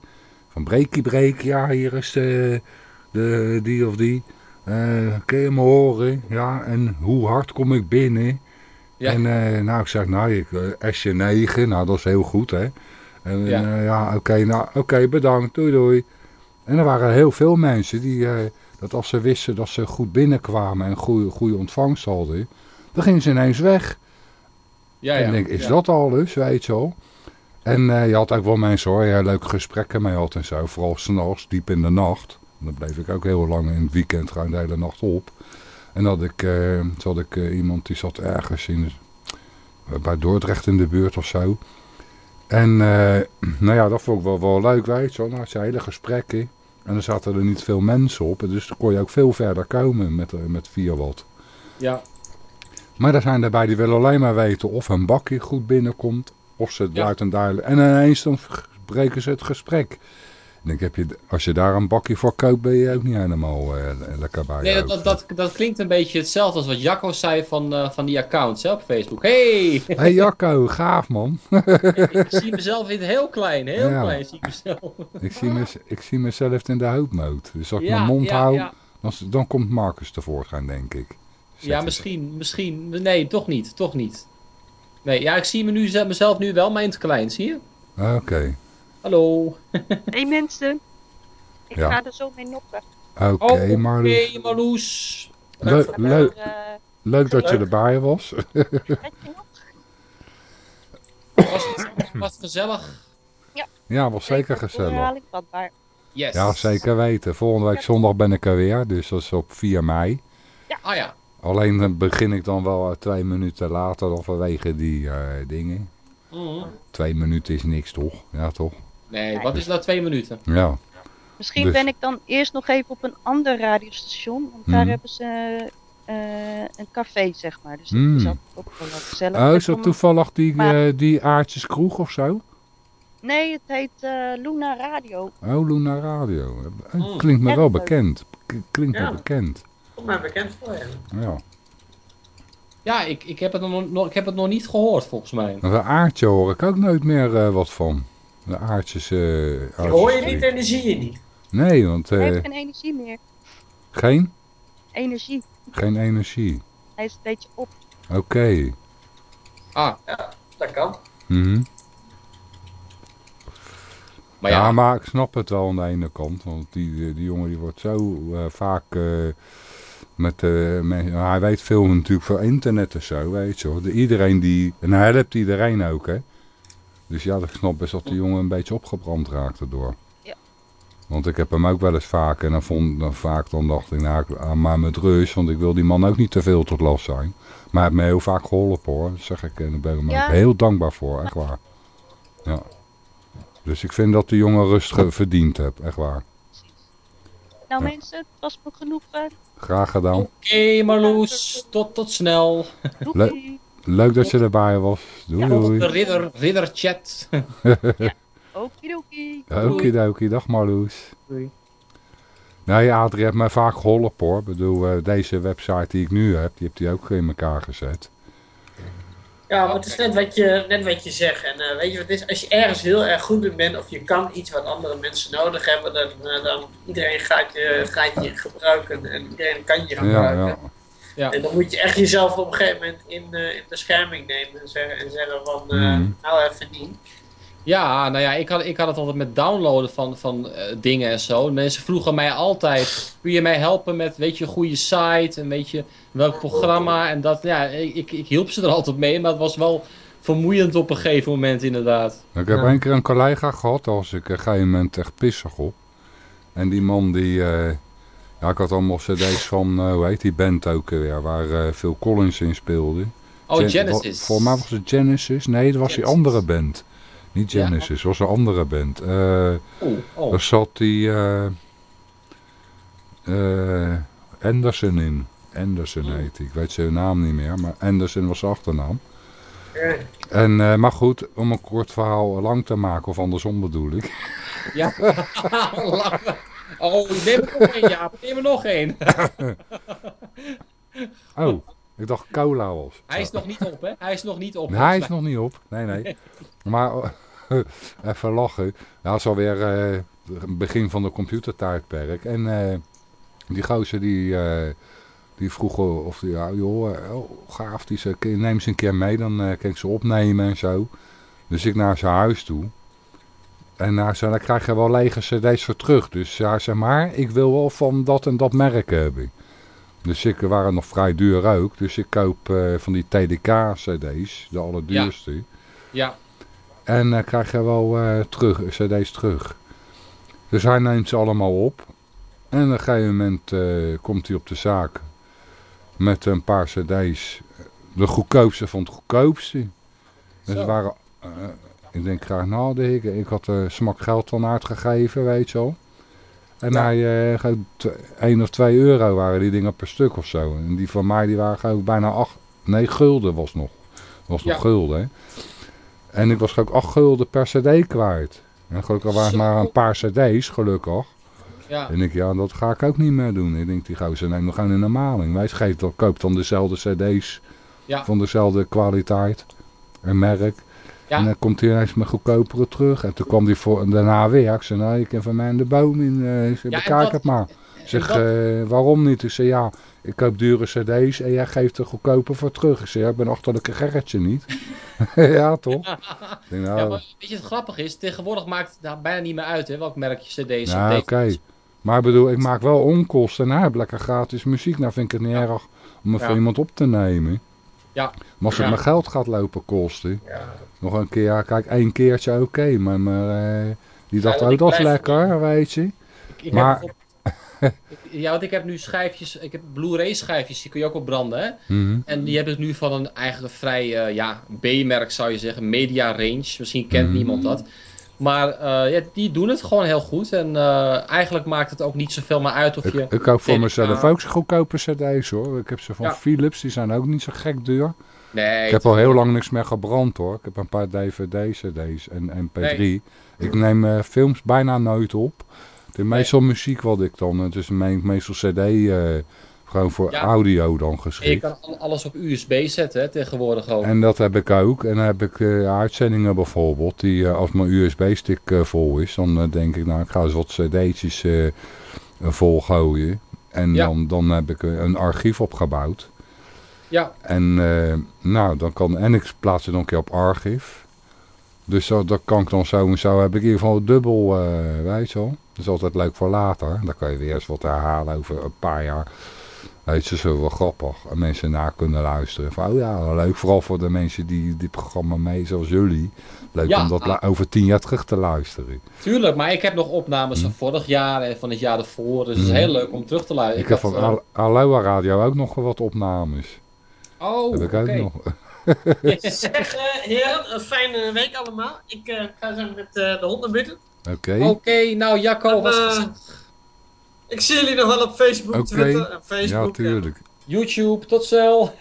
Van breekie breek, ja, hier is de, de, die of die. Eh kun je me horen? Ja, en hoe hard kom ik binnen?
Ja.
En eh, nou, ik zeg, nou, ik, eh, SJ 9, nou, dat is heel goed, hè. En
Ja.
ja, ja oké, nou, oké, bedankt, doei doei. En er waren heel veel mensen die, eh, dat als ze wisten dat ze goed binnenkwamen en goede, goede ontvangst hadden, dan gingen ze ineens weg.
ja,
en
ja,
ik denk, is dat alles, weet je wel? En eh, je had ook wel mensen hoor, je leuke gesprekken mee had en zo. Vooral s'nachts, diep in de nacht. Dan bleef ik ook heel lang in het weekend gewoon de hele nacht op. En had ik, eh, toen had ik eh, iemand die zat ergens in, bij Dordrecht in de buurt of zo. En nou ja, dat vond ik wel, wel leuk, weet je wel. Nou, het zijn hele gesprekken. En dan zaten er niet veel mensen op. Dus dan kon je ook veel verder komen met, met 4 watt.
Ja,
Maar er zijn erbij die willen alleen maar weten of een bakje goed binnenkomt. Of ze het
Ja.
luid en duidelijk... En ineens dan breken ze het gesprek. En ik heb je, als je daar een bakje voor koopt, ben je ook niet helemaal eh, lekker bij.
nee, dat, dat, dat, klinkt een beetje hetzelfde als wat Jacco zei van, eh, van die accounts hè, op Facebook. Hey, [LAUGHS]
hey Jacco, gaaf man.
ik zie mezelf in het heel klein, heel
Ja.
klein zie ik mezelf.
ik, zie me, ik zie mezelf in de hoopmoot. Dus als ik
Ja,
mijn mond
ja,
hou. Dan, dan komt Marcus tevoorschijn, denk ik. Zet
Ja, misschien, misschien. Nee, toch niet, toch niet. Nee, ja, ik zie me nu, ze- mezelf nu wel, maar in het klein, zie je?
Oké,
Hallo.
Hey mensen, ik
Ja.
ga er zo mee nokken.
oké,
oh,
Marloes.
oké, Marloes.
Leuk,
Maar,
leuk,
eh,
leuk dat je erbij was.
weet je nog?
Was het, was het gezellig?
ja, was zeker gezellig.
herhaling vatbaar.
Yes.
Ja, zeker weten. Volgende week zondag ben ik er weer, dus dat is op 4 mei.
Ah ja.
Alleen dan begin ik dan wel eh, twee minuten later dan vanwege die eh, dingen.
Mhm.
Twee minuten is niks toch? Ja toch?
Nee, wat is nou twee minuten?
Ja.
Misschien
Dus-
ben ik dan eerst nog even op een ander radiostation. Want daar
Mhm.
hebben ze eh, een café, zeg maar. Dus
Mm.
dat is altijd ook wel gezellig.
Oh, is dat toevallig die,
Maar-
die Aartjes Kroeg of zo?
Nee, het heet eh, Luna Radio.
Oh, Luna Radio. Klinkt me wel bekend. K- Klinkt me bekend.
Komt mij bekend voor je.
Ja.
Ja, ik, ik, heb het nog, ik heb het nog niet gehoord, volgens mij.
Maar de aardje hoor ik ook nooit meer eh, wat van. De aardjes... eh aardjes
hoor je niet en die zie je niet.
Nee, want
Hij
eh,
heeft geen energie meer.
geen?
Energie.
Geen energie.
Hij is een beetje op.
Oké.
Ah,
Dat kan.
Mhm.
maar
ja.
ja.
maar ik snap het wel aan de ene kant. Want die, die jongen die wordt zo eh, vaak eh, met... eh, met- hij weet veel natuurlijk van internet en zo, weet je wel. De, iedereen die... En hij helpt iedereen ook, hè. Dus ja, ik snap best dat die jongen een beetje opgebrand raakt erdoor.
Ja.
Want ik heb hem ook wel eens vaak en dan, vond, dan vaak dan dacht ik, nou, ik- aan maar met rust, want ik wil die man ook niet te veel tot last zijn. Maar hij heeft me heel vaak geholpen hoor, dat zeg ik en daar ben ik hem
Ja.
ook heel dankbaar voor, echt waar. Ja. Dus ik vind dat de jongen rust ge- verdiend heeft, echt waar.
Nou
Ja.
mensen, het was me genoeg. eh,
Graag gedaan.
Oké, Marloes. Tot, tot snel.
doei.
Leuk dat je erbij was. Doei doei.
de ridder, ridder chat. [LAUGHS]
Okidoki.
Okidoki, dag Marloes.
Doei.
Nee, Adrie heeft mij vaak geholpen hoor. Ik bedoel, eh, deze website die ik nu heb, die heeft hij ook in elkaar gezet.
Ja, maar het is net wat je, net wat je zegt. En eh, weet je wat het is? Als je ergens heel erg goed in bent of je kan iets wat andere mensen nodig hebben, dan, uh, dan iedereen gaat je, gaat je gebruiken en iedereen kan je
Ja,
gebruiken.
ja.
Ja.
En dan moet je echt jezelf op een gegeven moment in, uh, in bescherming nemen en zeggen, en zeggen van, uh,
Mm.
nou even niet.
Ja, nou ja, ik had, ik had het altijd met downloaden van, van uh, dingen en zo. Mensen vroegen mij altijd, kun je mij helpen met, weet je, een goede site en weet je, welk programma en dat. Ja, ik, ik hielp ze er [LAUGHS] altijd mee, maar het was wel vermoeiend op een gegeven moment inderdaad.
Ik heb
Ja.
één keer een collega gehad, was ik op een gegeven moment echt pissig op. En die man die, eh, ja ik had allemaal cd's van, eh, hoe heet die band ook weer, waar eh, Phil Collins in speelde.
Oh,
Gen-
Genesis.
Volgens mij was het Genesis, nee dat was die andere band. Niet. Genesis, was een andere band. Eh
Oh, oh.
Daar zat die eh, eh, Anderson in. Anderson
Hmm.
heet hij. Ik weet zijn naam niet meer, maar Anderson was zijn achternaam. En, eh, maar goed, om een kort verhaal lang te maken, of andersom bedoel ik. [LAUGHS]
Ja. [LAUGHS] Lachen. oh, neem er nog één, Jaap. Neem er nog één. [LAUGHS]
Oh, ik dacht cola was.
Hij is nog niet op, hè? Hij is nog niet op.
Nee, hij is nog niet op. Nee, nee. Maar [LAUGHS] even lachen. Het is alweer eh, het begin van de computertijdperk. En eh, die gozer die, eh, die vroeg of ja, joh, oh, gaaf, die "Kun- neem ze een keer mee, dan kan ik ze opnemen en zo. Dus ik naar zijn huis toe. En hij zei, dan krijg je wel lege cd's voor terug. Dus hij zei, maar ik wil wel van dat en dat merk hebben. Dus ik waren nog vrij duur ook. Dus ik koop van die TDK-cd's, de allerduurste.
Ja.
En dan krijg je wel eh, terug, cd's terug. Dus hij neemt ze allemaal op. En op een gegeven moment eh, komt hij op de zaak met een paar cd's. De goedkoopste van het goedkoopste. Dus
Zo.
het waren, ik denk graag nou, ik, had er smak geld dan uitgegeven, weet je wel. En
Ja.
hij uh, 1 of 2 euro waren die dingen per stuk of zo. En die van mij die waren bijna 8, nee gulden was nog. Was nog
Ja.
gulden hè. En ik was gewoon 8 gulden per cd kwijt. En gelukkig waren het maar een paar cd's, gelukkig.
Ja.
En ik, ja, dat ga ik ook niet meer doen. Ik denk, die gozer neemt nog gewoon in de maling. Wij geeft dan, koopt dan dezelfde cd's
Ja.
van dezelfde kwaliteit en merk.
Ja.
En dan komt hij ineens met goedkopere terug. En toen kwam hij voor, en daarna weer. Ik zei, nou, je kan van mij in de boom in. eh, ik
en
bekijk
dat-
het maar. Ik zeg,
dat-
eh, waarom niet? Ik zei, ja, ik koop dure cd's en jij geeft er goedkoper voor terug. Ik zei, ja, ik ben achterlijke Gerritje niet. [LAUGHS] ja, toch? Ik denk, nou,
Ja, maar weet je, het grappige is, tegenwoordig maakt het nou bijna niet meer uit, hè, welk merk je cd's
Ja,
of
oké. Maar ik bedoel, ik maak wel onkosten en hij heeft lekker gratis muziek. Nou vind ik het niet erg om het
Ja.
voor iemand op te nemen.
Ja.
Maar als het
Ja.
me geld gaat lopen kosten. Nog een keer, kijk, één keertje oké. maar maar eh, die dacht ook, dat is lekker, weet je.
Ik, ik
Maar- [LAUGHS]
ja, want ik heb nu schijfjes, ik heb Blu-ray schijfjes, die kun je ook opbranden, hè.
Mhm.
En die heb ik nu van een eigenlijk vrij, eh, ja, B-merk zou je zeggen, Media Range. Misschien kent
Mhm.
niemand dat. Maar eh, ja, die doen het gewoon heel goed. En eh, eigenlijk maakt het ook niet zoveel meer uit of
Ik,
je...
ik koop voor mezelf ook goedkope cd's hoor. Ik heb ze van
Ja.
Philips, die zijn ook niet zo gek duur.
Nee,
Ik heb al heel lang niks meer gebrand hoor. Ik heb een paar DVD-cd's en MP3.
Nee.
Ik neem films bijna nooit op. Is meestal muziek wat ik dan, het is me- meestal cd, eh, gewoon voor
Ja.
audio dan
En je
geschikt.
kan al- alles op USB zetten hè, tegenwoordig ook.
En dat heb ik ook. En dan heb ik eh, uitzendingen bijvoorbeeld, die eh, als mijn USB-stick vol is, dan denk ik, nou ik ga eens wat cd'tjes eh vol gooien. En
Ja.
dan, dan heb ik een archief opgebouwd.
Ja,
En, nou, dan kan, en ik plaats het nog een keer op archief. Dus zo, dat kan ik dan zo en zo. Heb ik in ieder geval dubbel, eh weet je wel. Dat is altijd leuk voor later. Dan kan je weer eens wat herhalen over een paar jaar. Weet je, zo wel grappig. En mensen naar kunnen luisteren. Van, oh ja, leuk. Vooral voor de mensen die dit programma mee, zoals jullie. Leuk
Ja.
om dat over tien jaar terug te luisteren.
tuurlijk. Maar ik heb nog opnames van vorig jaar en van het jaar ervoor. Dus het is
Mhm.
heel leuk om terug te luisteren.
Ik, heb van
eh,
Al- Aloha Radio ook nog wat opnames.
Oh,
heb ik ook nog. [LAUGHS]
Zeg, eh, heren, een fijne week allemaal. Ik eh, ga zo met eh, de honden buiten.
Oké.
Oké, nou Jacco, was
Eh,
gezellig.
Ik zie jullie nog wel op Facebook. Twitter en
Ja,
Facebook.
tuurlijk.
YouTube, tot zo.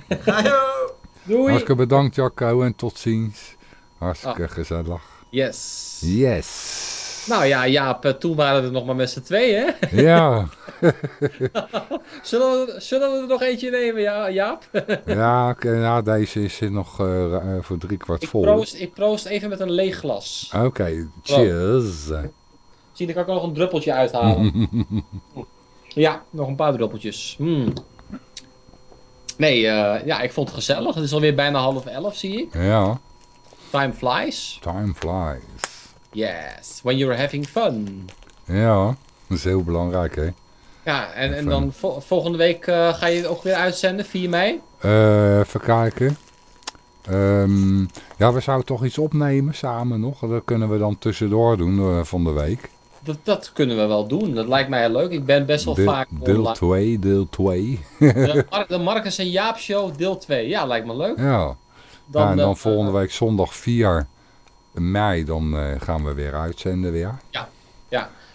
Doei.
Hartstikke bedankt Jacco en tot ziens. Hartstikke
Ah.
gezellig.
Yes.
Yes.
Nou ja, Jaap, eh, toen waren we er nog maar met z'n tweeën, hè?
Ja, [LAUGHS]
Zullen we, zullen we er nog eentje nemen, ja, Jaap? [LAUGHS]
ja, ja deze is nog eh, ra- eh, voor drie kwart
Ik
vol.
proost, ik proost even met een leeg glas.
Oké, cheers.
Zie, dan kan ik ook nog een druppeltje uithalen. [LAUGHS] ja, nog een paar druppeltjes. Hmm. Nee, ja, ik vond het gezellig. Het is alweer bijna half elf, zie ik.
Ja,
Time flies.
time flies.
Yes, when you're having fun.
Ja, dat is heel belangrijk hè.
Ja, en, en dan vo- volgende week eh, ga je het ook weer uitzenden, 4 mei.
Eh, even kijken. Ehm, ja, we zouden toch iets opnemen samen nog. Dat kunnen we dan tussendoor doen eh, van de week.
Dat, dat kunnen we wel doen. Dat lijkt mij heel leuk. Ik ben best wel
Deel-
vaak
deel
online.
2, deel 2.
De, [LAUGHS] Mar- de Marcus en Jaap Show, deel 2. Ja, lijkt me leuk.
Ja.
Dan,
ja, en dan volgende week zondag 4 mei, dan eh, gaan we weer uitzenden weer.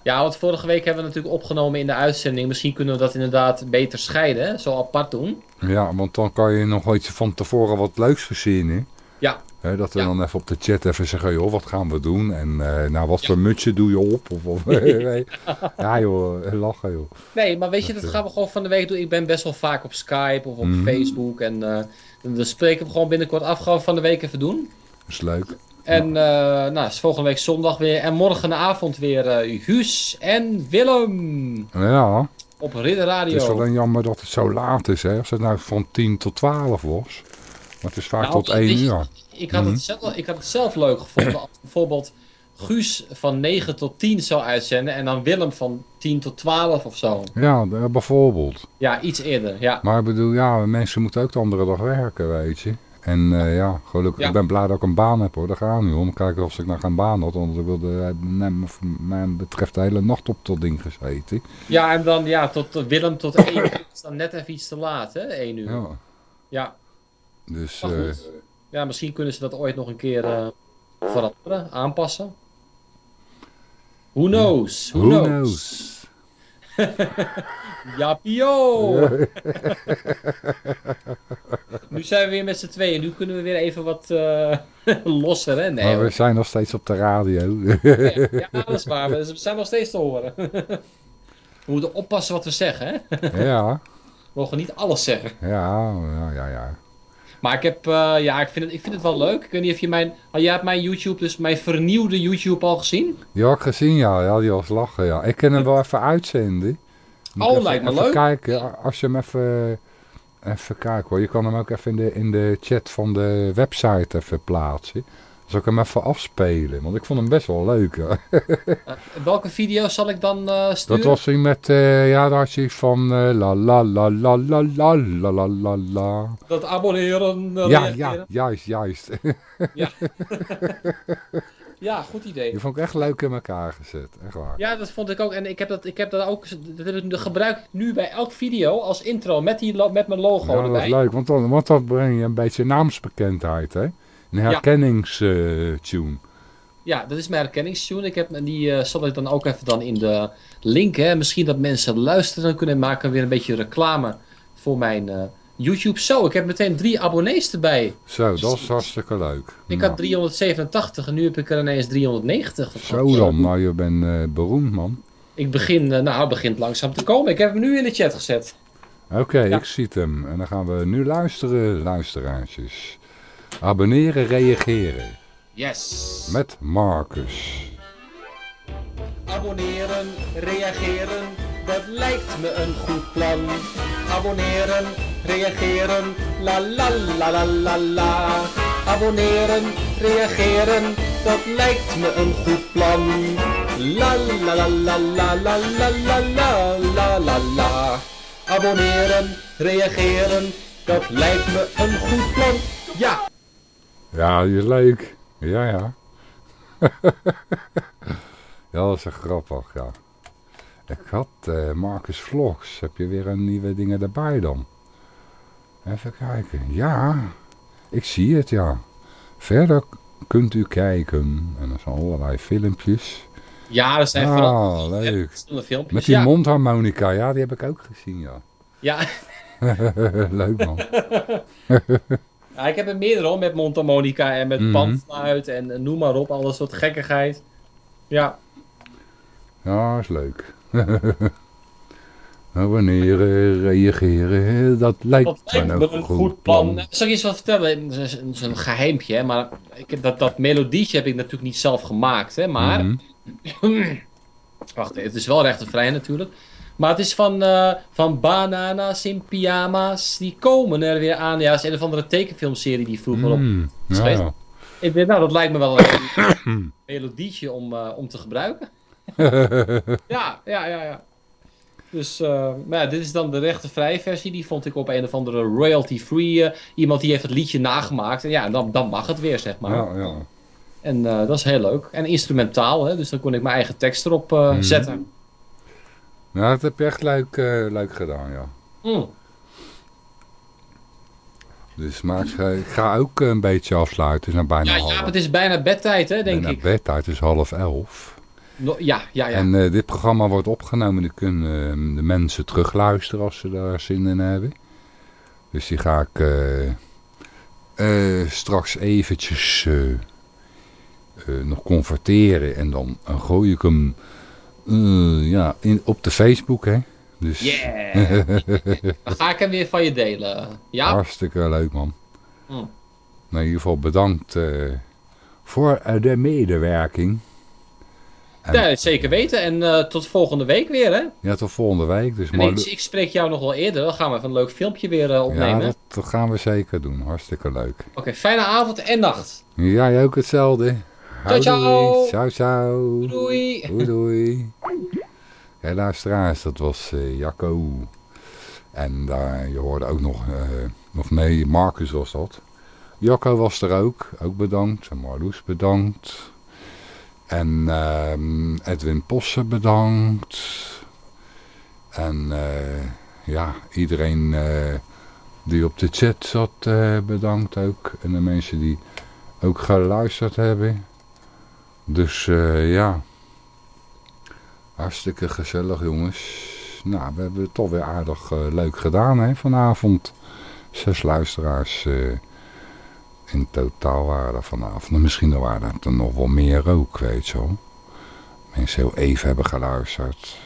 Ja, want vorige week hebben we natuurlijk opgenomen in de uitzending. Misschien kunnen we dat inderdaad beter scheiden, hè? zo apart doen.
Ja, want dan kan je nog iets van tevoren wat leuks verzinnen.
Ja.
Hè, dat we
Ja.
dan even op de chat even zeggen, joh, wat gaan we doen? En eh, nou, wat voor mutsje doe je op? Of, of, [LAUGHS] [LAUGHS] ja joh, lachen joh.
Nee, maar weet je,
Dat, eh,
gaan we gewoon van de week doen. Ik ben best wel vaak op Skype of op
Mhm.
Facebook. En dan dan spreken we gewoon binnenkort af. Gewoon van de week even doen.
Dat is leuk.
En eh nou, is volgende week zondag weer. En morgenavond weer eh Guus en Willem.
Ja,
Op Ridder Radio.
het is alleen jammer dat het zo laat is, hè. Als het nou van 10 tot 12 was. Maar het is vaak
Nou,
tot
weet
1
je,
uur.
Ik had,
Mhm.
het zelf, ik had het zelf leuk gevonden als bijvoorbeeld Guus van 9 tot 10 zou uitzenden en dan Willem van 10 tot 12 of zo.
Ja, bijvoorbeeld.
Ja, iets eerder. Ja,
Maar ik bedoel, ja, mensen moeten ook de andere dag werken, weet je. En eh, ja, gelukkig,
Ja.
ik ben blij dat ik een baan heb hoor. Daar gaan we nu om. Kijken of ik nog geen baan had. Want ik wilde, eh, mij, betreft de hele nacht op dat ding gezeten.
ja en dan ja, tot, tot Willem tot 1 uur is dan net even iets te laat, hè? 1 uur. Ja,
Ja, dus eh.
Ja, misschien kunnen ze dat ooit nog een keer eh, veranderen, aanpassen. Who knows? Who,
who
knows?
knows? [LAUGHS]
Japio! [LAUGHS] nu zijn we weer met z'n tweeën. Nu kunnen we weer even wat eh, [LAUGHS] losser, hè? Nee,
maar we
hoor.
zijn nog steeds op de radio.
ja, dat is waar. We zijn nog steeds te horen. [LAUGHS] we moeten oppassen wat we zeggen, hè?
ja,
We mogen niet alles zeggen.
ja, ja, ja, ja.
Maar ik heb, eh, ja, ik vind, het, ik vind het wel leuk. Ik weet niet of je mijn, oh, jij hebt mijn YouTube, dus mijn vernieuwde YouTube al gezien?
Die had ik gezien, ja. Ja, die was lachen, ja. Ik kan hem wel even uitzenden. Moet
Oh, lijkt me leuk.
kijken, als je hem even... Even kijken hoor. Je kan hem ook even in de, in de chat van de website even plaatsen. Zal ik hem even afspelen. Want ik vond hem best wel leuk.
Eh, welke video zal ik dan eh, sturen?
Dat was hij met... eh, ja, daar had je van... la la la la la la la la la la.
Dat abonneren,
Ja,
reageren.
ja, juist, juist.
Ja, [LAUGHS] [LAUGHS] goed idee.
Die vond ik echt leuk in elkaar gezet. Echt waar.
Ja, dat vond ik ook. En ik heb dat, ik heb dat ook. Dat, dat gebruik ik nu bij elk video als intro met, die, met mijn logo
Ja, dat is leuk, want dan, want dan breng je een beetje naamsbekendheid, hè? Een herkenningstune.
Ja, dat is mijn herkenningstune. Ik heb, die eh, zal ik dan ook even dan in de link. Hè. Misschien dat mensen luisteren kunnen maken. Weer een beetje reclame voor mijn eh, YouTube. Zo, ik heb meteen drie abonnees erbij.
Zo, dat is hartstikke leuk.
Ik
Nou,
had 387 en nu heb ik er ineens 390. Wat
Zo dan, nou je bent eh, beroemd man.
Ik begin, eh, nou, het begint langzaam te komen. Ik heb hem nu in de chat gezet.
Oké,
Ja.
ik zie hem. En dan gaan we nu luisteren, luisteraartjes. Abonneren, reageren.
Yes.
Met Marcus.
Abonneren, reageren, dat lijkt me een goed plan. Abonneren, reageren, la la la la la la. Abonneren, reageren, dat lijkt me een goed plan. La la la la la la la la la la la. Abonneren, reageren, dat lijkt me een goed plan. Ja,
Ja, die is leuk. Ja, ja. ja, dat is grappig, ja. Ik had eh, Marcus Vlogs. Heb je weer een nieuwe dingen erbij dan? Even kijken. Ja, ik zie het, ja. Verder kunt u kijken. En er zijn allerlei filmpjes.
ja, dat zijn vooral
Ah, leuk.
filmpjes.
Met die
ja.
mondharmonica, ja, die heb ik ook gezien, ja.
Ja, [LAUGHS]
leuk man. [LAUGHS]
Ja, ik heb er meerdere hoor, met mondharmonica en met panfluit en noem maar op, alles soort gekkigheid. Ja,
Ja, is leuk. [LAUGHS] Nou, wanneer eh, reageren, dat lijkt
dat lijkt
me
me
een
een
goed plan.
plan. Zal ik je eens wat vertellen? Een, zo'n geheimpje, hè, maar ik, dat, dat melodietje heb ik natuurlijk niet zelf gemaakt, hè, maar...
Mhm. [CLEARS THROAT]
Wacht, het is wel rechtenvrij natuurlijk. Maar het is van, eh, van Bananas in Pyjama's. Die komen er weer aan. Ja, het is een of andere tekenfilmserie die vroeger op.
Mm, ja,
schreef.
ja.
Ik nou, dat lijkt me wel een [COUGHS] melodietje om, eh, om te gebruiken. Ja, ja, ja, ja. Dus, eh, maar ja, dit is dan de rechtenvrije versie. Die vond ik op een of andere royalty-free. eh, iemand die heeft het liedje nagemaakt. En ja, dan, dan mag het weer, zeg maar.
ja, ja.
En eh, dat is heel leuk. En instrumentaal, hè, dus dan kon ik mijn eigen tekst erop
Mhm.
zetten.
Nou, dat heb je echt leuk, leuk gedaan, ja.
Mm.
Dus, maar ik ga, ook een beetje afsluiten. Het is nou bijna
Ja,
half.
ja, het is bijna bedtijd, hè, denk
bijna
ik.
bedtijd, het is half elf.
No- ja, ja, ja.
En eh, dit programma wordt opgenomen. Die kunnen eh, de mensen terugluisteren als ze daar zin in hebben. Dus die ga ik eh, eh, straks eventjes nog converteren. En dan gooi ik hem ja, in, op de Facebook. Hè? Dus
Yeah. [LAUGHS] Dan ga ik hem weer van je delen. Ja?
hartstikke leuk man.
Hm.
Nou, in ieder geval bedankt voor de medewerking. En-
Ja, zeker weten. En eh, tot volgende week weer, hè?
Ja, tot volgende week. Dus maar,
ik, ik spreek jou nog wel eerder. Dan gaan we even een leuk filmpje weer eh, opnemen.
ja, dat, dat gaan we zeker doen. Hartstikke leuk.
Oké, fijne avond en nacht.
Jij ook hetzelfde.
Ciao, ciao.
Ciao, ciao.
Doei.
Doei, doei. Ja, luisteraars, dat was eh, Jacco. En daar, je hoorde ook nog, nog mee, Marcus was dat. Jacco was er ook, ook bedankt. En Marloes bedankt. En ehm, Edwin Posse bedankt. En eh, ja, iedereen eh, die op de chat zat eh, bedankt ook. En de mensen die ook geluisterd hebben. Dus ja, hartstikke gezellig jongens. Nou, we hebben het toch weer aardig leuk gedaan hè, vanavond. Zes luisteraars in totaal waren er vanavond. En misschien waren er nog wel meer ook, weet je wel. Mensen heel even hebben geluisterd.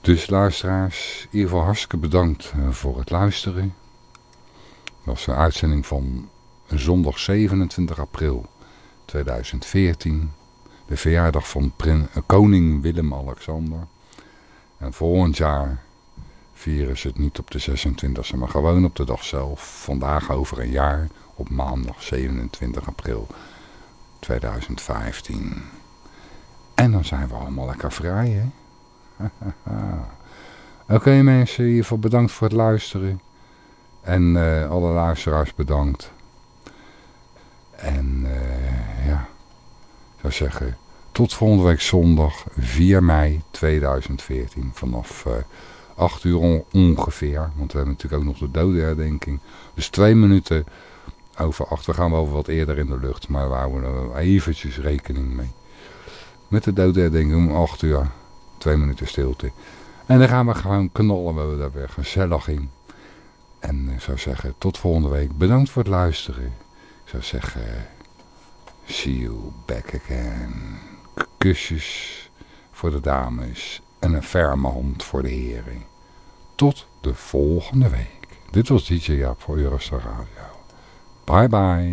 Dus luisteraars, in ieder geval hartstikke bedankt eh, voor het luisteren. Dat was een uitzending van zondag 27 april 2014. De verjaardag van eh, koning Willem-Alexander. En volgend jaar vieren ze het niet op de 26e, maar gewoon op de dag zelf. Vandaag over een jaar, op maandag 27 april 2015. En dan zijn we allemaal lekker vrij, hè? [LAUGHS] Oké mensen, in ieder geval bedankt voor het luisteren. En eh, alle luisteraars bedankt. En eh, ja, ik zou zeggen, tot volgende week zondag 4 mei 2014 vanaf eh 8 uur on- ongeveer. Want we hebben natuurlijk ook nog de dodenherdenking. Dus twee minuten over 8. We gaan wel wat eerder in de lucht, maar we houden er eventjes rekening mee. Met de dodenherdenking om 8 uur, twee minuten stilte. En dan gaan we gewoon knallen we daar weer gezellig in. En ik zou zeggen, tot volgende week. Bedankt voor het luisteren. Ik zou zeggen, see you back again. Kusjes voor de dames en een ferme hand voor de heren. Tot de volgende week. Dit was DJ Jaap voor Eurostar Radio. Bye bye.